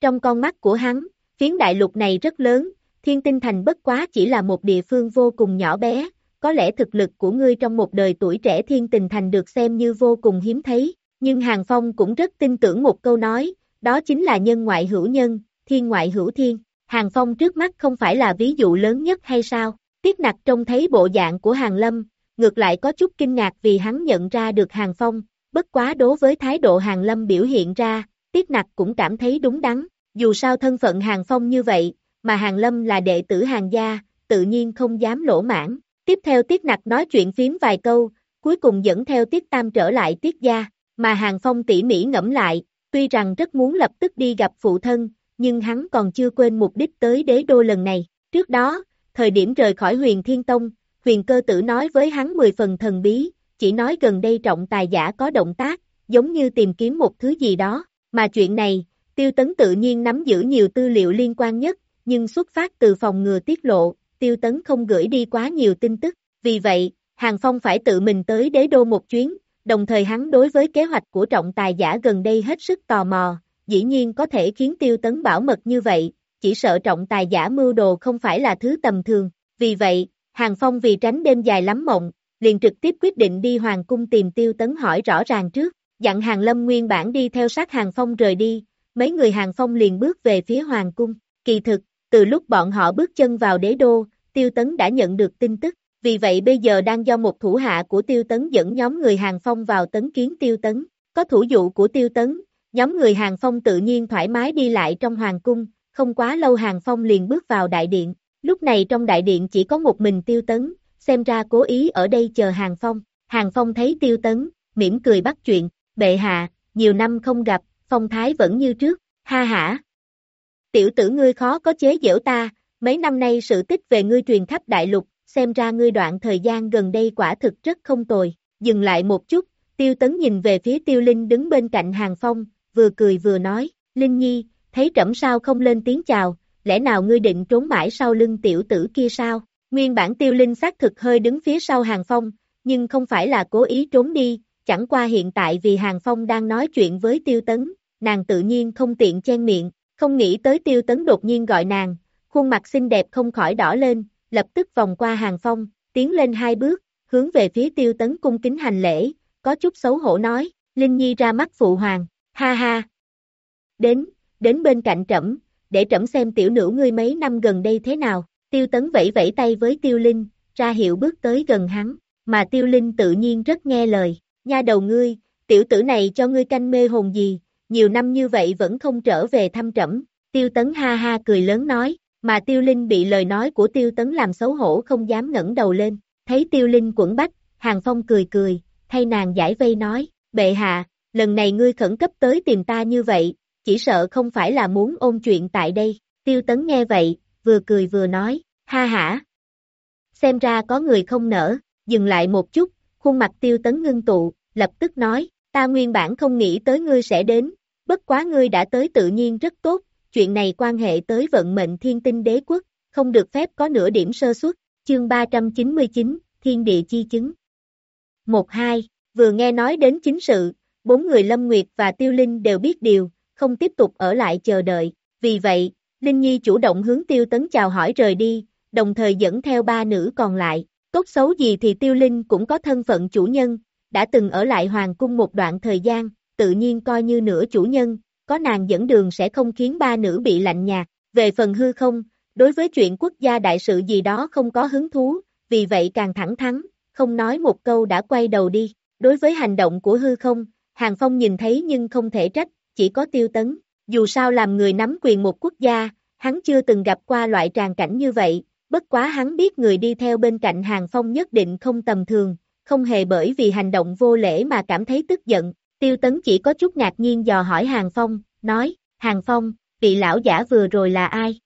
Trong con mắt của hắn, phiến đại lục này rất lớn, thiên tinh thành bất quá chỉ là một địa phương vô cùng nhỏ bé, có lẽ thực lực của ngươi trong một đời tuổi trẻ thiên tình thành được xem như vô cùng hiếm thấy, nhưng Hàng Phong cũng rất tin tưởng một câu nói, đó chính là nhân ngoại hữu nhân, thiên ngoại hữu thiên. Hàng Phong trước mắt không phải là ví dụ lớn nhất hay sao? Tiết nặc trông thấy bộ dạng của Hàng Lâm, ngược lại có chút kinh ngạc vì hắn nhận ra được Hàng Phong, bất quá đối với thái độ Hàng Lâm biểu hiện ra, Tiết nặc cũng cảm thấy đúng đắn, dù sao thân phận Hàng Phong như vậy, mà Hàng Lâm là đệ tử Hàng gia, tự nhiên không dám lỗ mãn. Tiếp theo Tiết nặc nói chuyện phím vài câu, cuối cùng dẫn theo Tiết Tam trở lại Tiết gia, mà Hàng Phong tỉ mỉ ngẫm lại, tuy rằng rất muốn lập tức đi gặp phụ thân, nhưng hắn còn chưa quên mục đích tới đế đô lần này. Trước đó, thời điểm rời khỏi huyền Thiên Tông, huyền cơ tử nói với hắn 10 phần thần bí, chỉ nói gần đây trọng tài giả có động tác, giống như tìm kiếm một thứ gì đó, mà chuyện này, tiêu tấn tự nhiên nắm giữ nhiều tư liệu liên quan nhất, nhưng xuất phát từ phòng ngừa tiết lộ, tiêu tấn không gửi đi quá nhiều tin tức, vì vậy, Hàng Phong phải tự mình tới đế đô một chuyến, đồng thời hắn đối với kế hoạch của trọng tài giả gần đây hết sức tò mò, dĩ nhiên có thể khiến tiêu tấn bảo mật như vậy, chỉ sợ trọng tài giả mưu đồ không phải là thứ tầm thường, vì vậy, Hàng Phong vì tránh đêm dài lắm mộng, liền trực tiếp quyết định đi Hoàng Cung tìm tiêu tấn hỏi rõ ràng trước, dặn Hàng Lâm nguyên bản đi theo sát Hàng Phong rời đi, mấy người Hàng Phong liền bước về phía Hoàng Cung, kỳ thực, từ lúc bọn họ bước chân vào đế đô, tiêu tấn đã nhận được tin tức, vì vậy bây giờ đang do một thủ hạ của tiêu tấn dẫn nhóm người Hàng Phong vào tấn kiến tiêu tấn, có thủ dụ của tiêu tấn, nhóm người Hàng Phong tự nhiên thoải mái đi lại trong Hoàng Cung, không quá lâu Hàng Phong liền bước vào đại điện, lúc này trong đại điện chỉ có một mình tiêu tấn, xem ra cố ý ở đây chờ Hàng Phong, Hàng Phong thấy tiêu tấn, mỉm cười bắt chuyện, bệ hạ, nhiều năm không gặp, phong thái vẫn như trước, ha hả. Tiểu tử ngươi khó có chế giễu ta, mấy năm nay sự tích về ngươi truyền khắp đại lục, xem ra ngươi đoạn thời gian gần đây quả thực rất không tồi, dừng lại một chút, tiêu tấn nhìn về phía tiêu linh đứng bên cạnh hàng phong, vừa cười vừa nói, Linh Nhi, thấy trẫm sao không lên tiếng chào, lẽ nào ngươi định trốn mãi sau lưng tiểu tử kia sao? Nguyên bản tiêu linh xác thực hơi đứng phía sau hàng phong, nhưng không phải là cố ý trốn đi, chẳng qua hiện tại vì hàng phong đang nói chuyện với tiêu tấn, nàng tự nhiên không tiện chen miệng, không nghĩ tới tiêu tấn đột nhiên gọi nàng, khuôn mặt xinh đẹp không khỏi đỏ lên, lập tức vòng qua hàng phong, tiến lên hai bước, hướng về phía tiêu tấn cung kính hành lễ, có chút xấu hổ nói, Linh Nhi ra mắt phụ hoàng, ha ha. Đến, đến bên cạnh trẫm, để trẫm xem tiểu nữ ngươi mấy năm gần đây thế nào, tiêu tấn vẫy vẫy tay với tiêu linh, ra hiệu bước tới gần hắn, mà tiêu linh tự nhiên rất nghe lời, nha đầu ngươi, tiểu tử này cho ngươi canh mê hồn gì, nhiều năm như vậy vẫn không trở về thăm trẫm, tiêu tấn ha ha cười lớn nói, mà tiêu linh bị lời nói của tiêu tấn làm xấu hổ không dám ngẩng đầu lên, thấy tiêu linh quẩn bách, hàng phong cười cười, thay nàng giải vây nói, bệ hạ, lần này ngươi khẩn cấp tới tìm ta như vậy, chỉ sợ không phải là muốn ôn chuyện tại đây, tiêu tấn nghe vậy, vừa cười vừa nói, ha hả. Xem ra có người không nở, dừng lại một chút, khuôn mặt tiêu tấn ngưng tụ, lập tức nói, ta nguyên bản không nghĩ tới ngươi sẽ đến, bất quá ngươi đã tới tự nhiên rất tốt, chuyện này quan hệ tới vận mệnh thiên tinh đế quốc, không được phép có nửa điểm sơ suất, chương 399, thiên địa chi chứng. 1-2, vừa nghe nói đến chính sự, bốn người Lâm Nguyệt và Tiêu Linh đều biết điều, không tiếp tục ở lại chờ đợi, vì vậy, Linh Nhi chủ động hướng Tiêu Tấn chào hỏi rời đi, đồng thời dẫn theo ba nữ còn lại, tốt xấu gì thì Tiêu Linh cũng có thân phận chủ nhân, đã từng ở lại Hoàng cung một đoạn thời gian, tự nhiên coi như nửa chủ nhân, có nàng dẫn đường sẽ không khiến ba nữ bị lạnh nhạt. Về phần hư không, đối với chuyện quốc gia đại sự gì đó không có hứng thú, vì vậy càng thẳng thắn, không nói một câu đã quay đầu đi. Đối với hành động của hư không, Hàng Phong nhìn thấy nhưng không thể trách, chỉ có tiêu tấn. Dù sao làm người nắm quyền một quốc gia, hắn chưa từng gặp qua loại tràn cảnh như vậy, bất quá hắn biết người đi theo bên cạnh Hàng Phong nhất định không tầm thường, không hề bởi vì hành động vô lễ mà cảm thấy tức giận, Tiêu Tấn chỉ có chút ngạc nhiên dò hỏi Hàng Phong, nói, Hàng Phong, vị lão giả vừa rồi là ai?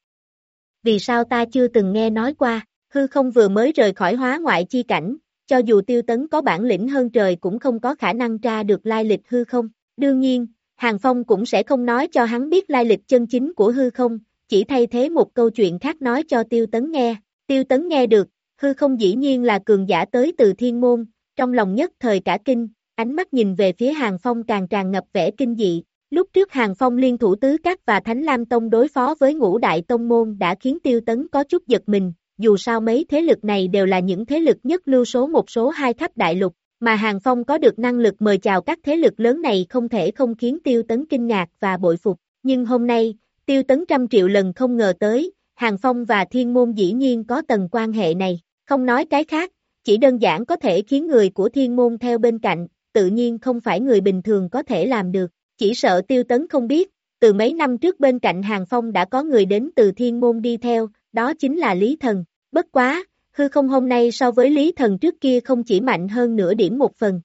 Vì sao ta chưa từng nghe nói qua, hư không vừa mới rời khỏi hóa ngoại chi cảnh, cho dù Tiêu Tấn có bản lĩnh hơn trời cũng không có khả năng tra được lai lịch hư không. Đương nhiên, Hàng Phong cũng sẽ không nói cho hắn biết lai lịch chân chính của hư không, chỉ thay thế một câu chuyện khác nói cho Tiêu Tấn nghe. Tiêu Tấn nghe được, hư không dĩ nhiên là cường giả tới từ thiên môn, trong lòng nhất thời cả kinh, ánh mắt nhìn về phía Hàng Phong càng tràn ngập vẻ kinh dị. Lúc trước Hàng Phong liên thủ tứ các và Thánh Lam Tông đối phó với ngũ đại tông môn đã khiến tiêu tấn có chút giật mình, dù sao mấy thế lực này đều là những thế lực nhất lưu số một số hai khắp đại lục, mà Hàng Phong có được năng lực mời chào các thế lực lớn này không thể không khiến tiêu tấn kinh ngạc và bội phục, nhưng hôm nay, tiêu tấn trăm triệu lần không ngờ tới, Hàng Phong và Thiên Môn dĩ nhiên có tầng quan hệ này, không nói cái khác, chỉ đơn giản có thể khiến người của Thiên Môn theo bên cạnh, tự nhiên không phải người bình thường có thể làm được, chỉ sợ tiêu tấn không biết, từ mấy năm trước bên cạnh Hàng Phong đã có người đến từ thiên môn đi theo, đó chính là Lý Thần, bất quá, hư không hôm nay so với lý thần trước kia không chỉ mạnh hơn nửa điểm một phần.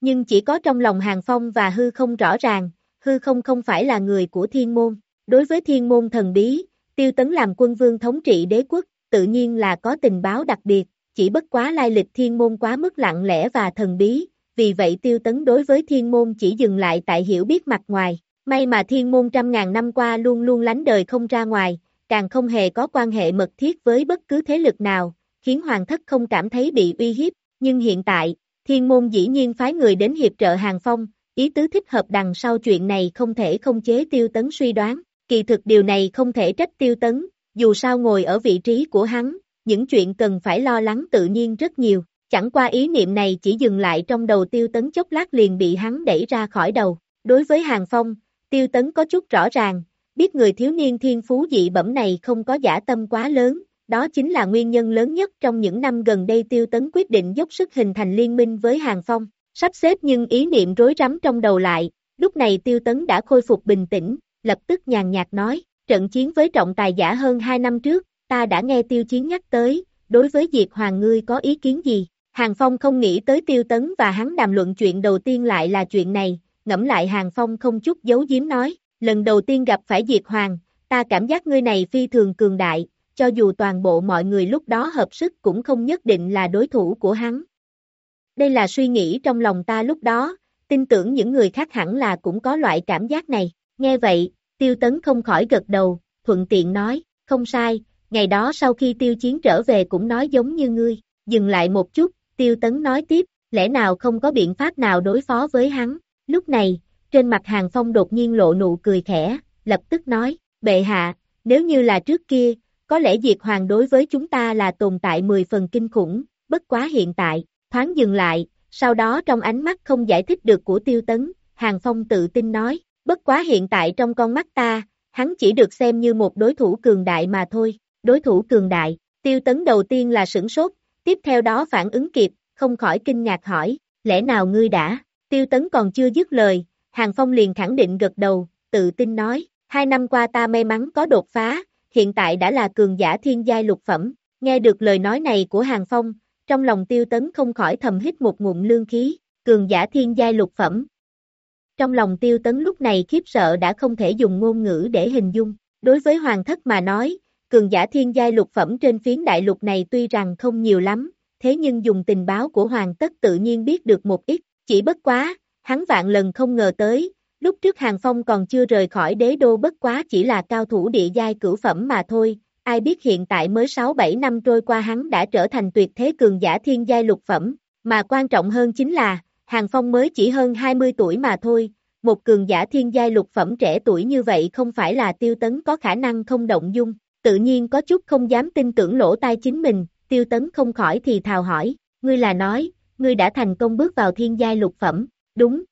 Nhưng chỉ có trong lòng hàng phong và hư không rõ ràng, hư không không phải là người của thiên môn. Đối với thiên môn thần bí, tiêu tấn làm quân vương thống trị đế quốc, tự nhiên là có tình báo đặc biệt, chỉ bất quá lai lịch thiên môn quá mức lặng lẽ và thần bí, vì vậy tiêu tấn đối với thiên môn chỉ dừng lại tại hiểu biết mặt ngoài. May mà thiên môn trăm ngàn năm qua luôn luôn lánh đời không ra ngoài, càng không hề có quan hệ mật thiết với bất cứ thế lực nào, khiến hoàng thất không cảm thấy bị uy hiếp, nhưng hiện tại, thiên môn dĩ nhiên phái người đến hiệp trợ hàng phong, ý tứ thích hợp đằng sau chuyện này không thể không chế tiêu tấn suy đoán, kỳ thực điều này không thể trách tiêu tấn, dù sao ngồi ở vị trí của hắn, những chuyện cần phải lo lắng tự nhiên rất nhiều, chẳng qua ý niệm này chỉ dừng lại trong đầu tiêu tấn chốc lát liền bị hắn đẩy ra khỏi đầu, đối với hàng phong, tiêu tấn có chút rõ ràng, biết người thiếu niên thiên phú dị bẩm này không có giả tâm quá lớn, đó chính là nguyên nhân lớn nhất trong những năm gần đây tiêu tấn quyết định dốc sức hình thành liên minh với Hàng Phong, sắp xếp nhưng ý niệm rối rắm trong đầu lại, lúc này tiêu tấn đã khôi phục bình tĩnh, lập tức nhàn nhạt nói, trận chiến với trọng tài giả hơn 2 năm trước, ta đã nghe tiêu chiến nhắc tới, đối với Diệt Hoàng ngươi có ý kiến gì? Hàng Phong không nghĩ tới tiêu tấn và hắn đàm luận chuyện đầu tiên lại là chuyện này, ngẫm lại Hàng Phong không chút giấu giếm nói, lần đầu tiên gặp phải Diệt Hoàng, ta cảm giác ngươi này phi thường cường đại, cho dù toàn bộ mọi người lúc đó hợp sức cũng không nhất định là đối thủ của hắn. Đây là suy nghĩ trong lòng ta lúc đó, tin tưởng những người khác hẳn là cũng có loại cảm giác này. Nghe vậy, tiêu tấn không khỏi gật đầu, thuận tiện nói, không sai, ngày đó sau khi tiêu chiến trở về cũng nói giống như ngươi, dừng lại một chút, tiêu tấn nói tiếp, lẽ nào không có biện pháp nào đối phó với hắn. Lúc này, trên mặt hàng phong đột nhiên lộ nụ cười khẽ, lập tức nói, bệ hạ, nếu như là trước kia, có lẽ Diệt Hoàng đối với chúng ta là tồn tại 10 phần kinh khủng, bất quá hiện tại, thoáng dừng lại, sau đó trong ánh mắt không giải thích được của tiêu tấn, Hàng Phong tự tin nói, bất quá hiện tại trong con mắt ta, hắn chỉ được xem như một đối thủ cường đại mà thôi, đối thủ cường đại, tiêu tấn đầu tiên là sửng sốt, tiếp theo đó phản ứng kịp, không khỏi kinh ngạc hỏi, lẽ nào ngươi đã, tiêu tấn còn chưa dứt lời, Hàng Phong liền khẳng định gật đầu, tự tin nói, hai năm qua ta may mắn có đột phá, hiện tại đã là cường giả thiên giai lục phẩm, nghe được lời nói này của Hàng Phong, trong lòng tiêu tấn không khỏi thầm hít một ngụm lương khí, cường giả thiên giai lục phẩm. Trong lòng tiêu tấn lúc này khiếp sợ đã không thể dùng ngôn ngữ để hình dung, đối với hoàng thất mà nói, cường giả thiên giai lục phẩm trên phiến đại lục này tuy rằng không nhiều lắm, thế nhưng dùng tình báo của hoàng tất tự nhiên biết được một ít, chỉ bất quá, hắn vạn lần không ngờ tới, Lúc trước Hàng Phong còn chưa rời khỏi đế đô bất quá chỉ là cao thủ địa giai cửu phẩm mà thôi, ai biết hiện tại mới 6-7 năm trôi qua hắn đã trở thành tuyệt thế cường giả thiên giai lục phẩm, mà quan trọng hơn chính là, Hàng Phong mới chỉ hơn 20 tuổi mà thôi, một cường giả thiên giai lục phẩm trẻ tuổi như vậy không phải là tiêu tấn có khả năng không động dung, tự nhiên có chút không dám tin tưởng lỗ tai chính mình, tiêu tấn không khỏi thì thào hỏi, ngươi là nói, ngươi đã thành công bước vào thiên giai lục phẩm, đúng,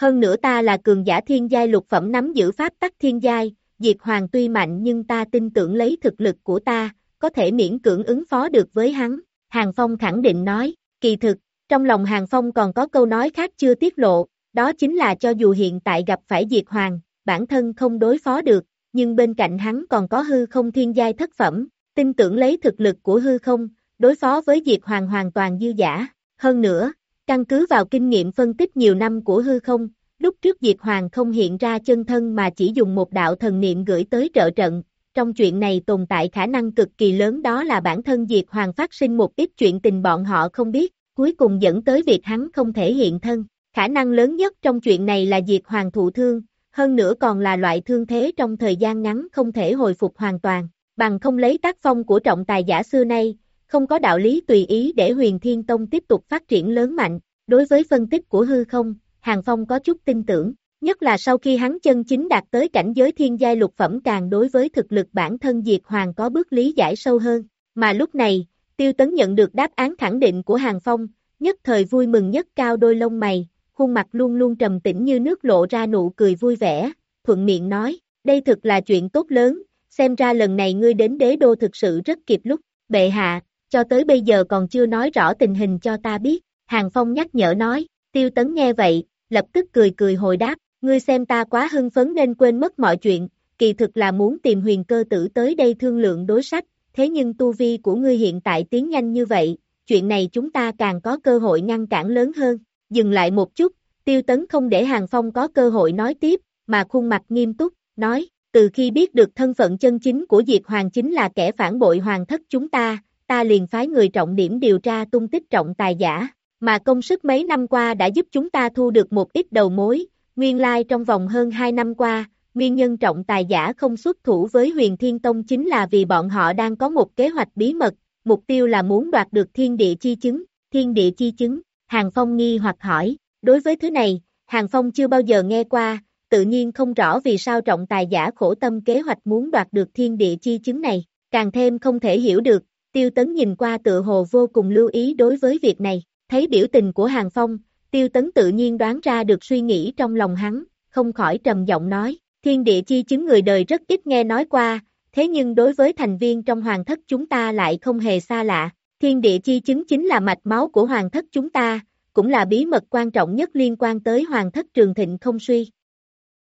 hơn nữa ta là cường giả thiên giai lục phẩm nắm giữ pháp tắc thiên giai, Diệt Hoàng tuy mạnh nhưng ta tin tưởng lấy thực lực của ta, có thể miễn cưỡng ứng phó được với hắn. Hàng Phong khẳng định nói, kỳ thực, trong lòng Hàng Phong còn có câu nói khác chưa tiết lộ, đó chính là cho dù hiện tại gặp phải Diệt Hoàng, bản thân không đối phó được, nhưng bên cạnh hắn còn có hư không thiên giai thất phẩm, tin tưởng lấy thực lực của hư không, đối phó với Diệt Hoàng hoàn toàn dư giả. Hơn nữa, Căn cứ vào kinh nghiệm phân tích nhiều năm của hư không, lúc trước Diệt Hoàng không hiện ra chân thân mà chỉ dùng một đạo thần niệm gửi tới trợ trận, trong chuyện này tồn tại khả năng cực kỳ lớn đó là bản thân Diệt Hoàng phát sinh một ít chuyện tình bọn họ không biết, cuối cùng dẫn tới việc hắn không thể hiện thân. Khả năng lớn nhất trong chuyện này là Diệt Hoàng thụ thương, hơn nữa còn là loại thương thế trong thời gian ngắn không thể hồi phục hoàn toàn, bằng không lấy tác phong của trọng tài giả xưa nay, không có đạo lý tùy ý để huyền thiên tông tiếp tục phát triển lớn mạnh. Đối với phân tích của hư không, Hàng Phong có chút tin tưởng, nhất là sau khi hắn chân chính đạt tới cảnh giới thiên giai lục phẩm càng đối với thực lực bản thân Diệt Hoàng có bước lý giải sâu hơn. Mà lúc này, Tiêu Tấn nhận được đáp án khẳng định của Hàng Phong, nhất thời vui mừng nhất cao đôi lông mày, khuôn mặt luôn luôn trầm tĩnh như nước lộ ra nụ cười vui vẻ, thuận miệng nói, đây thực là chuyện tốt lớn, xem ra lần này ngươi đến đế đô thực sự rất kịp lúc, bệ hạ, cho tới bây giờ còn chưa nói rõ tình hình cho ta biết, Hàng Phong nhắc nhở nói, tiêu tấn nghe vậy, lập tức cười cười hồi đáp, ngươi xem ta quá hưng phấn nên quên mất mọi chuyện, kỳ thực là muốn tìm huyền cơ tử tới đây thương lượng đối sách, thế nhưng tu vi của ngươi hiện tại tiến nhanh như vậy, chuyện này chúng ta càng có cơ hội ngăn cản lớn hơn. Dừng lại một chút, tiêu tấn không để Hàng Phong có cơ hội nói tiếp, mà khuôn mặt nghiêm túc, nói, từ khi biết được thân phận chân chính của Diệt Hoàng chính là kẻ phản bội hoàng thất chúng ta, ta liền phái người trọng điểm điều tra tung tích trọng tài giả, mà công sức mấy năm qua đã giúp chúng ta thu được một ít đầu mối, nguyên lai trong vòng hơn 2 năm qua, nguyên nhân trọng tài giả không xuất thủ với huyền thiên tông chính là vì bọn họ đang có một kế hoạch bí mật, mục tiêu là muốn đoạt được thiên địa chi chứng, thiên địa chi chứng, Hàng Phong nghi hoặc hỏi, đối với thứ này, Hàng Phong chưa bao giờ nghe qua, tự nhiên không rõ vì sao trọng tài giả khổ tâm kế hoạch muốn đoạt được thiên địa chi chứng này, càng thêm không thể hiểu được, tiêu tấn nhìn qua tự hồ vô cùng lưu ý đối với việc này, thấy biểu tình của Hàng Phong, tiêu tấn tự nhiên đoán ra được suy nghĩ trong lòng hắn, không khỏi trầm giọng nói, thiên địa chi chứng người đời rất ít nghe nói qua, thế nhưng đối với thành viên trong hoàng thất chúng ta lại không hề xa lạ, thiên địa chi chứng chính là mạch máu của hoàng thất chúng ta, cũng là bí mật quan trọng nhất liên quan tới hoàng thất trường thịnh không suy.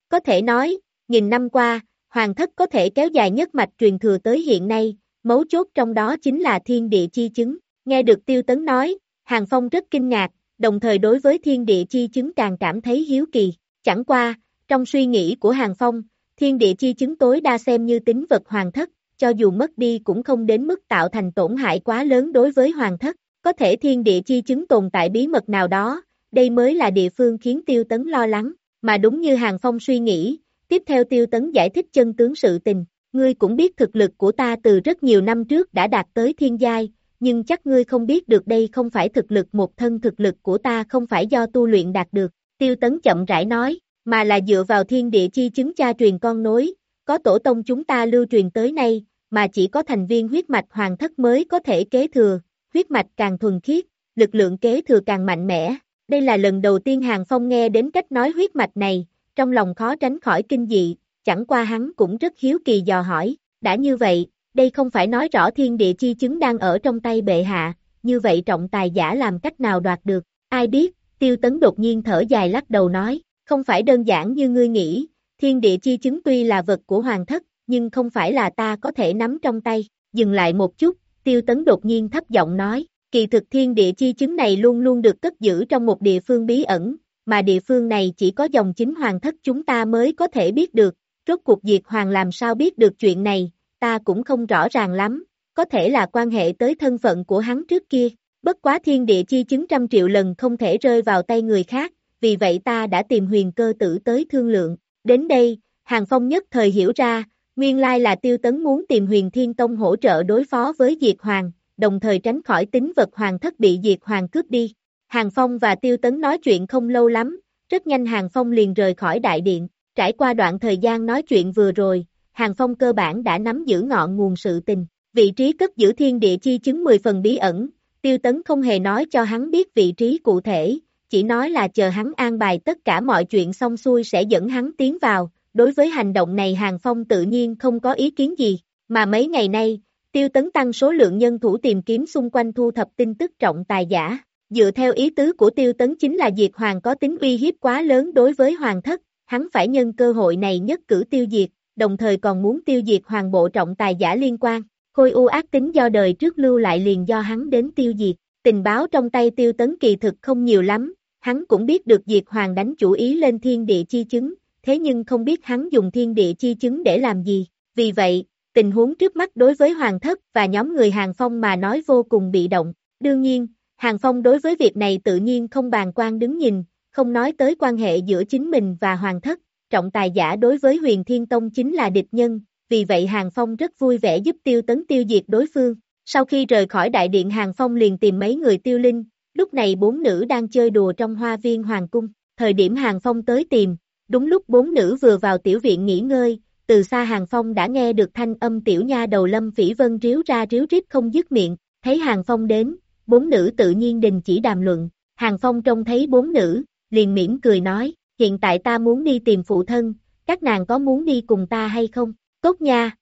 Có thể nói, nghìn năm qua, hoàng thất có thể kéo dài nhất mạch truyền thừa tới hiện nay, mấu chốt trong đó chính là thiên địa chi chứng. Nghe được tiêu tấn nói, Hàng Phong rất kinh ngạc, đồng thời đối với thiên địa chi chứng càng cảm thấy hiếu kỳ. Chẳng qua, trong suy nghĩ của Hàng Phong, thiên địa chi chứng tối đa xem như tính vật hoàng thất, cho dù mất đi cũng không đến mức tạo thành tổn hại quá lớn đối với hoàng thất. Có thể thiên địa chi chứng tồn tại bí mật nào đó, đây mới là địa phương khiến tiêu tấn lo lắng, mà đúng như Hàng Phong suy nghĩ, tiếp theo tiêu tấn giải thích chân tướng sự tình, ngươi cũng biết thực lực của ta từ rất nhiều năm trước đã đạt tới thiên giai, nhưng chắc ngươi không biết được đây không phải thực lực một thân thực lực của ta không phải do tu luyện đạt được, tiêu tấn chậm rãi nói, mà là dựa vào thiên địa chi chứng cha truyền con nối, có tổ tông chúng ta lưu truyền tới nay, mà chỉ có thành viên huyết mạch hoàng thất mới có thể kế thừa, huyết mạch càng thuần khiết, lực lượng kế thừa càng mạnh mẽ. Đây là lần đầu tiên Hàng Phong nghe đến cách nói huyết mạch này, trong lòng khó tránh khỏi kinh dị, chẳng qua hắn cũng rất hiếu kỳ dò hỏi, đã như vậy, đây không phải nói rõ thiên địa chi chứng đang ở trong tay bệ hạ, như vậy trọng tài giả làm cách nào đoạt được, ai biết, tiêu tấn đột nhiên thở dài lắc đầu nói, không phải đơn giản như ngươi nghĩ, thiên địa chi chứng tuy là vật của hoàng thất, nhưng không phải là ta có thể nắm trong tay, dừng lại một chút, tiêu tấn đột nhiên thấp giọng nói, kỳ thực thiên địa chi chứng này luôn luôn được cất giữ trong một địa phương bí ẩn, mà địa phương này chỉ có dòng chính hoàng thất chúng ta mới có thể biết được, rốt cuộc diệt hoàng làm sao biết được chuyện này, ta cũng không rõ ràng lắm, có thể là quan hệ tới thân phận của hắn trước kia, bất quá thiên địa chi chứng trăm triệu lần không thể rơi vào tay người khác, vì vậy ta đã tìm huyền cơ tử tới thương lượng, đến đây, Hàng Phong nhất thời hiểu ra, nguyên lai là tiêu tấn muốn tìm huyền thiên tông hỗ trợ đối phó với diệt hoàng, đồng thời tránh khỏi tính vật hoàng thất bị diệt hoàng cướp đi. Hàng Phong và Tiêu Tấn nói chuyện không lâu lắm, rất nhanh Hàng Phong liền rời khỏi đại điện, trải qua đoạn thời gian nói chuyện vừa rồi, Hàng Phong cơ bản đã nắm giữ ngọn nguồn sự tình, vị trí cất giữ thiên địa chi chứng 10 phần bí ẩn, Tiêu Tấn không hề nói cho hắn biết vị trí cụ thể, chỉ nói là chờ hắn an bài tất cả mọi chuyện xong xuôi sẽ dẫn hắn tiến vào, đối với hành động này Hàng Phong tự nhiên không có ý kiến gì, mà mấy ngày nay, Tiêu Tấn tăng số lượng nhân thủ tìm kiếm xung quanh thu thập tin tức trọng tài giả. Dựa theo ý tứ của Tiêu Tấn chính là Diệt Hoàng có tính uy hiếp quá lớn đối với Hoàng thất, hắn phải nhân cơ hội này nhất cử tiêu diệt, đồng thời còn muốn tiêu diệt Hoàng bộ trọng tài giả liên quan. Khôi u ác tính do đời trước lưu lại liền do hắn đến tiêu diệt. Tình báo trong tay Tiêu Tấn kỳ thực không nhiều lắm, hắn cũng biết được Diệt Hoàng đánh chủ ý lên thiên địa chi chứng, thế nhưng không biết hắn dùng thiên địa chi chứng để làm gì. Vì vậy, tình huống trước mắt đối với Hoàng thất và nhóm người Hàng Phong mà nói vô cùng bị động. Đương nhiên, Hàng Phong đối với việc này tự nhiên không bàn quan đứng nhìn, không nói tới quan hệ giữa chính mình và Hoàng thất, trọng tài giả đối với huyền thiên tông chính là địch nhân, vì vậy Hàng Phong rất vui vẻ giúp tiêu tấn tiêu diệt đối phương. Sau khi rời khỏi đại điện Hàng Phong liền tìm mấy người tiêu linh, lúc này bốn nữ đang chơi đùa trong hoa viên Hoàng cung, thời điểm Hàng Phong tới tìm, đúng lúc bốn nữ vừa vào tiểu viện nghỉ ngơi, từ xa Hàng Phong đã nghe được thanh âm tiểu nha đầu Lâm Phỉ Vân ríu ra ríu rít không dứt miệng, thấy Hàng Phong đến, bốn nữ tự nhiên đình chỉ đàm luận, Hàng Phong trông thấy bốn nữ, liền mỉm cười nói, hiện tại ta muốn đi tìm phụ thân, các nàng có muốn đi cùng ta hay không? Cốt nha!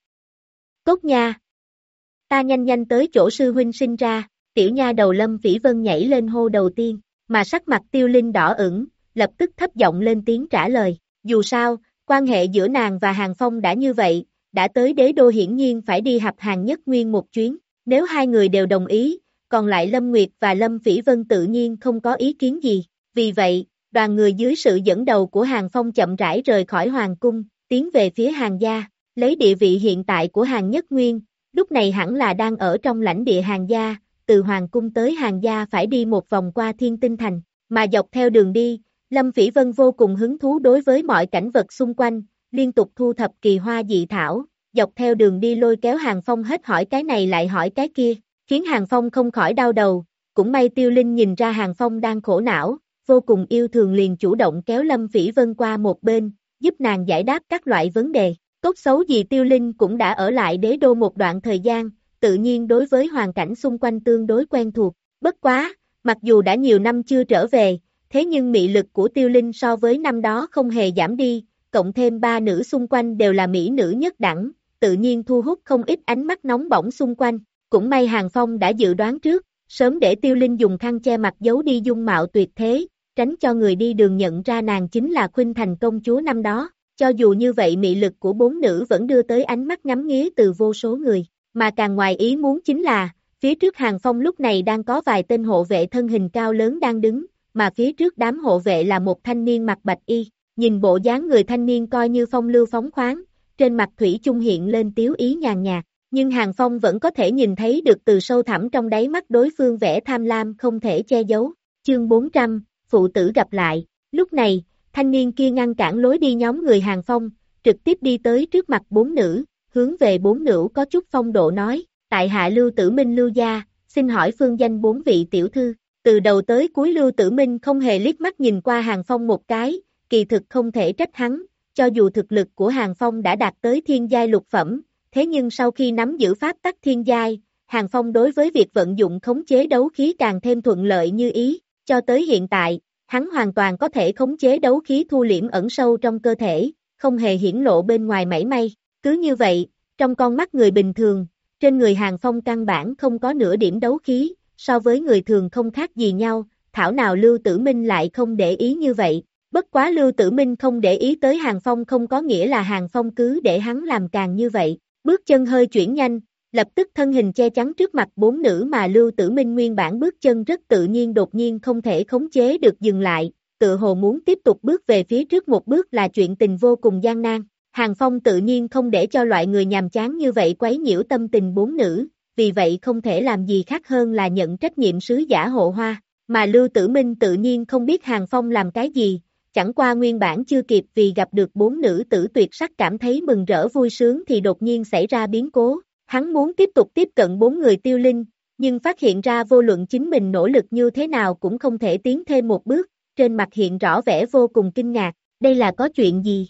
Cốt nha! Ta nhanh nhanh tới chỗ sư huynh sinh ra, tiểu nha đầu Lâm vĩ Vân nhảy lên hô đầu tiên, mà sắc mặt tiêu linh đỏ ửng, lập tức thấp giọng lên tiếng trả lời, dù sao, Quan hệ giữa nàng và Hàng Phong đã như vậy, đã tới đế đô hiển nhiên phải đi hạp hàng nhất nguyên một chuyến, nếu hai người đều đồng ý, còn lại Lâm Nguyệt và Lâm vĩ Vân tự nhiên không có ý kiến gì, vì vậy, đoàn người dưới sự dẫn đầu của Hàng Phong chậm rãi rời khỏi Hoàng Cung, tiến về phía Hàng Gia, lấy địa vị hiện tại của Hàng Nhất Nguyên, lúc này hẳn là đang ở trong lãnh địa Hàng Gia, từ Hoàng Cung tới Hàng Gia phải đi một vòng qua Thiên Tinh Thành, mà dọc theo đường đi, Lâm Phỉ Vân vô cùng hứng thú đối với mọi cảnh vật xung quanh, liên tục thu thập kỳ hoa dị thảo, dọc theo đường đi lôi kéo Hàng Phong hết hỏi cái này lại hỏi cái kia, khiến Hàng Phong không khỏi đau đầu, cũng may Tiêu Linh nhìn ra Hàng Phong đang khổ não, vô cùng yêu thường liền chủ động kéo Lâm Phỉ Vân qua một bên, giúp nàng giải đáp các loại vấn đề. Tốt xấu gì Tiêu Linh cũng đã ở lại đế đô một đoạn thời gian, tự nhiên đối với hoàn cảnh xung quanh tương đối quen thuộc. Bất quá, mặc dù đã nhiều năm chưa trở về, thế nhưng mị lực của Tiêu Linh so với năm đó không hề giảm đi, cộng thêm ba nữ xung quanh đều là mỹ nữ nhất đẳng, tự nhiên thu hút không ít ánh mắt nóng bỏng xung quanh. Cũng may Hàng Phong đã dự đoán trước, sớm để Tiêu Linh dùng khăn che mặt giấu đi dung mạo tuyệt thế, tránh cho người đi đường nhận ra nàng chính là Khuynh Thành công chúa năm đó. Cho dù như vậy mị lực của bốn nữ vẫn đưa tới ánh mắt ngắm nghía từ vô số người, mà càng ngoài ý muốn chính là, phía trước hàng phong lúc này đang có vài tên hộ vệ thân hình cao lớn đang đứng, mà phía trước đám hộ vệ là một thanh niên mặc bạch y, nhìn bộ dáng người thanh niên coi như phong lưu phóng khoáng, trên mặt thủy chung hiện lên tiếu ý nhàn nhạt, nhưng hàng phong vẫn có thể nhìn thấy được từ sâu thẳm trong đáy mắt đối phương vẻ tham lam không thể che giấu. Chương 400, phụ tử gặp lại, lúc này, thanh niên kia ngăn cản lối đi nhóm người hàng phong, trực tiếp đi tới trước mặt bốn nữ, hướng về bốn nữ có chút phong độ nói, tại hạ lưu tử minh lưu gia, xin hỏi phương danh bốn vị tiểu thư, từ đầu tới cuối lưu tử minh không hề liếc mắt nhìn qua hàng phong một cái, kỳ thực không thể trách hắn, cho dù thực lực của hàng phong đã đạt tới thiên giai lục phẩm, thế nhưng sau khi nắm giữ pháp tắc thiên giai, hàng phong đối với việc vận dụng khống chế đấu khí càng thêm thuận lợi như ý, cho tới hiện tại, hắn hoàn toàn có thể khống chế đấu khí thu liễm ẩn sâu trong cơ thể, không hề hiển lộ bên ngoài mảy may. Cứ như vậy, trong con mắt người bình thường, trên người hàng phong căn bản không có nửa điểm đấu khí, so với người thường không khác gì nhau, thảo nào Lưu Tử Minh lại không để ý như vậy. Bất quá Lưu Tử Minh không để ý tới hàng phong không có nghĩa là hàng phong cứ để hắn làm càng như vậy. Bước chân hơi chuyển nhanh, lập tức thân hình che chắn trước mặt bốn nữ mà Lưu Tử Minh nguyên bản bước chân rất tự nhiên đột nhiên không thể khống chế được dừng lại, tự hồ muốn tiếp tục bước về phía trước một bước là chuyện tình vô cùng gian nan. Hàng Phong tự nhiên không để cho loại người nhàm chán như vậy quấy nhiễu tâm tình bốn nữ, vì vậy không thể làm gì khác hơn là nhận trách nhiệm sứ giả hộ hoa, mà Lưu Tử Minh tự nhiên không biết Hàng Phong làm cái gì, chẳng qua nguyên bản chưa kịp vì gặp được bốn nữ tử tuyệt sắc cảm thấy mừng rỡ vui sướng thì đột nhiên xảy ra biến cố, Hắn muốn tiếp tục tiếp cận bốn người tiêu linh, nhưng phát hiện ra vô luận chính mình nỗ lực như thế nào cũng không thể tiến thêm một bước, trên mặt hiện rõ vẻ vô cùng kinh ngạc, đây là có chuyện gì?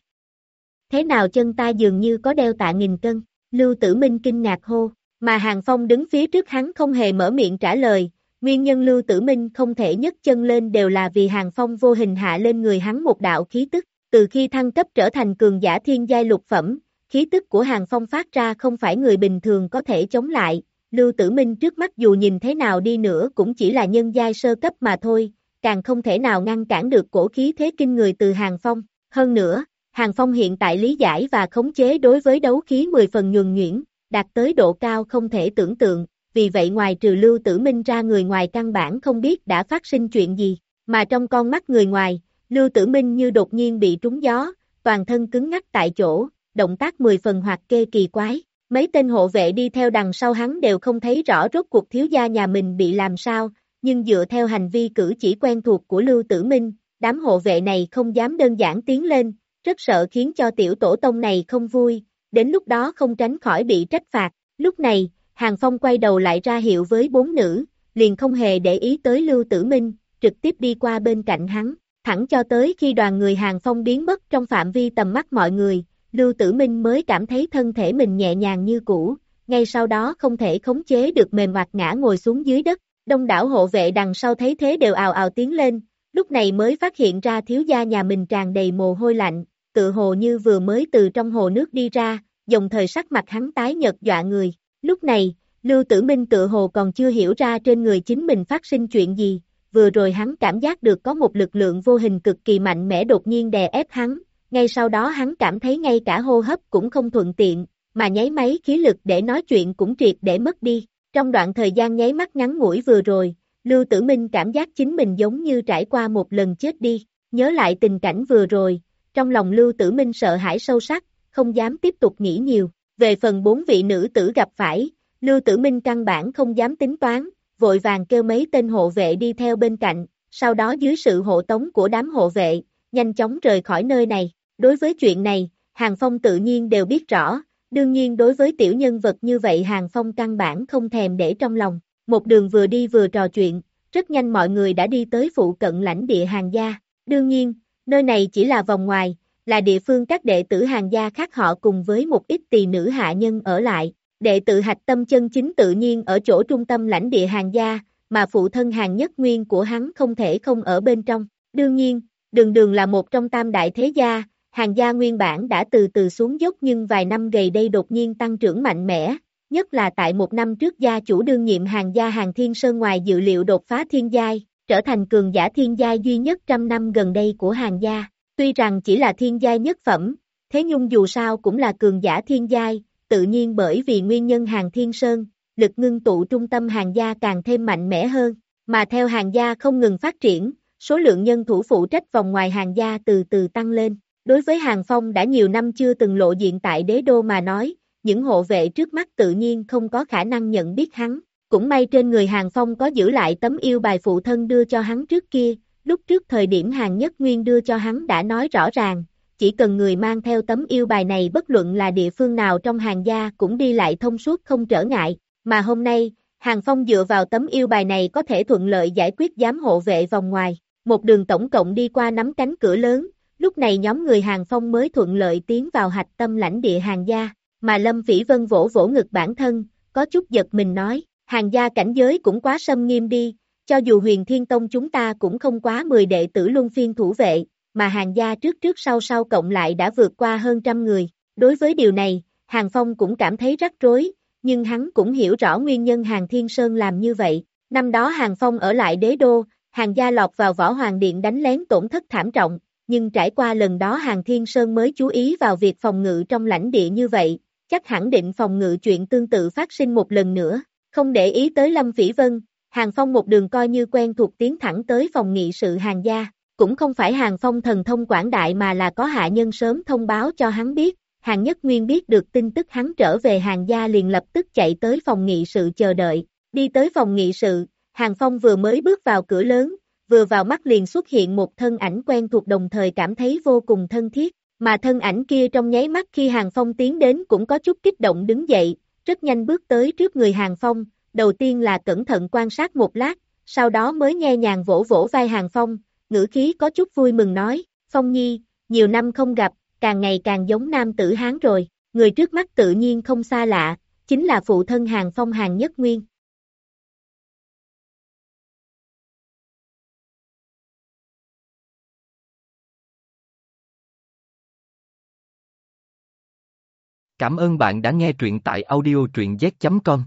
Thế nào chân ta dường như có đeo tạ nghìn cân, Lưu Tử Minh kinh ngạc hô, mà Hàng Phong đứng phía trước hắn không hề mở miệng trả lời, nguyên nhân Lưu Tử Minh không thể nhấc chân lên đều là vì Hàng Phong vô hình hạ lên người hắn một đạo khí tức, từ khi thăng cấp trở thành cường giả thiên giai lục phẩm, khí tức của Hàng Phong phát ra không phải người bình thường có thể chống lại, Lưu Tử Minh trước mắt dù nhìn thế nào đi nữa cũng chỉ là nhân giai sơ cấp mà thôi, càng không thể nào ngăn cản được cổ khí thế kinh người từ Hàng Phong. Hơn nữa, Hàng Phong hiện tại lý giải và khống chế đối với đấu khí 10 phần nhuần nhuyễn, đạt tới độ cao không thể tưởng tượng, vì vậy ngoài trừ Lưu Tử Minh ra người ngoài căn bản không biết đã phát sinh chuyện gì, mà trong con mắt người ngoài, Lưu Tử Minh như đột nhiên bị trúng gió, toàn thân cứng ngắc tại chỗ, động tác 10 phần hoặc kê kỳ quái. Mấy tên hộ vệ đi theo đằng sau hắn đều không thấy rõ rốt cuộc thiếu gia nhà mình bị làm sao, nhưng dựa theo hành vi cử chỉ quen thuộc của Lưu Tử Minh, đám hộ vệ này không dám đơn giản tiến lên, rất sợ khiến cho tiểu tổ tông này không vui, đến lúc đó không tránh khỏi bị trách phạt. Lúc này, Hàng Phong quay đầu lại ra hiệu với bốn nữ, liền không hề để ý tới Lưu Tử Minh, trực tiếp đi qua bên cạnh hắn, thẳng cho tới khi đoàn người Hàng Phong biến mất trong phạm vi tầm mắt mọi người, Lưu Tử Minh mới cảm thấy thân thể mình nhẹ nhàng như cũ, ngay sau đó không thể khống chế được mềm mặt ngã ngồi xuống dưới đất, đông đảo hộ vệ đằng sau thấy thế đều ào ào tiến lên, lúc này mới phát hiện ra thiếu gia nhà mình tràn đầy mồ hôi lạnh, tự hồ như vừa mới từ trong hồ nước đi ra, dòng thời sắc mặt hắn tái nhợt dọa người, lúc này, Lưu Tử Minh tự hồ còn chưa hiểu ra trên người chính mình phát sinh chuyện gì, vừa rồi hắn cảm giác được có một lực lượng vô hình cực kỳ mạnh mẽ đột nhiên đè ép hắn, ngay sau đó hắn cảm thấy ngay cả hô hấp cũng không thuận tiện, mà nháy máy khí lực để nói chuyện cũng triệt để mất đi. Trong đoạn thời gian nháy mắt ngắn ngủi vừa rồi, Lưu Tử Minh cảm giác chính mình giống như trải qua một lần chết đi, nhớ lại tình cảnh vừa rồi, trong lòng Lưu Tử Minh sợ hãi sâu sắc, không dám tiếp tục nghĩ nhiều. Về phần bốn vị nữ tử gặp phải, Lưu Tử Minh căn bản không dám tính toán, vội vàng kêu mấy tên hộ vệ đi theo bên cạnh, sau đó dưới sự hộ tống của đám hộ vệ, nhanh chóng rời khỏi nơi này. Đối với chuyện này, Hàng Phong tự nhiên đều biết rõ, đương nhiên đối với tiểu nhân vật như vậy Hàng Phong căn bản không thèm để trong lòng. Một đường vừa đi vừa trò chuyện, rất nhanh mọi người đã đi tới phụ cận lãnh địa hàng gia. Đương nhiên, nơi này chỉ là vòng ngoài, là địa phương các đệ tử hàng gia khác họ cùng với một ít tỳ nữ hạ nhân ở lại. Đệ tử hạch tâm chân chính tự nhiên ở chỗ trung tâm lãnh địa hàng gia, mà phụ thân hàng nhất nguyên của hắn không thể không ở bên trong. Đương nhiên, đường đường là một trong tam đại thế gia, hàng gia nguyên bản đã từ từ xuống dốc nhưng vài năm gầy đây đột nhiên tăng trưởng mạnh mẽ, nhất là tại một năm trước gia chủ đương nhiệm hàng gia hàng thiên sơn ngoài dự liệu đột phá thiên giai, trở thành cường giả thiên giai duy nhất trăm năm gần đây của hàng gia. Tuy rằng chỉ là thiên giai nhất phẩm, thế nhưng dù sao cũng là cường giả thiên giai, tự nhiên bởi vì nguyên nhân hàng thiên sơn, lực ngưng tụ trung tâm hàng gia càng thêm mạnh mẽ hơn, mà theo hàng gia không ngừng phát triển, số lượng nhân thủ phụ trách vòng ngoài hàng gia từ từ tăng lên. Đối với hàng phong đã nhiều năm chưa từng lộ diện tại đế đô mà nói, những hộ vệ trước mắt tự nhiên không có khả năng nhận biết hắn. Cũng may trên người hàng phong có giữ lại tấm yêu bài phụ thân đưa cho hắn trước kia, lúc trước thời điểm hàng nhất nguyên đưa cho hắn đã nói rõ ràng, chỉ cần người mang theo tấm yêu bài này bất luận là địa phương nào trong hàng gia cũng đi lại thông suốt không trở ngại, mà hôm nay, Hàng Phong dựa vào tấm yêu bài này có thể thuận lợi giải quyết giám hộ vệ vòng ngoài, một đường tổng cộng đi qua nắm cánh cửa lớn, lúc này nhóm người Hàng Phong mới thuận lợi tiến vào hạch tâm lãnh địa hàng gia, mà Lâm vĩ Vân vỗ vỗ ngực bản thân, có chút giật mình nói, hàng gia cảnh giới cũng quá xâm nghiêm đi, cho dù huyền thiên tông chúng ta cũng không quá 10 đệ tử luân phiên thủ vệ, mà hàng gia trước trước sau sau cộng lại đã vượt qua hơn trăm người. Đối với điều này, Hàng Phong cũng cảm thấy rắc rối, nhưng hắn cũng hiểu rõ nguyên nhân Hàng Thiên Sơn làm như vậy. Năm đó Hàng Phong ở lại đế đô, Hàng gia lọt vào võ hoàng điện đánh lén tổn thất thảm trọng, nhưng trải qua lần đó Hàng Thiên Sơn mới chú ý vào việc phòng ngự trong lãnh địa như vậy, chắc hẳn định phòng ngự chuyện tương tự phát sinh một lần nữa, không để ý tới Lâm Phỉ Vân, Hàng Phong một đường coi như quen thuộc tiến thẳng tới phòng nghị sự hàng gia, cũng không phải Hàng Phong thần thông quảng đại mà là có hạ nhân sớm thông báo cho hắn biết, Hàng Nhất Nguyên biết được tin tức hắn trở về hàng gia liền lập tức chạy tới phòng nghị sự chờ đợi, đi tới phòng nghị sự, Hàng Phong vừa mới bước vào cửa lớn, vừa vào mắt liền xuất hiện một thân ảnh quen thuộc đồng thời cảm thấy vô cùng thân thiết, mà thân ảnh kia trong nháy mắt khi Hàng Phong tiến đến cũng có chút kích động đứng dậy, rất nhanh bước tới trước người Hàng Phong, đầu tiên là cẩn thận quan sát một lát, sau đó mới nghe nhàng vỗ vỗ vai Hàng Phong, ngữ khí có chút vui mừng nói, Phong Nhi, nhiều năm không gặp, càng ngày càng giống nam tử Hán rồi, người trước mắt tự nhiên không xa lạ, chính là phụ thân Hàng Phong Hàng Nhất Nguyên. Cảm ơn bạn đã nghe truyện tại audiotruyenz.com.